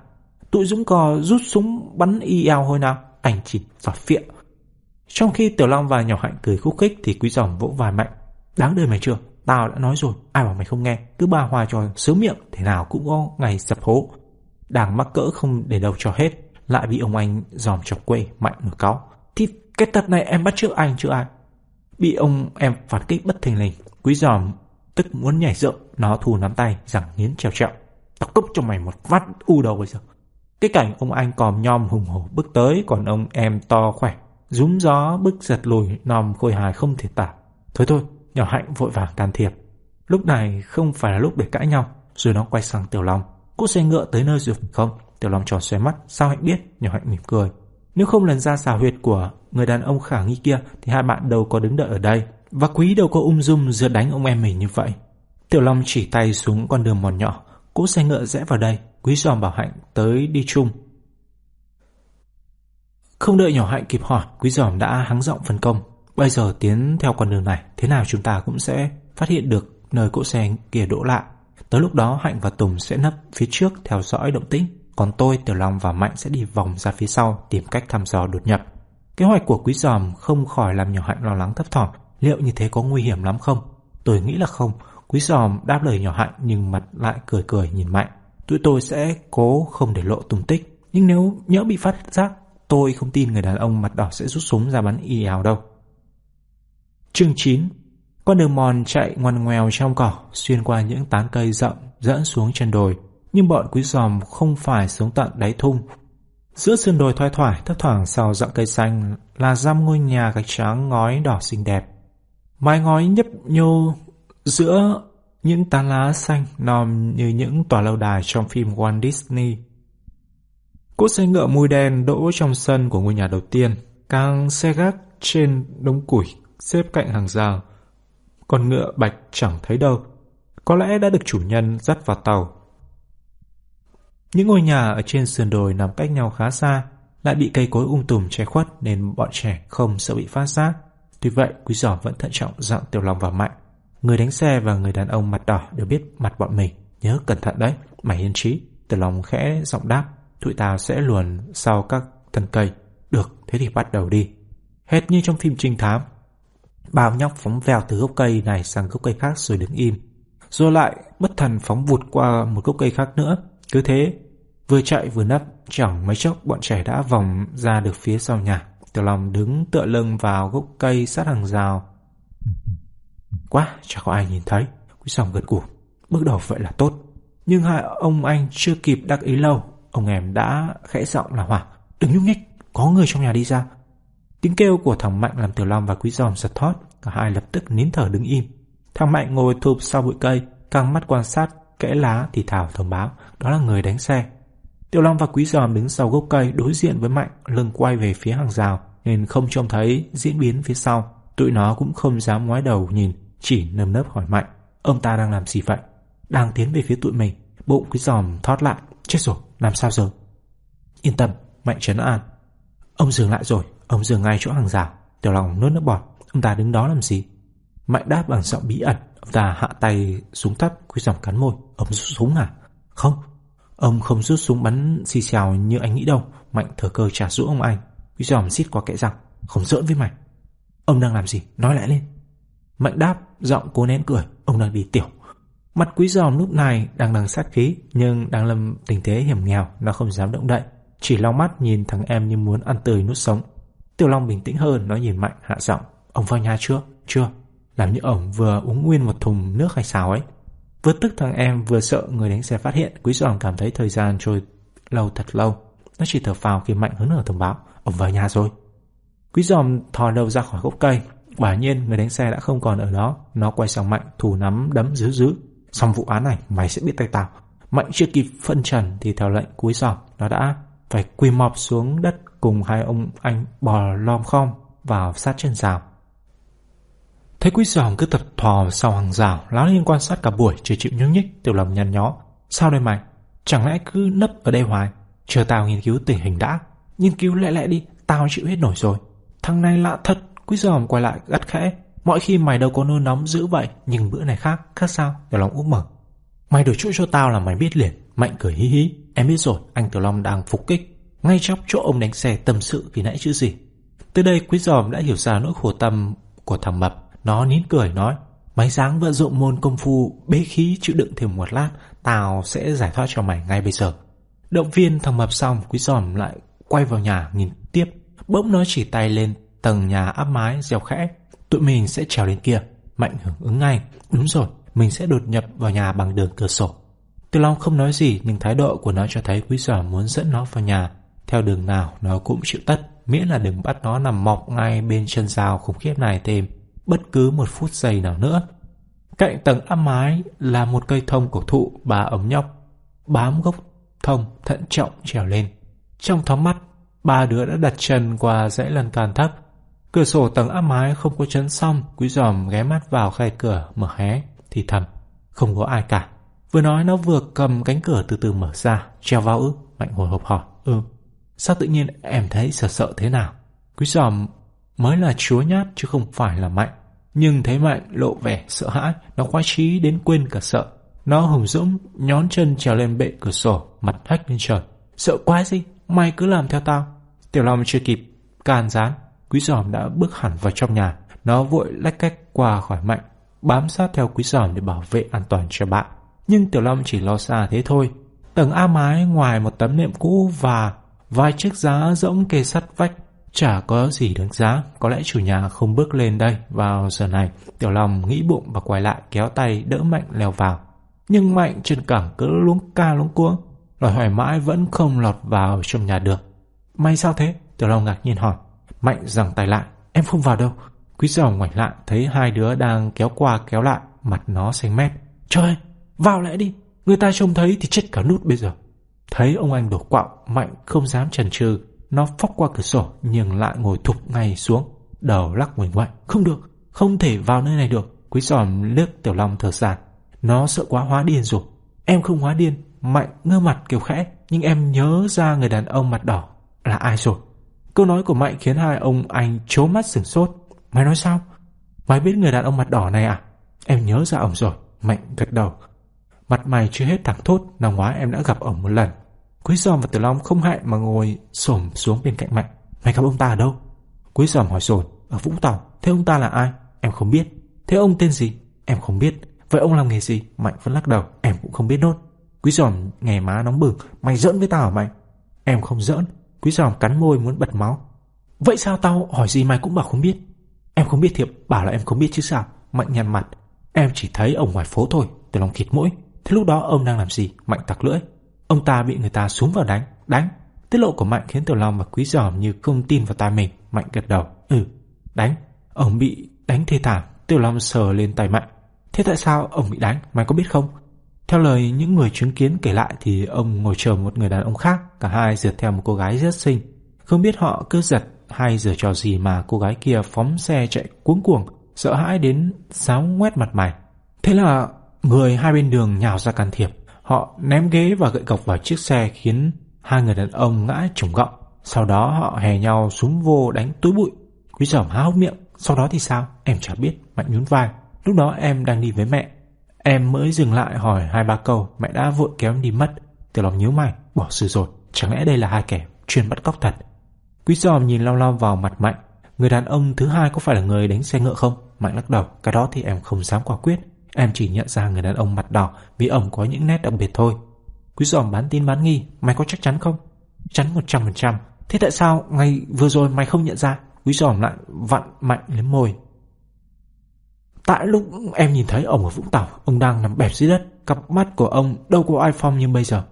Tụi Dũng cò rút súng bắn y eo hồi nào, ảnh chỉ và phiện. Trong khi Tiểu Long và Nhỏ Hạnh cười khúc khích thì Quý Giòm vỗ vai mạnh. Đáng đời mày chưa? Tao đã nói rồi, ai bảo mày không nghe, cứ ba hoa cho sớm miệng, thế nào cũng có ngày sập hố. đảng mắc cỡ không để đâu cho hết, lại bị ông anh dòm chọc quê mạnh nổi cáo. Thì cái tập này em bắt trước anh chứ ai? Bị ông em phản kích bất thình lình, quý giòm tức muốn nhảy dựng, nó thù nắm tay, rằng nghiến trèo trẹo. Tao cốc cho mày một vắt u đầu bây giờ. Cái cảnh ông anh còm nhom hùng hổ bước tới, còn ông em to khỏe, rúm gió bước giật lùi, nòm khôi hài không thể tả. Thôi thôi, nhỏ hạnh vội vàng can thiệp. Lúc này không phải là lúc để cãi nhau, rồi nó quay sang Tiểu Long. Cô xe ngựa tới nơi rồi không? Tiểu Long tròn xoay mắt, sao hạnh biết? Nhỏ hạnh mỉm cười. Nếu không lần ra xào huyệt của người đàn ông khả nghi kia thì hai bạn đâu có đứng đợi ở đây. Và quý đâu có ung dung dựa đánh ông em mình như vậy. Tiểu Long chỉ tay xuống con đường mòn nhỏ, cỗ xe ngựa rẽ vào đây, quý giòm bảo hạnh tới đi chung. Không đợi nhỏ hạnh kịp hỏi, quý giòm đã hắng giọng phân công. Bây giờ tiến theo con đường này, thế nào chúng ta cũng sẽ phát hiện được nơi cỗ xe kia đỗ lại. Tới lúc đó Hạnh và Tùng sẽ nấp phía trước theo dõi động tĩnh, còn tôi, Tiểu Long và Mạnh sẽ đi vòng ra phía sau tìm cách thăm dò đột nhập. Kế hoạch của Quý Giòm không khỏi làm nhỏ Hạnh lo lắng thấp thỏm, liệu như thế có nguy hiểm lắm không? Tôi nghĩ là không. Quý Giòm đáp lời nhỏ Hạnh nhưng mặt lại cười cười nhìn Mạnh. Tụi tôi sẽ cố không để lộ tung tích, nhưng nếu nhỡ bị phát giác, tôi không tin người đàn ông mặt đỏ sẽ rút súng ra bắn y ào đâu. Chương 9 Con đường mòn chạy ngoằn ngoèo trong cỏ, xuyên qua những tán cây rậm dẫn xuống chân đồi. Nhưng bọn quý giòm không phải xuống tận đáy thung. Giữa sườn đồi thoai thoải, thấp thoảng sau dặn cây xanh là giam ngôi nhà gạch trắng ngói đỏ xinh đẹp. Mái ngói nhấp nhô giữa những tán lá xanh nòm như những tòa lâu đài trong phim Walt Disney. Cỗ xe ngựa mùi đen đỗ trong sân của ngôi nhà đầu tiên, càng xe gác trên đống củi xếp cạnh hàng rào. Con ngựa bạch chẳng thấy đâu, có lẽ đã được chủ nhân dắt vào tàu. Những ngôi nhà ở trên sườn đồi nằm cách nhau khá xa, lại bị cây cối um tùm che khuất nên bọn trẻ không sợ bị phát giác. Tuy vậy, Quý Giỏ vẫn thận trọng dặn Tiểu Long vào Mạnh. Người đánh xe và người đàn ông mặt đỏ đều biết mặt bọn mình. Nhớ cẩn thận đấy, mày yên trí. Tiểu Long khẽ giọng đáp, tụi tao sẽ luồn sau các thân cây. Được, thế thì bắt đầu đi. Hết như trong phim trinh thám, Bao nhóc phóng vèo từ gốc cây này sang gốc cây khác rồi đứng im. Rồi lại bất thần phóng vụt qua một gốc cây khác nữa. Cứ thế, vừa chạy vừa nấp, chẳng mấy chốc bọn trẻ đã vòng ra được phía sau nhà. Tiểu Long đứng tựa lưng vào gốc cây sát hàng rào. Quá, chẳng có ai nhìn thấy. Quý sòng gật gù. Bước đầu vậy là tốt. Nhưng hai ông anh chưa kịp đắc ý lâu. Ông em đã khẽ giọng là hỏa. Đừng nhúc nhích, có người trong nhà đi ra. Tiếng kêu của thằng Mạnh làm Tiểu Long và Quý Giòm giật thót, cả hai lập tức nín thở đứng im. Thằng Mạnh ngồi thụp sau bụi cây, căng mắt quan sát, kẽ lá thì thảo thông báo, đó là người đánh xe. Tiểu Long và Quý Giòm đứng sau gốc cây đối diện với Mạnh, lưng quay về phía hàng rào, nên không trông thấy diễn biến phía sau. Tụi nó cũng không dám ngoái đầu nhìn, chỉ nâm nấp hỏi Mạnh, ông ta đang làm gì vậy? Đang tiến về phía tụi mình, bụng Quý Giòm thoát lại, chết rồi, làm sao giờ? Yên tâm, Mạnh trấn an. Ông dừng lại rồi, Ông dừng ngay chỗ hàng rào Tiểu Long nuốt nước bọt Ông ta đứng đó làm gì Mạnh đáp bằng giọng bí ẩn Ông ta hạ tay xuống thấp Quy dòng cắn môi Ông rút súng à? Không. Ông không rút súng bắn xì xèo như anh nghĩ đâu. Mạnh thở cơ trả rũ ông anh. Quy dòng xít qua kẽ răng. Không giỡn với mày. Ông đang làm gì? Nói lại lên. Mạnh đáp, Giọng cố nén cười. Ông đang đi tiểu. Mặt quý giòm lúc này đang đằng sát khí, Nhưng đang lâm tình thế hiểm nghèo, Nó không dám động đậy. Chỉ lau mắt nhìn thằng em như muốn ăn tươi nuốt sống. Tiểu Long bình tĩnh hơn, Nó nhìn Mạnh, hạ giọng. Ông vào nhà chưa? Chưa. Làm như ổng vừa uống nguyên một thùng nước hay sao ấy. Vừa tức thằng em, vừa sợ người đánh xe phát hiện. Quý giòn cảm thấy thời gian trôi lâu thật lâu. Nó chỉ thở phào khi Mạnh hớn hở thông báo. Ổng vào nhà rồi. Quý giòm thò đầu ra khỏi gốc cây. Quả nhiên, người đánh xe đã không còn ở đó. Nó quay sang Mạnh, thủ nắm đấm dữ dữ. Xong vụ án này, mày sẽ biết tay tao. Mạnh chưa kịp phân trần thì theo lệnh cuối giòm Nó đã phải quỳ mọp xuống đất cùng hai ông anh bò lom khom vào sát chân rào. Thấy quý giòm cứ tập thò sau hàng rào, láo liên quan sát cả buổi chưa chịu nhúc nhích, tiểu lòng nhăn nhó. Sao đây mày? Chẳng lẽ cứ nấp ở đây hoài? Chờ tao nghiên cứu tình hình đã. Nghiên cứu lẹ lẹ đi, tao chịu hết nổi rồi. Thằng này lạ thật, quý giòm quay lại gắt khẽ. Mọi khi mày đâu có nôn nóng dữ vậy, nhưng bữa này khác, khác sao? Tiểu lòng úp mở. Mày đổi chỗ cho tao là mày biết liền. Mạnh cười hí hí. Em biết rồi, anh Tiểu Long đang phục kích. Ngay chóc chỗ ông đánh xe tâm sự vì nãy chứ gì. Từ đây quý giòm đã hiểu ra nỗi khổ tâm của thằng Mập. Nó nín cười nói. máy dáng vận dụng môn công phu bế khí chịu đựng thêm một lát. Tao sẽ giải thoát cho mày ngay bây giờ. Động viên thằng Mập xong, quý giòm lại quay vào nhà nhìn tiếp. Bỗng nó chỉ tay lên tầng nhà áp mái dẻo khẽ. Tụi mình sẽ trèo lên kia. Mạnh hưởng ứng ngay. Đúng rồi, mình sẽ đột nhập vào nhà bằng đường cửa sổ. Từ Long không nói gì nhưng thái độ của nó cho thấy quý giòm muốn dẫn nó vào nhà. Theo đường nào nó cũng chịu tất, miễn là đừng bắt nó nằm mọc ngay bên chân rào khủng khiếp này thêm bất cứ một phút giây nào nữa. Cạnh tầng áp mái là một cây thông cổ thụ bà ống nhóc, bám gốc thông thận trọng trèo lên. Trong thoáng mắt, ba đứa đã đặt chân qua dãy lần can thấp. Cửa sổ tầng áp mái không có chấn xong, quý giòm ghé mắt vào khe cửa mở hé thì thầm, không có ai cả. Vừa nói nó vừa cầm cánh cửa từ từ mở ra, treo vào ư, Mạnh hồi hộp hỏi, ừ, sao tự nhiên em thấy sợ sợ thế nào? Quý giòm mới là chúa nhát chứ không phải là Mạnh. Nhưng thấy Mạnh lộ vẻ sợ hãi, nó khoái trí đến quên cả sợ. Nó hùng dũng, nhón chân trèo lên bệ cửa sổ, mặt hách lên trời. Sợ quá gì, mày cứ làm theo tao. Tiểu Long chưa kịp, can gián, quý giòm đã bước hẳn vào trong nhà. Nó vội lách cách qua khỏi Mạnh, bám sát theo quý giòm để bảo vệ an toàn cho bạn. Nhưng Tiểu Long chỉ lo xa thế thôi. Tầng A mái ngoài một tấm nệm cũ và vài chiếc giá rỗng kê sắt vách chả có gì đáng giá. Có lẽ chủ nhà không bước lên đây vào giờ này. Tiểu Long nghĩ bụng và quay lại kéo tay đỡ Mạnh leo vào. Nhưng Mạnh chân cẳng cứ luống ca luống cuống. loài hỏi mãi vẫn không lọt vào trong nhà được. May sao thế? Tiểu Long ngạc nhiên hỏi. Mạnh giằng tay lại. Em không vào đâu. Quý giàu ngoảnh lại thấy hai đứa đang kéo qua kéo lại, mặt nó xanh mét. Trời, vào lại đi, người ta trông thấy thì chết cả nút bây giờ. Thấy ông anh đổ quạo, Mạnh không dám chần chừ, nó phóc qua cửa sổ nhưng lại ngồi thụp ngay xuống, đầu lắc ngoảnh ngoại. Không được, không thể vào nơi này được. Quý giòm liếc Tiểu Long thở dài. Nó sợ quá hóa điên rồi. Em không hóa điên, Mạnh ngơ mặt kiểu khẽ, nhưng em nhớ ra người đàn ông mặt đỏ là ai rồi. Câu nói của Mạnh khiến hai ông anh chố mắt sửng sốt. Mày nói sao? Mày biết người đàn ông mặt đỏ này à? Em nhớ ra ổng rồi. Mạnh gật đầu. Mặt mày chưa hết thẳng thốt, năm ngoái em đã gặp ổng một lần. Quý giòm và Tử Long không hại mà ngồi xổm xuống bên cạnh Mạnh. Mày gặp ông ta ở đâu? Quý giòm hỏi dồn Ở Vũng Tàu. Thế ông ta là ai? Em không biết. Thế ông tên gì? Em không biết. Vậy ông làm nghề gì? Mạnh vẫn lắc đầu. Em cũng không biết nốt. Quý giòm nghe má nóng bừng. Mày giỡn với tao hả mày? Em không giỡn. Quý giòm cắn môi muốn bật máu. Vậy sao tao hỏi gì mày cũng bảo không biết? Em không biết thiệp, bảo là em không biết chứ sao. Mạnh nhăn mặt. Em chỉ thấy ông ngoài phố thôi, từ lòng khịt mũi. Thế lúc đó ông đang làm gì? Mạnh tặc lưỡi. Ông ta bị người ta súng vào đánh. Đánh. Tiết lộ của Mạnh khiến Tiểu Long và Quý Giòm như không tin vào tai mình. Mạnh gật đầu. Ừ, đánh. Ông bị đánh thê thảm. Tiểu Long sờ lên tay Mạnh. Thế tại sao ông bị đánh? Mày có biết không? Theo lời những người chứng kiến kể lại thì ông ngồi chờ một người đàn ông khác. Cả hai rượt theo một cô gái rất xinh. Không biết họ cướp giật hay giờ trò gì mà cô gái kia phóng xe chạy cuống cuồng, sợ hãi đến sáo ngoét mặt mày. Thế là người hai bên đường nhào ra can thiệp. Họ ném ghế và gậy cọc vào chiếc xe khiến hai người đàn ông ngã trùng gọng. Sau đó họ hè nhau súng vô đánh túi bụi. Quý giỏm há hốc miệng. Sau đó thì sao? Em chả biết. Mạnh nhún vai. Lúc đó em đang đi với mẹ. Em mới dừng lại hỏi hai ba câu. Mẹ đã vội kéo em đi mất. Tiểu lòng nhíu mày. Bỏ sự rồi. Chẳng lẽ đây là hai kẻ chuyên bắt cóc thật? Quý giòm nhìn lao lao vào mặt Mạnh. Người đàn ông thứ hai có phải là người đánh xe ngựa không? Mạnh lắc đầu. Cái đó thì em không dám quả quyết. Em chỉ nhận ra người đàn ông mặt đỏ vì ông có những nét đặc biệt thôi. Quý giòm bán tin bán nghi. Mày có chắc chắn không? Chắn 100%. Thế tại sao ngày vừa rồi mày không nhận ra? Quý giòm lại vặn mạnh lên môi. Tại lúc em nhìn thấy ông ở Vũng Tàu, ông đang nằm bẹp dưới đất. Cặp mắt của ông đâu có ai phong như bây giờ.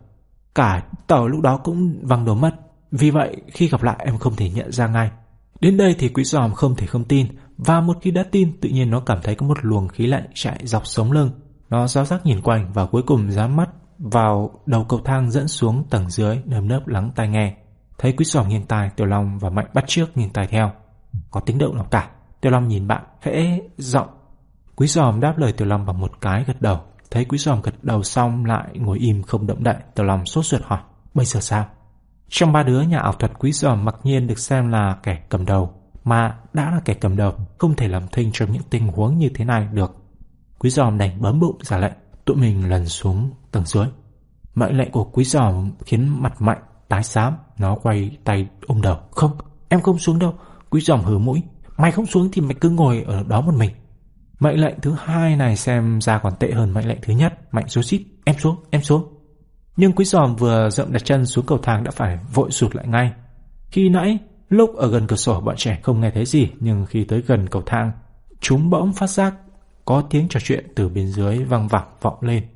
Cả tàu lúc đó cũng văng đổ mất. Vì vậy, khi gặp lại em không thể nhận ra ngay. Đến đây thì quý giòm không thể không tin, và một khi đã tin, tự nhiên nó cảm thấy có một luồng khí lạnh chạy dọc sống lưng. Nó giáo giác nhìn quanh và cuối cùng dám mắt vào đầu cầu thang dẫn xuống tầng dưới nơm nớp lắng tai nghe. Thấy quý giòm nghiêng tai, Tiểu Long và Mạnh bắt trước nghiêng tai theo. Có tiếng động nào cả. Tiểu Long nhìn bạn, hễ giọng. Quý sòm đáp lời Tiểu Long bằng một cái gật đầu. Thấy quý sòm gật đầu xong lại ngồi im không động đậy, Tiểu Long sốt ruột hỏi, bây giờ sao? Trong ba đứa nhà ảo thuật quý sòm mặc nhiên được xem là kẻ cầm đầu, mà đã là kẻ cầm đầu, không thể làm thinh trong những tình huống như thế này được. Quý giòm đành bấm bụng ra lệnh, tụi mình lần xuống tầng dưới. Mệnh lệnh của quý giòm khiến mặt mạnh tái xám, nó quay tay ôm đầu. Không, em không xuống đâu. Quý giòm hứa mũi. Mày không xuống thì mày cứ ngồi ở đó một mình. Mệnh lệnh thứ hai này xem ra còn tệ hơn mệnh lệnh thứ nhất. Mạnh số xít, em xuống, em xuống. Nhưng quý giòm vừa dậm đặt chân xuống cầu thang đã phải vội sụt lại ngay. Khi nãy, lúc ở gần cửa sổ bọn trẻ không nghe thấy gì, nhưng khi tới gần cầu thang, chúng bỗng phát giác có tiếng trò chuyện từ bên dưới vang vẳng vọng lên.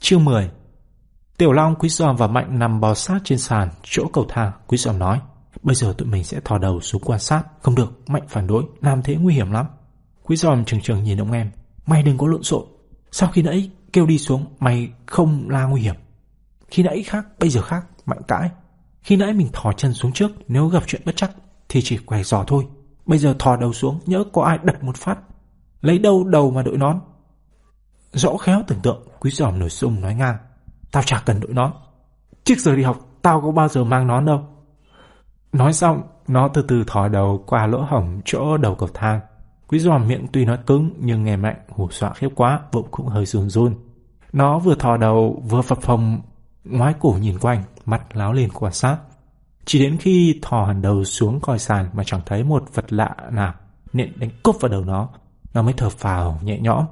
Chương 10 Tiểu Long, Quý Giòm và Mạnh nằm bò sát trên sàn, chỗ cầu thang. Quý Giòm nói, bây giờ tụi mình sẽ thò đầu xuống quan sát. Không được, Mạnh phản đối, làm thế nguy hiểm lắm. Quý Giòm trừng trừng nhìn ông em, mày đừng có lộn xộn. Sau khi nãy kêu đi xuống, mày không la nguy hiểm. Khi nãy khác, bây giờ khác, Mạnh cãi. Khi nãy mình thò chân xuống trước, nếu gặp chuyện bất chắc, thì chỉ quay giò thôi. Bây giờ thò đầu xuống, nhớ có ai đập một phát. Lấy đâu đầu mà đội nón. Rõ khéo tưởng tượng, quý giòm nổi sung nói ngang. Tao chả cần đội nón. Trước giờ đi học, tao có bao giờ mang nón đâu. Nói xong, nó từ từ thò đầu qua lỗ hổng chỗ đầu cầu thang. Quý giòm miệng tuy nói cứng nhưng nghe mạnh hù dọa khiếp quá, bụng cũng hơi run run. Nó vừa thò đầu vừa phập phồng ngoái cổ nhìn quanh, mắt láo lên quan sát. Chỉ đến khi thò hẳn đầu xuống coi sàn mà chẳng thấy một vật lạ nào nện đánh cốc vào đầu nó, nó mới thở phào nhẹ nhõm.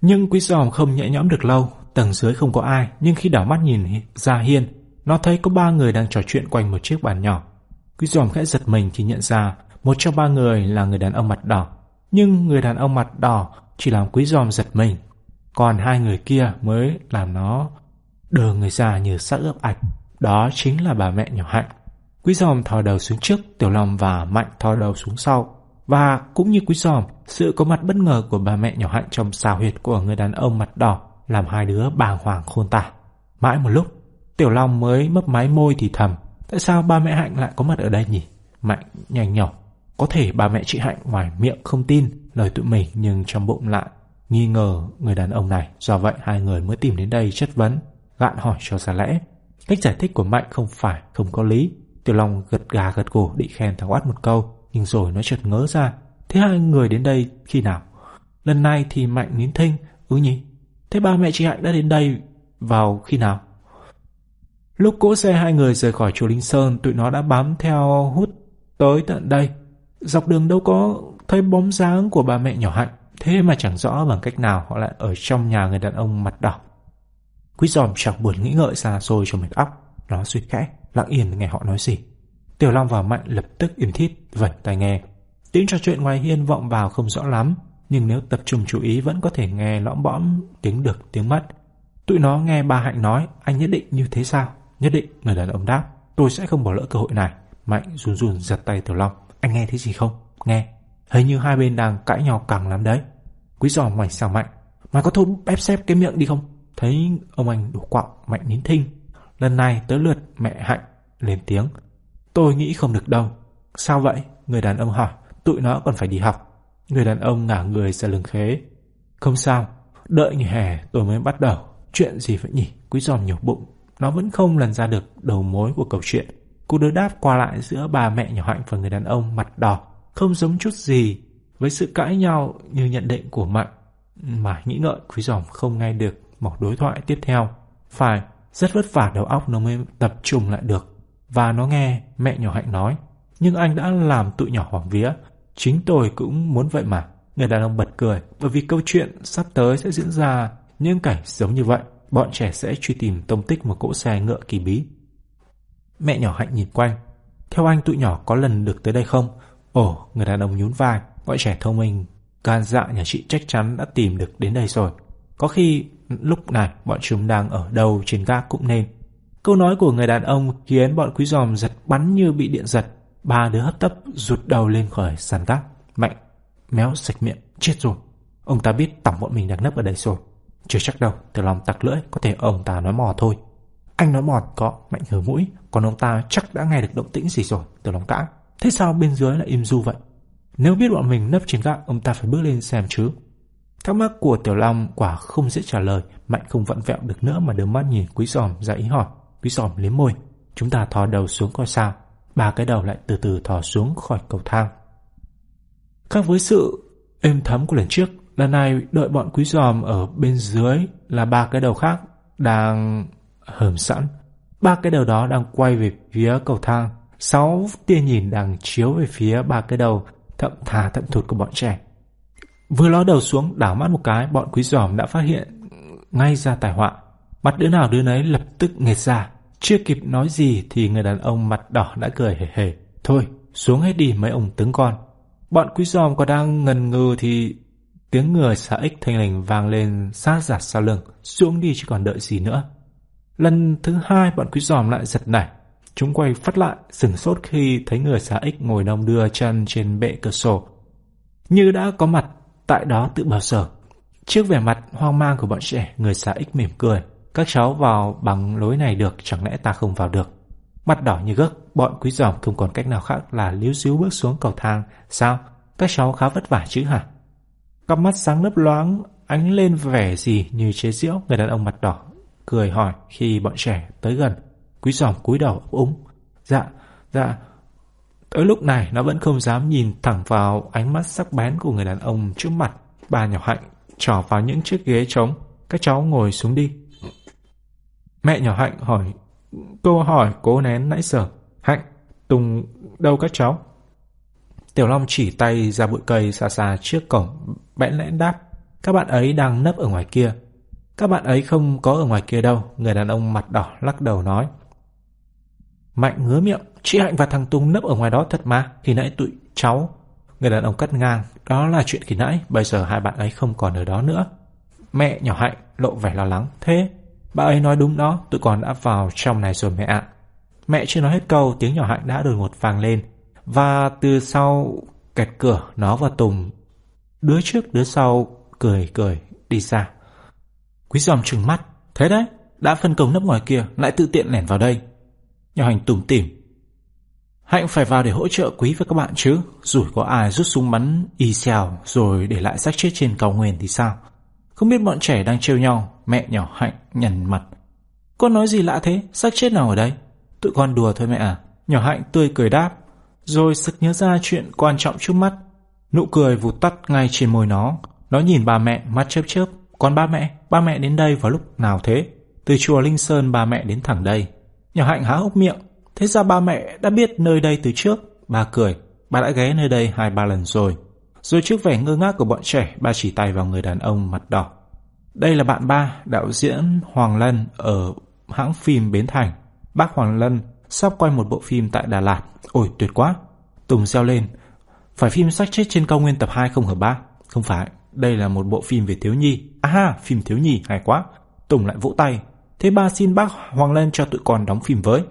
Nhưng quý giòm không nhẹ nhõm được lâu, tầng dưới không có ai, nhưng khi đảo mắt nhìn ra hiên, nó thấy có ba người đang trò chuyện quanh một chiếc bàn nhỏ. Quý giòm khẽ giật mình khi nhận ra một trong ba người là người đàn ông mặt đỏ. Nhưng người đàn ông mặt đỏ chỉ làm quý giòm giật mình, còn hai người kia mới làm nó đờ người ra như xác ướp ạch. Đó chính là bà mẹ nhỏ Hạnh. Quý giòm thò đầu xuống trước, Tiểu Long và Mạnh thò đầu xuống sau. Và cũng như quý giòm, sự có mặt bất ngờ của bà mẹ nhỏ Hạnh trong xào huyệt của người đàn ông mặt đỏ làm hai đứa bàng hoàng khôn tả. Mãi một lúc, Tiểu Long mới mấp máy môi thì thầm. Tại sao ba mẹ Hạnh lại có mặt ở đây nhỉ? Mạnh nhanh nhỏ. Có thể bà mẹ chị Hạnh ngoài miệng không tin lời tụi mình nhưng trong bụng lại nghi ngờ người đàn ông này. Do vậy hai người mới tìm đến đây chất vấn, gạn hỏi cho ra lẽ. Cách giải thích của Mạnh không phải không có lý. Tiểu Long gật gà gật cổ định khen thằng Oát một câu, nhưng rồi nó chợt ngớ ra. Thế hai người đến đây khi nào? Lần này thì Mạnh nín thinh, ư nhỉ? Thế ba mẹ chị Hạnh đã đến đây vào khi nào? Lúc cỗ xe hai người rời khỏi chùa Linh Sơn, tụi nó đã bám theo hút tới tận đây. Dọc đường đâu có thấy bóng dáng của bà mẹ nhỏ Hạnh, thế mà chẳng rõ bằng cách nào họ lại ở trong nhà người đàn ông mặt đỏ. Quý giòm chẳng buồn nghĩ ngợi xa xôi cho mệt óc, nó suy khẽ, lặng yên nghe họ nói gì. Tiểu Long và Mạnh lập tức im thít, vẩn tai nghe. Tiếng trò chuyện ngoài hiên vọng vào không rõ lắm, nhưng nếu tập trung chú ý vẫn có thể nghe lõm bõm tiếng được tiếng mất. Tụi nó nghe bà Hạnh nói, anh nhất định như thế sao? Nhất định, người đàn ông đáp, tôi sẽ không bỏ lỡ cơ hội này. Mạnh run run giật tay Tiểu Long, anh nghe thấy gì không? Nghe, hình như hai bên đang cãi nhau càng lắm đấy. Quý giò ngoảnh sang Mạnh, mày có thôn bép xếp cái miệng đi không? Thấy ông anh đổ quạo, Mạnh nín thinh. Lần này tới lượt mẹ Hạnh lên tiếng. Tôi nghĩ không được đâu. Sao vậy? Người đàn ông hỏi, tụi nó còn phải đi học. Người đàn ông ngả người ra lưng khế. Không sao, đợi nghỉ hè tôi mới bắt đầu. Chuyện gì vậy nhỉ? Quý giòm nhổ bụng. Nó vẫn không lần ra được đầu mối của câu chuyện. Cô đối đáp qua lại giữa bà mẹ nhỏ hạnh và người đàn ông mặt đỏ không giống chút gì với sự cãi nhau như nhận định của Mạnh. Mà nghĩ ngợi quý giòm không nghe được một đối thoại tiếp theo. Phải, rất vất vả đầu óc nó mới tập trung lại được. Và nó nghe mẹ nhỏ hạnh nói. Nhưng anh đã làm tụi nhỏ hoảng vía Chính tôi cũng muốn vậy mà. Người đàn ông bật cười, bởi vì câu chuyện sắp tới sẽ diễn ra những cảnh giống như vậy. Bọn trẻ sẽ truy tìm tông tích một cỗ xe ngựa kỳ bí. Mẹ nhỏ hạnh nhìn quanh. Theo anh tụi nhỏ có lần được tới đây không? Ồ, người đàn ông nhún vai. Bọn trẻ thông minh, gan dạ nhà chị chắc chắn đã tìm được đến đây rồi. Có khi lúc này bọn chúng đang ở đâu trên gác cũng nên. Câu nói của người đàn ông khiến bọn quý giòm giật bắn như bị điện giật. Ba đứa hấp tấp rụt đầu lên khỏi sàn gác. Mạnh, méo sạch miệng, chết rồi. Ông ta biết tổng bọn mình đang nấp ở đây rồi. Chưa chắc đâu, từ lòng tặc lưỡi, có thể ông ta nói mò thôi. Anh nói mò có, mạnh hở mũi, còn ông ta chắc đã nghe được động tĩnh gì rồi, từ lòng cãi. Thế sao bên dưới lại im du vậy? Nếu biết bọn mình nấp trên gác, ông ta phải bước lên xem chứ. Thắc mắc của Tiểu Long quả không dễ trả lời, Mạnh không vặn vẹo được nữa mà đưa mắt nhìn Quý Giòm ra ý hỏi. Quý Giòm liếm môi, chúng ta thò đầu xuống coi sao ba cái đầu lại từ từ thò xuống khỏi cầu thang. Khác với sự êm thấm của lần trước, Lần này đợi bọn quý giòm ở bên dưới là ba cái đầu khác đang hờm sẵn. Ba cái đầu đó đang quay về phía cầu thang. Sáu tia nhìn đang chiếu về phía ba cái đầu thậm thà thậm thụt của bọn trẻ. Vừa ló đầu xuống đảo mắt một cái, bọn quý giòm đã phát hiện ngay ra tài họa. Mặt đứa nào đứa nấy lập tức nghệt ra. Chưa kịp nói gì thì người đàn ông mặt đỏ đã cười hề hề. Thôi, xuống hết đi mấy ông tướng con. Bọn quý giòm còn đang ngần ngừ thì tiếng người xà ích thanh lình vang lên sát giặt sau lưng, xuống đi chứ còn đợi gì nữa. Lần thứ hai bọn quý giòm lại giật nảy. Chúng quay phát lại, sừng sốt khi thấy người xà ích ngồi đông đưa chân trên bệ cửa sổ. Như đã có mặt tại đó tự bào sở. Trước vẻ mặt hoang mang của bọn trẻ, người xã ích mỉm cười. Các cháu vào bằng lối này được, chẳng lẽ ta không vào được? Mặt đỏ như gấc, bọn quý giòm không còn cách nào khác là líu xíu bước xuống cầu thang. Sao? Các cháu khá vất vả chứ hả? Cặp mắt sáng lấp loáng, ánh lên vẻ gì như chế giễu người đàn ông mặt đỏ. Cười hỏi khi bọn trẻ tới gần. Quý giòm cúi đầu úng. Dạ, dạ. Tới lúc này nó vẫn không dám nhìn thẳng vào ánh mắt sắc bén của người đàn ông trước mặt. Bà nhỏ hạnh trỏ vào những chiếc ghế trống. Các cháu ngồi xuống đi. Mẹ nhỏ hạnh hỏi câu hỏi cố nén nãy giờ. Hạnh, Tùng đâu các cháu? Tiểu Long chỉ tay ra bụi cây xa xa trước cổng, bẽn lẽn đáp. Các bạn ấy đang nấp ở ngoài kia. Các bạn ấy không có ở ngoài kia đâu, người đàn ông mặt đỏ lắc đầu nói. Mạnh ngứa miệng, chị Hạnh và thằng Tùng nấp ở ngoài đó thật mà, khi nãy tụi cháu. Người đàn ông cắt ngang, đó là chuyện khi nãy, bây giờ hai bạn ấy không còn ở đó nữa. Mẹ nhỏ Hạnh lộ vẻ lo lắng, thế Bà ấy nói đúng đó, tụi con đã vào trong này rồi mẹ ạ. Mẹ chưa nói hết câu, tiếng nhỏ Hạnh đã đột ngột vang lên. Và từ sau kẹt cửa, nó và Tùng, đứa trước đứa sau, cười cười, đi ra. Quý giòm trừng mắt, thế đấy, đã phân công nấp ngoài kia, lại tự tiện lẻn vào đây. Nhỏ Hành tủm tỉm. Hạnh phải vào để hỗ trợ quý với các bạn chứ, rủi có ai rút súng bắn y xèo rồi để lại xác chết trên cao nguyên thì sao? Không biết bọn trẻ đang trêu nhau, mẹ nhỏ Hạnh nhằn mặt. Con nói gì lạ thế, xác chết nào ở đây? Tụi con đùa thôi mẹ à. Nhỏ Hạnh tươi cười đáp, rồi sực nhớ ra chuyện quan trọng trước mắt. Nụ cười vụt tắt ngay trên môi nó. Nó nhìn bà mẹ mắt chớp chớp. Còn ba mẹ, ba mẹ đến đây vào lúc nào thế? Từ chùa Linh Sơn ba mẹ đến thẳng đây. Nhỏ Hạnh há hốc miệng. Thế ra ba mẹ đã biết nơi đây từ trước. Bà cười, bà đã ghé nơi đây hai ba lần rồi. Rồi trước vẻ ngơ ngác của bọn trẻ, ba chỉ tay vào người đàn ông mặt đỏ. Đây là bạn ba, đạo diễn Hoàng Lân ở hãng phim Bến Thành. Bác Hoàng Lân sắp quay một bộ phim tại Đà Lạt. Ôi tuyệt quá. Tùng reo lên. Phải phim xác chết trên cao nguyên tập 2 không hả ba Không phải, đây là một bộ phim về thiếu nhi. À, phim thiếu nhi, hay quá. Tùng lại vỗ tay. Thế ba xin bác Hoàng Lân cho tụi con đóng phim với.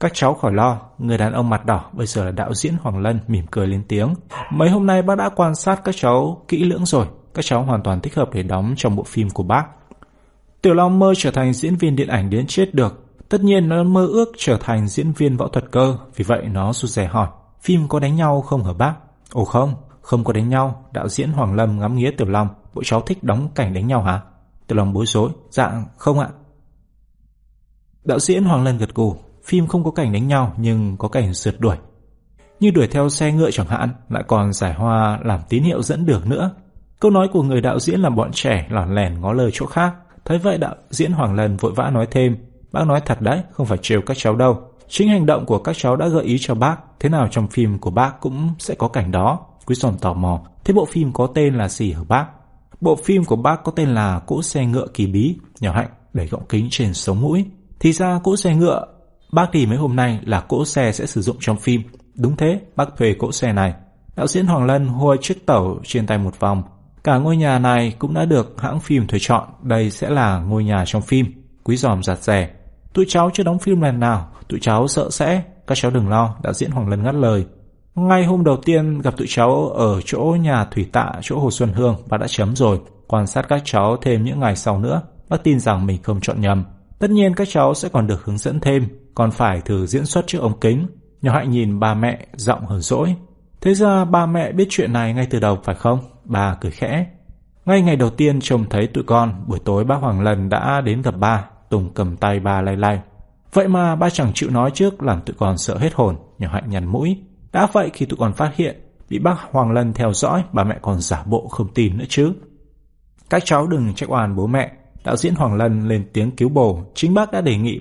Các cháu khỏi lo, người đàn ông mặt đỏ bây giờ là đạo diễn Hoàng Lân mỉm cười lên tiếng. Mấy hôm nay bác đã quan sát các cháu kỹ lưỡng rồi, các cháu hoàn toàn thích hợp để đóng trong bộ phim của bác. Tiểu Long mơ trở thành diễn viên điện ảnh đến chết được. Tất nhiên nó mơ ước trở thành diễn viên võ thuật cơ, vì vậy nó rụt rè hỏi, phim có đánh nhau không hả bác? Ồ không, không có đánh nhau, đạo diễn Hoàng Lâm ngắm nghía Tiểu Long, bộ cháu thích đóng cảnh đánh nhau hả? Tiểu Long bối rối, dạ không ạ. Đạo diễn Hoàng Lâm gật gù, phim không có cảnh đánh nhau nhưng có cảnh sượt đuổi. Như đuổi theo xe ngựa chẳng hạn, lại còn giải hoa làm tín hiệu dẫn đường nữa. Câu nói của người đạo diễn làm bọn trẻ lỏn lẻn ngó lời chỗ khác. Thấy vậy đạo diễn Hoàng Lần vội vã nói thêm, bác nói thật đấy, không phải trêu các cháu đâu. Chính hành động của các cháu đã gợi ý cho bác, thế nào trong phim của bác cũng sẽ có cảnh đó. Quý giòn tò mò, thế bộ phim có tên là gì hả bác? Bộ phim của bác có tên là Cỗ xe ngựa kỳ bí, nhỏ hạnh đẩy gọng kính trên sống mũi. Thì ra cỗ xe ngựa Bác đi mấy hôm nay là cỗ xe sẽ sử dụng trong phim. Đúng thế, bác thuê cỗ xe này. Đạo diễn Hoàng Lân hôi chiếc tàu trên tay một vòng. Cả ngôi nhà này cũng đã được hãng phim thuê chọn. Đây sẽ là ngôi nhà trong phim. Quý giòm giặt rẻ. Tụi cháu chưa đóng phim lần nào. Tụi cháu sợ sẽ. Các cháu đừng lo, đạo diễn Hoàng Lân ngắt lời. Ngay hôm đầu tiên gặp tụi cháu ở chỗ nhà thủy tạ chỗ Hồ Xuân Hương và đã chấm rồi. Quan sát các cháu thêm những ngày sau nữa. Bác tin rằng mình không chọn nhầm. Tất nhiên các cháu sẽ còn được hướng dẫn thêm còn phải thử diễn xuất trước ống kính. Nhỏ hạnh nhìn ba mẹ giọng hờn dỗi. Thế ra ba mẹ biết chuyện này ngay từ đầu phải không? Bà cười khẽ. Ngay ngày đầu tiên trông thấy tụi con, buổi tối bác Hoàng Lần đã đến gặp ba, Tùng cầm tay ba lay lay. Vậy mà ba chẳng chịu nói trước làm tụi con sợ hết hồn, nhỏ hạnh nhằn mũi. Đã vậy khi tụi con phát hiện, bị bác Hoàng Lân theo dõi, bà mẹ còn giả bộ không tin nữa chứ. Các cháu đừng trách oan bố mẹ. Đạo diễn Hoàng Lân lên tiếng cứu bổ. Chính bác đã đề nghị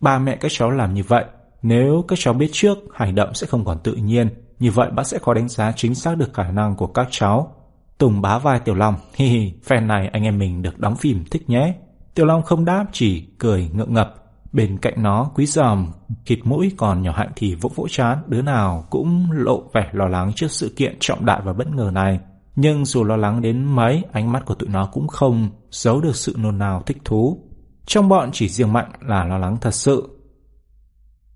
ba mẹ các cháu làm như vậy. Nếu các cháu biết trước, hành động sẽ không còn tự nhiên. Như vậy bác sẽ có đánh giá chính xác được khả năng của các cháu. Tùng bá vai Tiểu Long. Hi hi, fan này anh em mình được đóng phim thích nhé. Tiểu Long không đáp chỉ cười ngượng ngập. Bên cạnh nó quý giòm, khịt mũi còn nhỏ hạnh thì vỗ vỗ chán, đứa nào cũng lộ vẻ lo lắng trước sự kiện trọng đại và bất ngờ này. Nhưng dù lo lắng đến mấy, ánh mắt của tụi nó cũng không giấu được sự nôn nao thích thú. Trong bọn chỉ riêng Mạnh là lo lắng thật sự.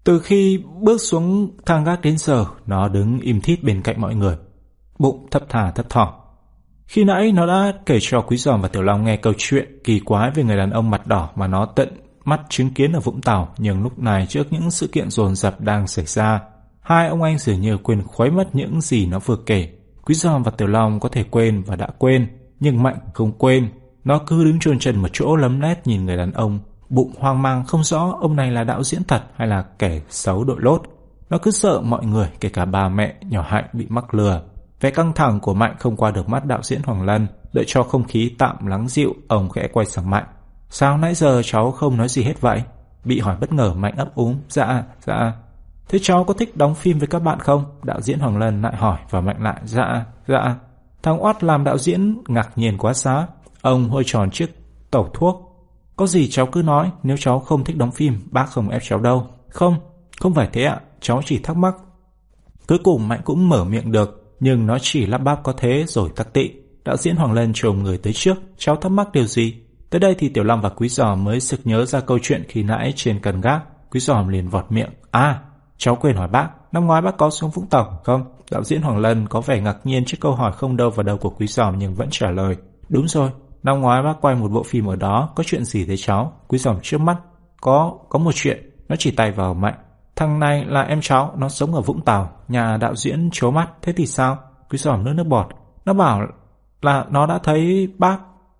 Từ khi bước xuống thang gác đến giờ, nó đứng im thít bên cạnh mọi người. Bụng thấp thà thấp thỏm. Khi nãy nó đã kể cho Quý Giòm và Tiểu Long nghe câu chuyện kỳ quái về người đàn ông mặt đỏ mà nó tận mắt chứng kiến ở Vũng Tàu, nhưng lúc này trước những sự kiện dồn dập đang xảy ra, hai ông anh dường như quên khuấy mất những gì nó vừa kể. Quý Giòm và Tiểu Long có thể quên và đã quên, nhưng Mạnh không quên. Nó cứ đứng trôn chân một chỗ lấm lét nhìn người đàn ông, bụng hoang mang không rõ ông này là đạo diễn thật hay là kẻ xấu đội lốt. Nó cứ sợ mọi người, kể cả bà mẹ nhỏ hạnh bị mắc lừa. Vẻ căng thẳng của Mạnh không qua được mắt đạo diễn Hoàng Lân, đợi cho không khí tạm lắng dịu, ông khẽ quay sang Mạnh. Sao nãy giờ cháu không nói gì hết vậy? Bị hỏi bất ngờ Mạnh ấp úng. Dạ, dạ. Thế cháu có thích đóng phim với các bạn không? Đạo diễn Hoàng Lân lại hỏi và Mạnh lại. Dạ, dạ. Thằng Oát làm đạo diễn ngạc nhiên quá xá. Ông hơi tròn chiếc tẩu thuốc. Có gì cháu cứ nói, nếu cháu không thích đóng phim, bác không ép cháu đâu. Không, không phải thế ạ, cháu chỉ thắc mắc. Cuối cùng Mạnh cũng mở miệng được, nhưng nó chỉ lắp bắp có thế rồi tắc tị. Đạo diễn Hoàng Lân trồm người tới trước, cháu thắc mắc điều gì? Tới đây thì Tiểu Long và Quý Giòm mới sực nhớ ra câu chuyện khi nãy trên cần gác. Quý Giòm liền vọt miệng. À, cháu quên hỏi bác, năm ngoái bác có xuống Vũng Tàu không? Đạo diễn Hoàng Lân có vẻ ngạc nhiên trước câu hỏi không đâu vào đầu của Quý Giòm nhưng vẫn trả lời. Đúng rồi, năm ngoái bác quay một bộ phim ở đó, có chuyện gì thế cháu? Quý Giòm trước mắt. Có, có một chuyện, nó chỉ tay vào Mạnh. Thằng này là em cháu, nó sống ở Vũng Tàu, nhà đạo diễn chố mắt, thế thì sao? Quý Giòm nước nước bọt. Nó bảo là nó đã thấy bác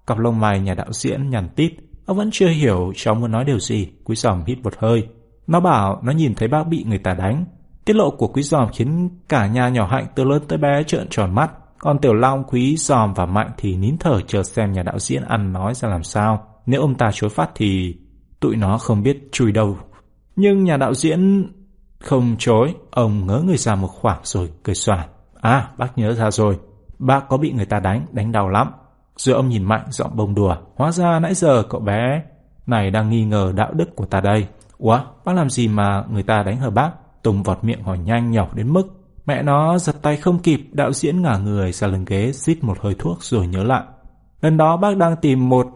Cặp lông mày nhà đạo diễn nhằn tít, ông vẫn chưa hiểu cháu muốn nói điều gì. Quý giòm hít một hơi. Nó bảo nó nhìn thấy bác bị người ta đánh. Tiết lộ của quý giòm khiến cả nhà nhỏ hạnh từ lớn tới bé trợn tròn mắt. Còn Tiểu Long, Quý, Giòm và Mạnh thì nín thở chờ xem nhà đạo diễn ăn nói ra làm sao. Nếu ông ta chối phát thì tụi nó không biết chui đâu. Nhưng nhà đạo diễn không chối, ông ngớ người ra một khoảng rồi cười xòa. À, bác nhớ ra rồi, bác có bị người ta đánh, đánh đau lắm. Rồi ông nhìn Mạnh giọng bông đùa. Hóa ra nãy giờ cậu bé này đang nghi ngờ đạo đức của ta đây. Ủa, bác làm gì mà người ta đánh hờ bác? Tùng vọt miệng hỏi nhanh nhọc đến mức mẹ nó giật tay không kịp, đạo diễn ngả người ra lưng ghế rít một hơi thuốc rồi nhớ lại. Lần đó bác đang tìm một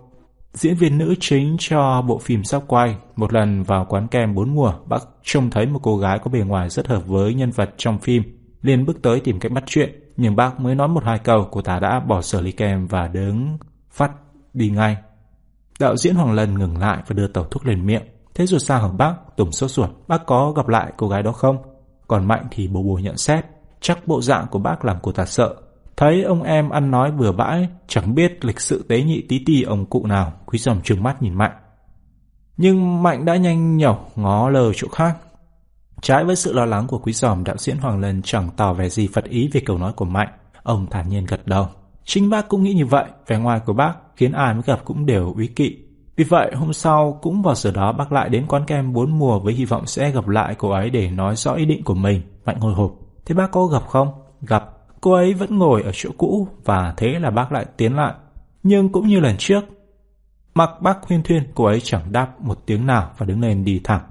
diễn viên nữ chính cho bộ phim sắp quay. Một lần vào quán kem bốn mùa, bác trông thấy một cô gái có bề ngoài rất hợp với nhân vật trong phim, liền bước tới tìm cách bắt chuyện nhưng bác mới nói một hai câu cô ta đã bỏ sở ly kem và đứng phát đi ngay. Đạo diễn Hoàng Lân ngừng lại và đưa tẩu thuốc lên miệng. Thế rồi sao hả bác? Tùng sốt ruột. Bác có gặp lại cô gái đó không? Còn Mạnh thì bồ bồ nhận xét. Chắc bộ dạng của bác làm cô ta sợ. Thấy ông em ăn nói vừa bãi, chẳng biết lịch sự tế nhị tí ti ông cụ nào. Quý dòng trừng mắt nhìn Mạnh. Nhưng Mạnh đã nhanh nhẩu ngó lờ chỗ khác. Trái với sự lo lắng của quý giòm, đạo diễn Hoàng Lân chẳng tỏ vẻ gì phật ý về câu nói của Mạnh. Ông thản nhiên gật đầu. Chính bác cũng nghĩ như vậy, vẻ ngoài của bác khiến ai mới gặp cũng đều úy kỵ. Vì vậy, hôm sau cũng vào giờ đó bác lại đến quán kem bốn mùa với hy vọng sẽ gặp lại cô ấy để nói rõ ý định của mình. Mạnh hồi hộp. Thế bác có gặp không? Gặp. Cô ấy vẫn ngồi ở chỗ cũ và thế là bác lại tiến lại. Nhưng cũng như lần trước, mặc bác huyên thuyên cô ấy chẳng đáp một tiếng nào và đứng lên đi thẳng.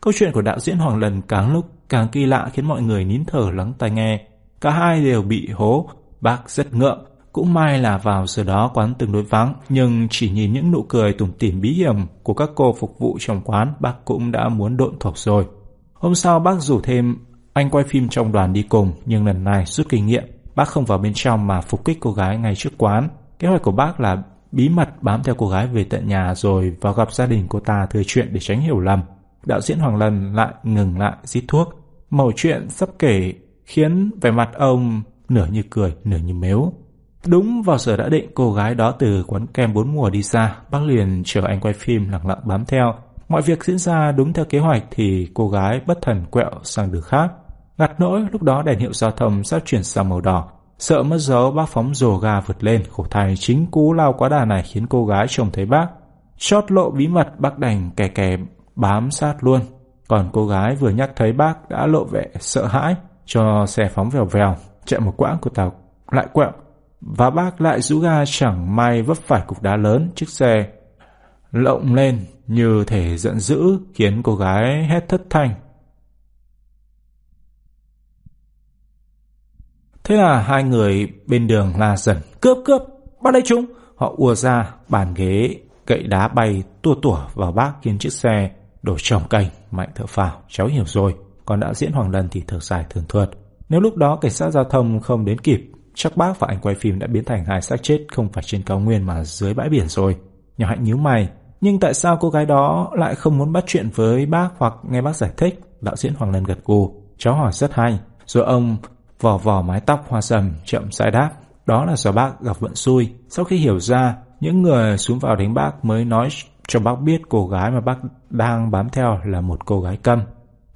Câu chuyện của đạo diễn Hoàng Lần càng lúc càng kỳ lạ khiến mọi người nín thở lắng tai nghe. Cả hai đều bị hố, bác rất ngượng. Cũng may là vào giờ đó quán tương đối vắng, nhưng chỉ nhìn những nụ cười tủm tỉm bí hiểm của các cô phục vụ trong quán, bác cũng đã muốn độn thuộc rồi. Hôm sau bác rủ thêm anh quay phim trong đoàn đi cùng, nhưng lần này rút kinh nghiệm, bác không vào bên trong mà phục kích cô gái ngay trước quán. Kế hoạch của bác là bí mật bám theo cô gái về tận nhà rồi vào gặp gia đình cô ta thừa chuyện để tránh hiểu lầm đạo diễn Hoàng Lân lại ngừng lại rít thuốc. Mẩu chuyện sắp kể khiến vẻ mặt ông nửa như cười, nửa như mếu. Đúng vào giờ đã định cô gái đó từ quán kem bốn mùa đi ra, bác liền chờ anh quay phim lặng lặng bám theo. Mọi việc diễn ra đúng theo kế hoạch thì cô gái bất thần quẹo sang đường khác. Ngặt nỗi lúc đó đèn hiệu giao thông sắp chuyển sang màu đỏ. Sợ mất dấu bác phóng rồ ga vượt lên Khổ thai chính cú lao quá đà này Khiến cô gái trông thấy bác Chót lộ bí mật bác đành kè kè bám sát luôn Còn cô gái vừa nhắc thấy bác đã lộ vẻ sợ hãi Cho xe phóng vèo vèo Chạy một quãng của tàu lại quẹo và bác lại rũ ga chẳng may vấp phải cục đá lớn Chiếc xe lộng lên như thể giận dữ Khiến cô gái hét thất thanh Thế là hai người bên đường la dần Cướp cướp, bắt lấy chúng Họ ùa ra, bàn ghế, gậy đá bay tua tủa vào bác khiến chiếc xe đổ trồng cành, mạnh thở phào, cháu hiểu rồi. Còn đã diễn Hoàng Lân thì thở dài thường thuật. Nếu lúc đó cảnh sát giao thông không đến kịp, chắc bác và anh quay phim đã biến thành hai xác chết không phải trên cao nguyên mà dưới bãi biển rồi. Nhỏ hạnh nhíu mày, nhưng tại sao cô gái đó lại không muốn bắt chuyện với bác hoặc nghe bác giải thích? Đạo diễn Hoàng Lân gật gù, cháu hỏi rất hay. Rồi ông vò vò mái tóc hoa sầm chậm rãi đáp. Đó là do bác gặp vận xui. Sau khi hiểu ra, những người xuống vào đánh bác mới nói cho bác biết cô gái mà bác đang bám theo là một cô gái câm.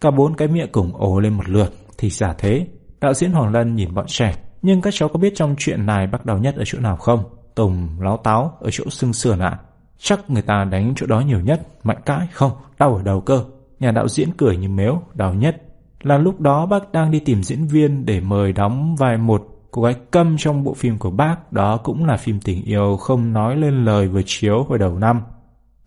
Cả bốn cái miệng cùng ồ lên một lượt, thì giả thế. Đạo diễn Hoàng Lân nhìn bọn trẻ, nhưng các cháu có biết trong chuyện này bắt đầu nhất ở chỗ nào không? Tùng, láo táo, ở chỗ xương sườn ạ. Chắc người ta đánh chỗ đó nhiều nhất, mạnh cãi, không, đau ở đầu cơ. Nhà đạo diễn cười như mếu, đau nhất. Là lúc đó bác đang đi tìm diễn viên để mời đóng vai một cô gái câm trong bộ phim của bác, đó cũng là phim tình yêu không nói lên lời vừa chiếu hồi đầu năm.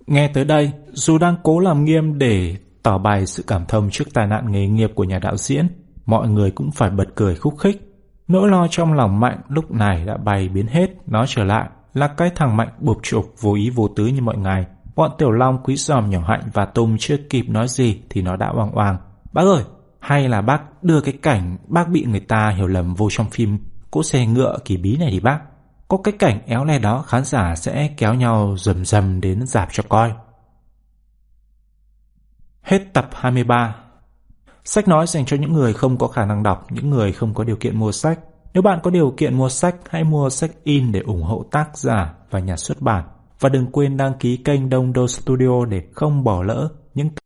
Nghe tới đây, dù đang cố làm nghiêm để tỏ bày sự cảm thông trước tai nạn nghề nghiệp của nhà đạo diễn, mọi người cũng phải bật cười khúc khích. Nỗi lo trong lòng Mạnh lúc này đã bay biến hết, nó trở lại là cái thằng Mạnh bụp chụp vô ý vô tứ như mọi ngày. Bọn Tiểu Long, Quý Giòm, Nhỏ Hạnh và Tùng chưa kịp nói gì thì nó đã oang oang. Bác ơi, hay là bác đưa cái cảnh bác bị người ta hiểu lầm vô trong phim cỗ xe ngựa kỳ bí này đi bác. Có cái cảnh éo le đó khán giả sẽ kéo nhau rầm rầm đến dạp cho coi. Hết tập 23 Sách nói dành cho những người không có khả năng đọc, những người không có điều kiện mua sách. Nếu bạn có điều kiện mua sách, hãy mua sách in để ủng hộ tác giả và nhà xuất bản. Và đừng quên đăng ký kênh Đông Đô Studio để không bỏ lỡ những